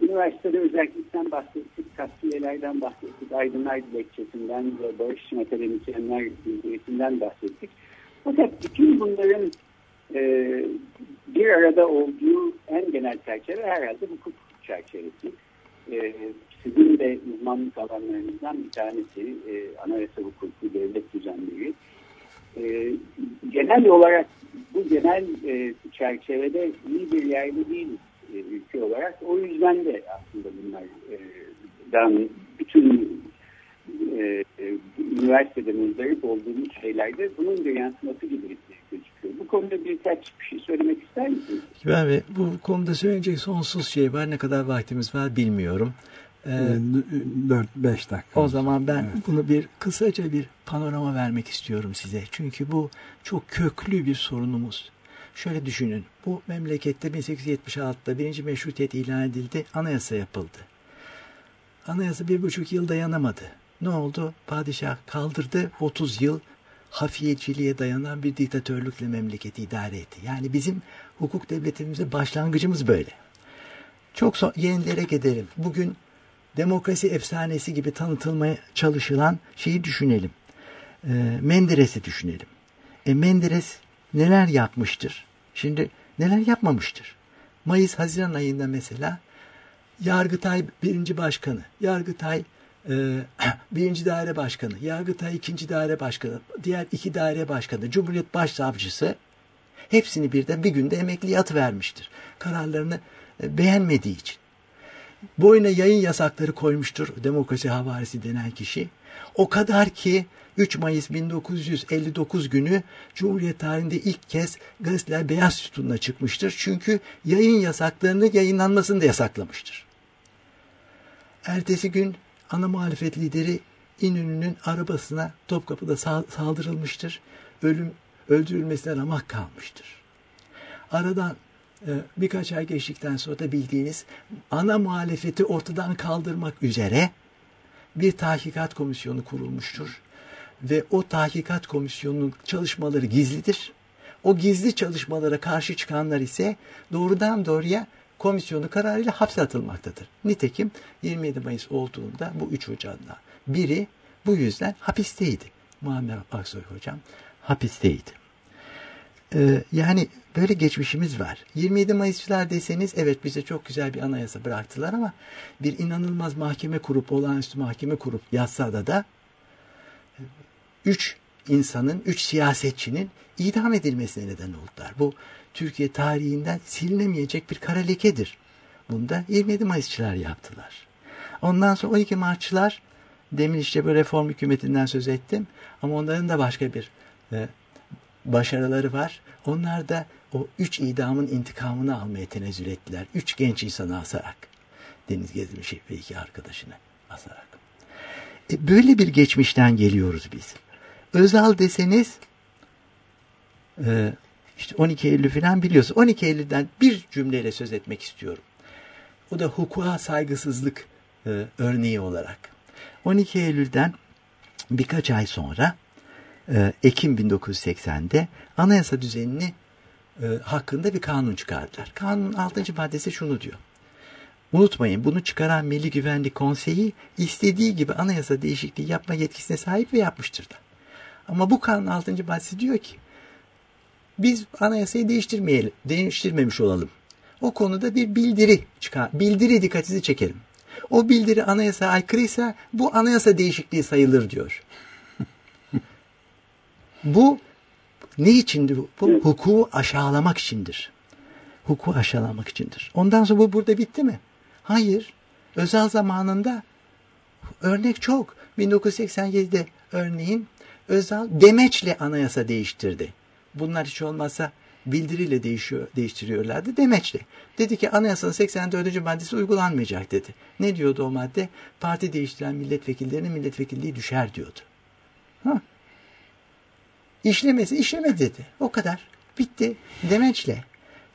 üniversitede özellikten bahsettik, kasiyelerden bahsettik, aydınlar dilekçesinden ve barış için akademisyenler bilgisinden bahsettik. Fakat bütün bunların e, bir arada olduğu en genel çerçeve herhalde hukuk çerçevesi. E, sizin de uzmanlık alanlarınızdan bir tanesi e, anayasa hukuku devlet düzenleri. E, genel olarak bu genel e, çerçevede iyi bir yerde değiliz e, ülke olarak. O yüzden de aslında bunlar e, bütün e, üniversitede muzdarip olduğumuz şeylerde bunun bir yansıması gibi gözüküyor. Bu konuda birkaç bir şey söylemek ister misiniz? Ben bu konuda söyleyecek sonsuz şey var. Ne kadar vaktimiz var bilmiyorum. 4-5 dakika. O zaman ben evet. bunu bir kısaca bir panorama vermek istiyorum size. Çünkü bu çok köklü bir sorunumuz. Şöyle düşünün. Bu memlekette 1876'da birinci meşrutiyet ilan edildi. Anayasa yapıldı. Anayasa bir buçuk yıl dayanamadı. Ne oldu? Padişah kaldırdı. 30 yıl hafiyeciliğe dayanan bir diktatörlükle memleketi idare etti. Yani bizim hukuk devletimizde başlangıcımız böyle. Çok so yenilere gidelim. Bugün demokrasi efsanesi gibi tanıtılmaya çalışılan şeyi düşünelim. E, Menderes'i düşünelim. E, Menderes neler yapmıştır? Şimdi neler yapmamıştır? Mayıs-Haziran ayında mesela Yargıtay birinci başkanı, Yargıtay e, birinci daire başkanı, Yargıtay ikinci daire başkanı, diğer iki daire başkanı, Cumhuriyet Başsavcısı hepsini birden bir günde emekliye vermiştir. Kararlarını e, beğenmediği için. Boyuna yayın yasakları koymuştur demokrasi havarisi denen kişi. O kadar ki 3 Mayıs 1959 günü Cumhuriyet tarihinde ilk kez gazeteler beyaz sütunla çıkmıştır. Çünkü yayın yasaklarını yayınlanmasını da yasaklamıştır. Ertesi gün ana muhalefet lideri İnönü'nün arabasına Topkapı'da saldırılmıştır. Ölüm öldürülmesine ramak kalmıştır. Aradan birkaç ay geçtikten sonra da bildiğiniz ana muhalefeti ortadan kaldırmak üzere bir tahkikat komisyonu kurulmuştur. Ve o tahkikat komisyonunun çalışmaları gizlidir. O gizli çalışmalara karşı çıkanlar ise doğrudan doğruya komisyonu kararıyla hapse atılmaktadır. Nitekim 27 Mayıs olduğunda bu üç hocanla biri bu yüzden hapisteydi. Muammer Aksoy hocam hapisteydi. Ee, yani böyle geçmişimiz var. 27 Mayısçılar deseniz evet bize çok güzel bir anayasa bıraktılar ama bir inanılmaz mahkeme kurup olağanüstü mahkeme kurup yazsada da üç insanın, üç siyasetçinin idam edilmesine neden oldular. Bu Türkiye tarihinden silinemeyecek bir kara lekedir. Bunda 27 Mayısçılar yaptılar. Ondan sonra 12 Martçılar demin işte bu reform hükümetinden söz ettim ama onların da başka bir e, başarıları var. Onlar da o üç idamın intikamını almaya tenezzül ettiler. Üç genç insanı asarak. Deniz Gezmiş ve iki arkadaşını asarak. E, böyle bir geçmişten geliyoruz biz. Özal deseniz e, işte 12 Eylül falan biliyorsun. 12 Eylül'den bir cümleyle söz etmek istiyorum. O da hukuka saygısızlık e, örneği olarak. 12 Eylül'den birkaç ay sonra Ekim 1980'de anayasa düzenini e, hakkında bir kanun çıkardılar. Kanunun 6. maddesi şunu diyor. Unutmayın bunu çıkaran Milli Güvenlik Konseyi istediği gibi anayasa değişikliği yapma yetkisine sahip ve yapmıştır da. Ama bu kanun 6. maddesi diyor ki biz anayasayı değiştirmeyelim, değiştirmemiş olalım. O konuda bir bildiri çıkar, bildiri dikkatinizi çekelim. O bildiri anayasa aykırıysa bu anayasa değişikliği sayılır diyor. Bu ne içindir? Bu hukuku aşağılamak içindir. Hukuku aşağılamak içindir. Ondan sonra bu burada bitti mi? Hayır. Özel zamanında örnek çok. 1987'de örneğin Özal demeçle anayasa değiştirdi. Bunlar hiç olmazsa bildiriyle değişiyor, değiştiriyorlardı demeçle. Dedi ki anayasanın 84. maddesi uygulanmayacak dedi. Ne diyordu o madde? Parti değiştiren milletvekillerinin milletvekilliği düşer diyordu. Ha. İşlemesi işleme dedi. O kadar. Bitti. Demeçle.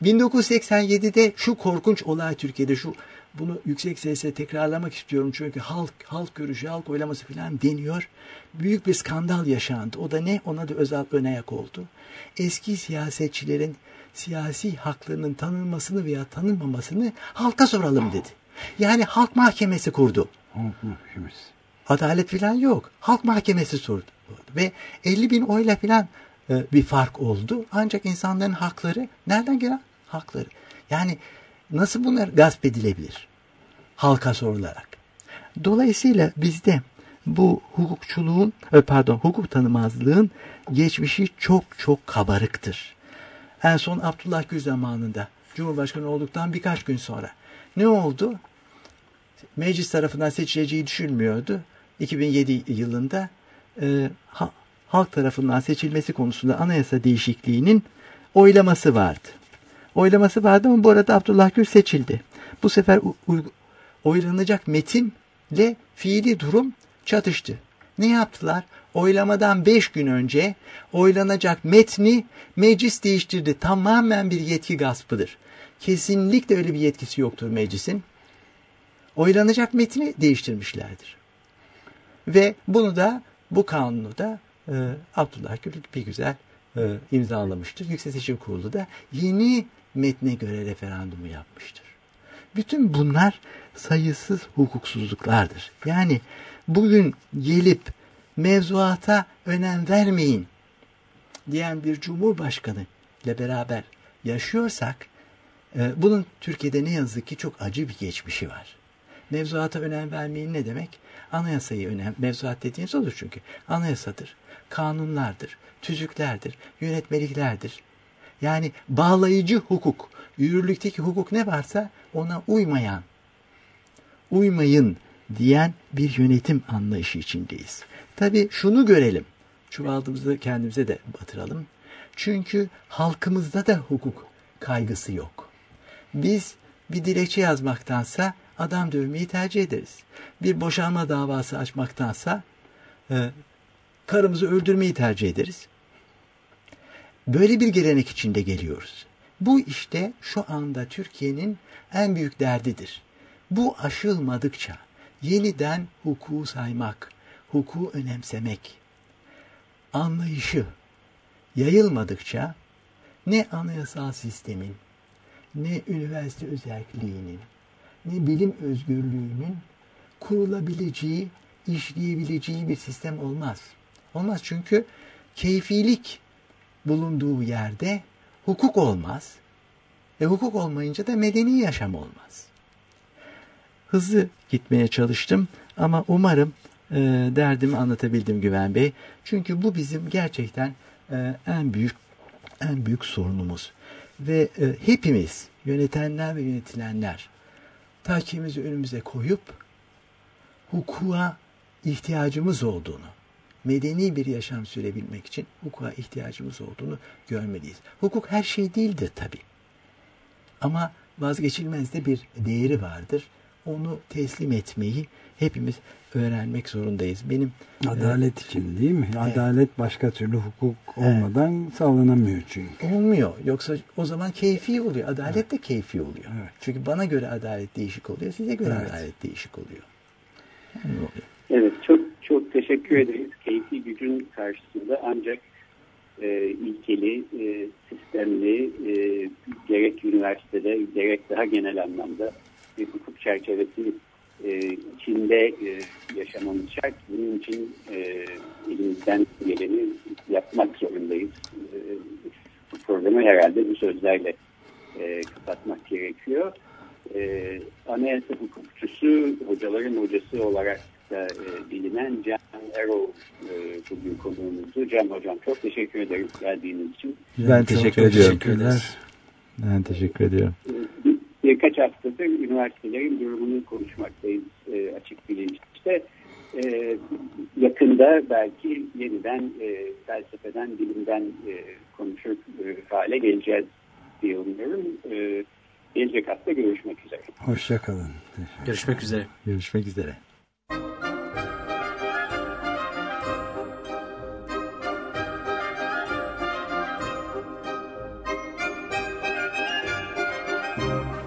1987'de şu korkunç olay Türkiye'de şu bunu yüksek sesle tekrarlamak istiyorum çünkü halk, halk görüşü, halk oylaması falan deniyor. Büyük bir skandal yaşandı. O da ne? Ona da özel önayak oldu. Eski siyasetçilerin siyasi haklarının tanınmasını veya tanınmamasını halka soralım dedi. Yani halk mahkemesi kurdu. Halk mahkemesi. Adalet falan yok. Halk mahkemesi sordu. Ve 50 bin oyla falan e, bir fark oldu. Ancak insanların hakları nereden gelen? Hakları. Yani Nasıl bunlar gasp edilebilir? Halka sorularak. Dolayısıyla bizde bu hukukçuluğun, e, pardon hukuk tanımazlığın geçmişi çok çok kabarıktır. En son Abdullah Gül zamanında Cumhurbaşkanı olduktan birkaç gün sonra ne oldu? Meclis tarafından seçileceği düşünmüyordu. 2007 yılında e, ha, halk tarafından seçilmesi konusunda anayasa değişikliğinin oylaması vardı oylaması vardı ama bu arada Abdullah Gül seçildi. Bu sefer oylanacak metinle fiili durum çatıştı. Ne yaptılar? Oylamadan beş gün önce oylanacak metni meclis değiştirdi. Tamamen bir yetki gaspıdır. Kesinlikle öyle bir yetkisi yoktur meclisin. Oylanacak metni değiştirmişlerdir. Ve bunu da bu kanunu da e, Abdullah Gül bir güzel e, imzalamıştır. Yüksek Seçim Kurulu da yeni metne göre referandumu yapmıştır. Bütün bunlar sayısız hukuksuzluklardır. Yani bugün gelip mevzuata önem vermeyin diyen bir cumhurbaşkanı ile beraber yaşıyorsak e, bunun Türkiye'de ne yazık ki çok acı bir geçmişi var. Mevzuata önem vermeyin ne demek? Anayasayı önem, mevzuat dediğiniz odur çünkü. Anayasadır, kanunlardır, tüzüklerdir, yönetmeliklerdir. Yani bağlayıcı hukuk, yürürlükteki hukuk ne varsa ona uymayan, uymayın diyen bir yönetim anlayışı içindeyiz. Tabi şunu görelim, çuvaldızı kendimize de batıralım. Çünkü halkımızda da hukuk kaygısı yok. Biz bir dilekçe yazmaktansa adam dövmeyi tercih ederiz. Bir boşanma davası açmaktansa e, karımızı öldürmeyi tercih ederiz. Böyle bir gelenek içinde geliyoruz. Bu işte şu anda Türkiye'nin en büyük derdidir. Bu aşılmadıkça yeniden hukuku saymak, hukuku önemsemek, anlayışı yayılmadıkça ne anayasal sistemin, ne üniversite özelliğinin, bilim özgürlüğünün kurulabileceği, işleyebileceği bir sistem olmaz. Olmaz çünkü keyfilik bulunduğu yerde hukuk olmaz. E hukuk olmayınca da medeni yaşam olmaz. Hızlı gitmeye çalıştım ama umarım e, derdimi anlatabildim Güven Bey. Çünkü bu bizim gerçekten e, en büyük en büyük sorunumuz. Ve e, hepimiz yönetenler ve yönetilenler takibimizi önümüze koyup hukuka ihtiyacımız olduğunu, medeni bir yaşam sürebilmek için hukuka ihtiyacımız olduğunu görmeliyiz. Hukuk her şey değildir tabi. Ama vazgeçilmez de bir değeri vardır. Onu teslim etmeyi hepimiz öğrenmek zorundayız. Benim Adalet e, için değil mi? Adalet başka türlü hukuk olmadan evet. sağlanamıyor çünkü. Olmuyor. Yoksa o zaman keyfi oluyor. Adalet evet. de keyfi oluyor. Evet. Çünkü bana göre adalet değişik oluyor. Size göre evet. adalet değişik oluyor. oluyor. Evet çok çok teşekkür ederiz. Keyfi gücün karşısında ancak e, ilkeli, e, sistemli e, gerek üniversitede gerek daha genel anlamda bir hukuk çerçevesi e, içinde e, yaşamamız şart. Bunun için e, elimizden geleni yapmak zorundayız. E, bu programı herhalde bu sözlerle e, kapatmak gerekiyor. E, anayasa hukukçusu, hocaların hocası olarak da e, bilinen Can Erol e, bugün konuğumuzdu. Can Hocam çok teşekkür ederim geldiğiniz için. Ben teşekkür çok ediyorum. Teşekkürler. Ben teşekkür ediyorum. E, birkaç haftadır üniversitelerin durumunu konuşmaktayız e, açık bilinçte. E, yakında belki yeniden e, felsefeden, bilimden e, konuşur e, hale geleceğiz diye umuyorum. E, gelecek hafta görüşmek üzere. Hoşçakalın. Görüşmek üzere. Görüşmek üzere.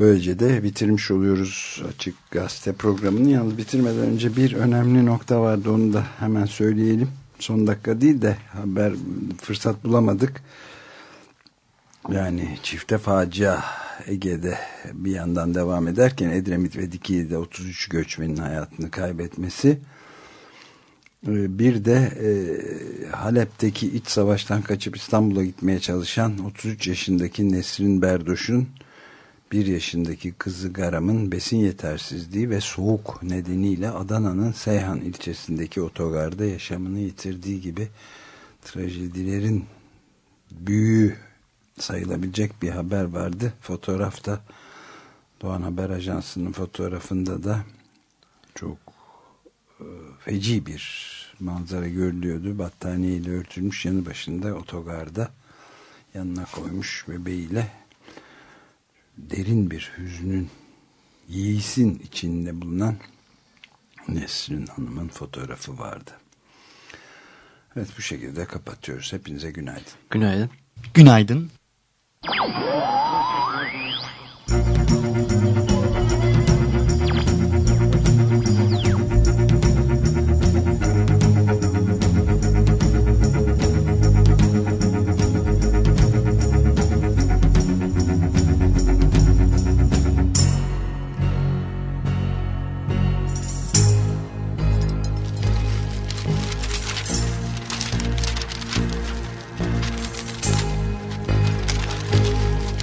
Böylece de bitirmiş oluyoruz Açık Gazete programını. Yalnız bitirmeden önce bir önemli nokta vardı onu da hemen söyleyelim. Son dakika değil de haber fırsat bulamadık. Yani çifte facia Ege'de bir yandan devam ederken Edremit ve Dikili'de 33 göçmenin hayatını kaybetmesi e, bir de e, Halep'teki iç savaştan kaçıp İstanbul'a gitmeye çalışan 33 yaşındaki Nesrin Berdoş'un bir yaşındaki kızı Garam'ın besin yetersizliği ve soğuk nedeniyle Adana'nın Seyhan ilçesindeki otogarda yaşamını yitirdiği gibi trajedilerin büyüğü sayılabilecek bir haber vardı. Fotoğrafta Doğan Haber Ajansı'nın fotoğrafında da çok e, feci bir manzara görülüyordu. Battaniyeyle örtülmüş yanı başında otogarda yanına koymuş bebeğiyle derin bir hüznün yiğisin içinde bulunan Nesrin Hanım'ın fotoğrafı vardı. Evet bu şekilde kapatıyoruz. Hepinize günaydın. Günaydın. Günaydın.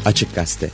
Açık Gazete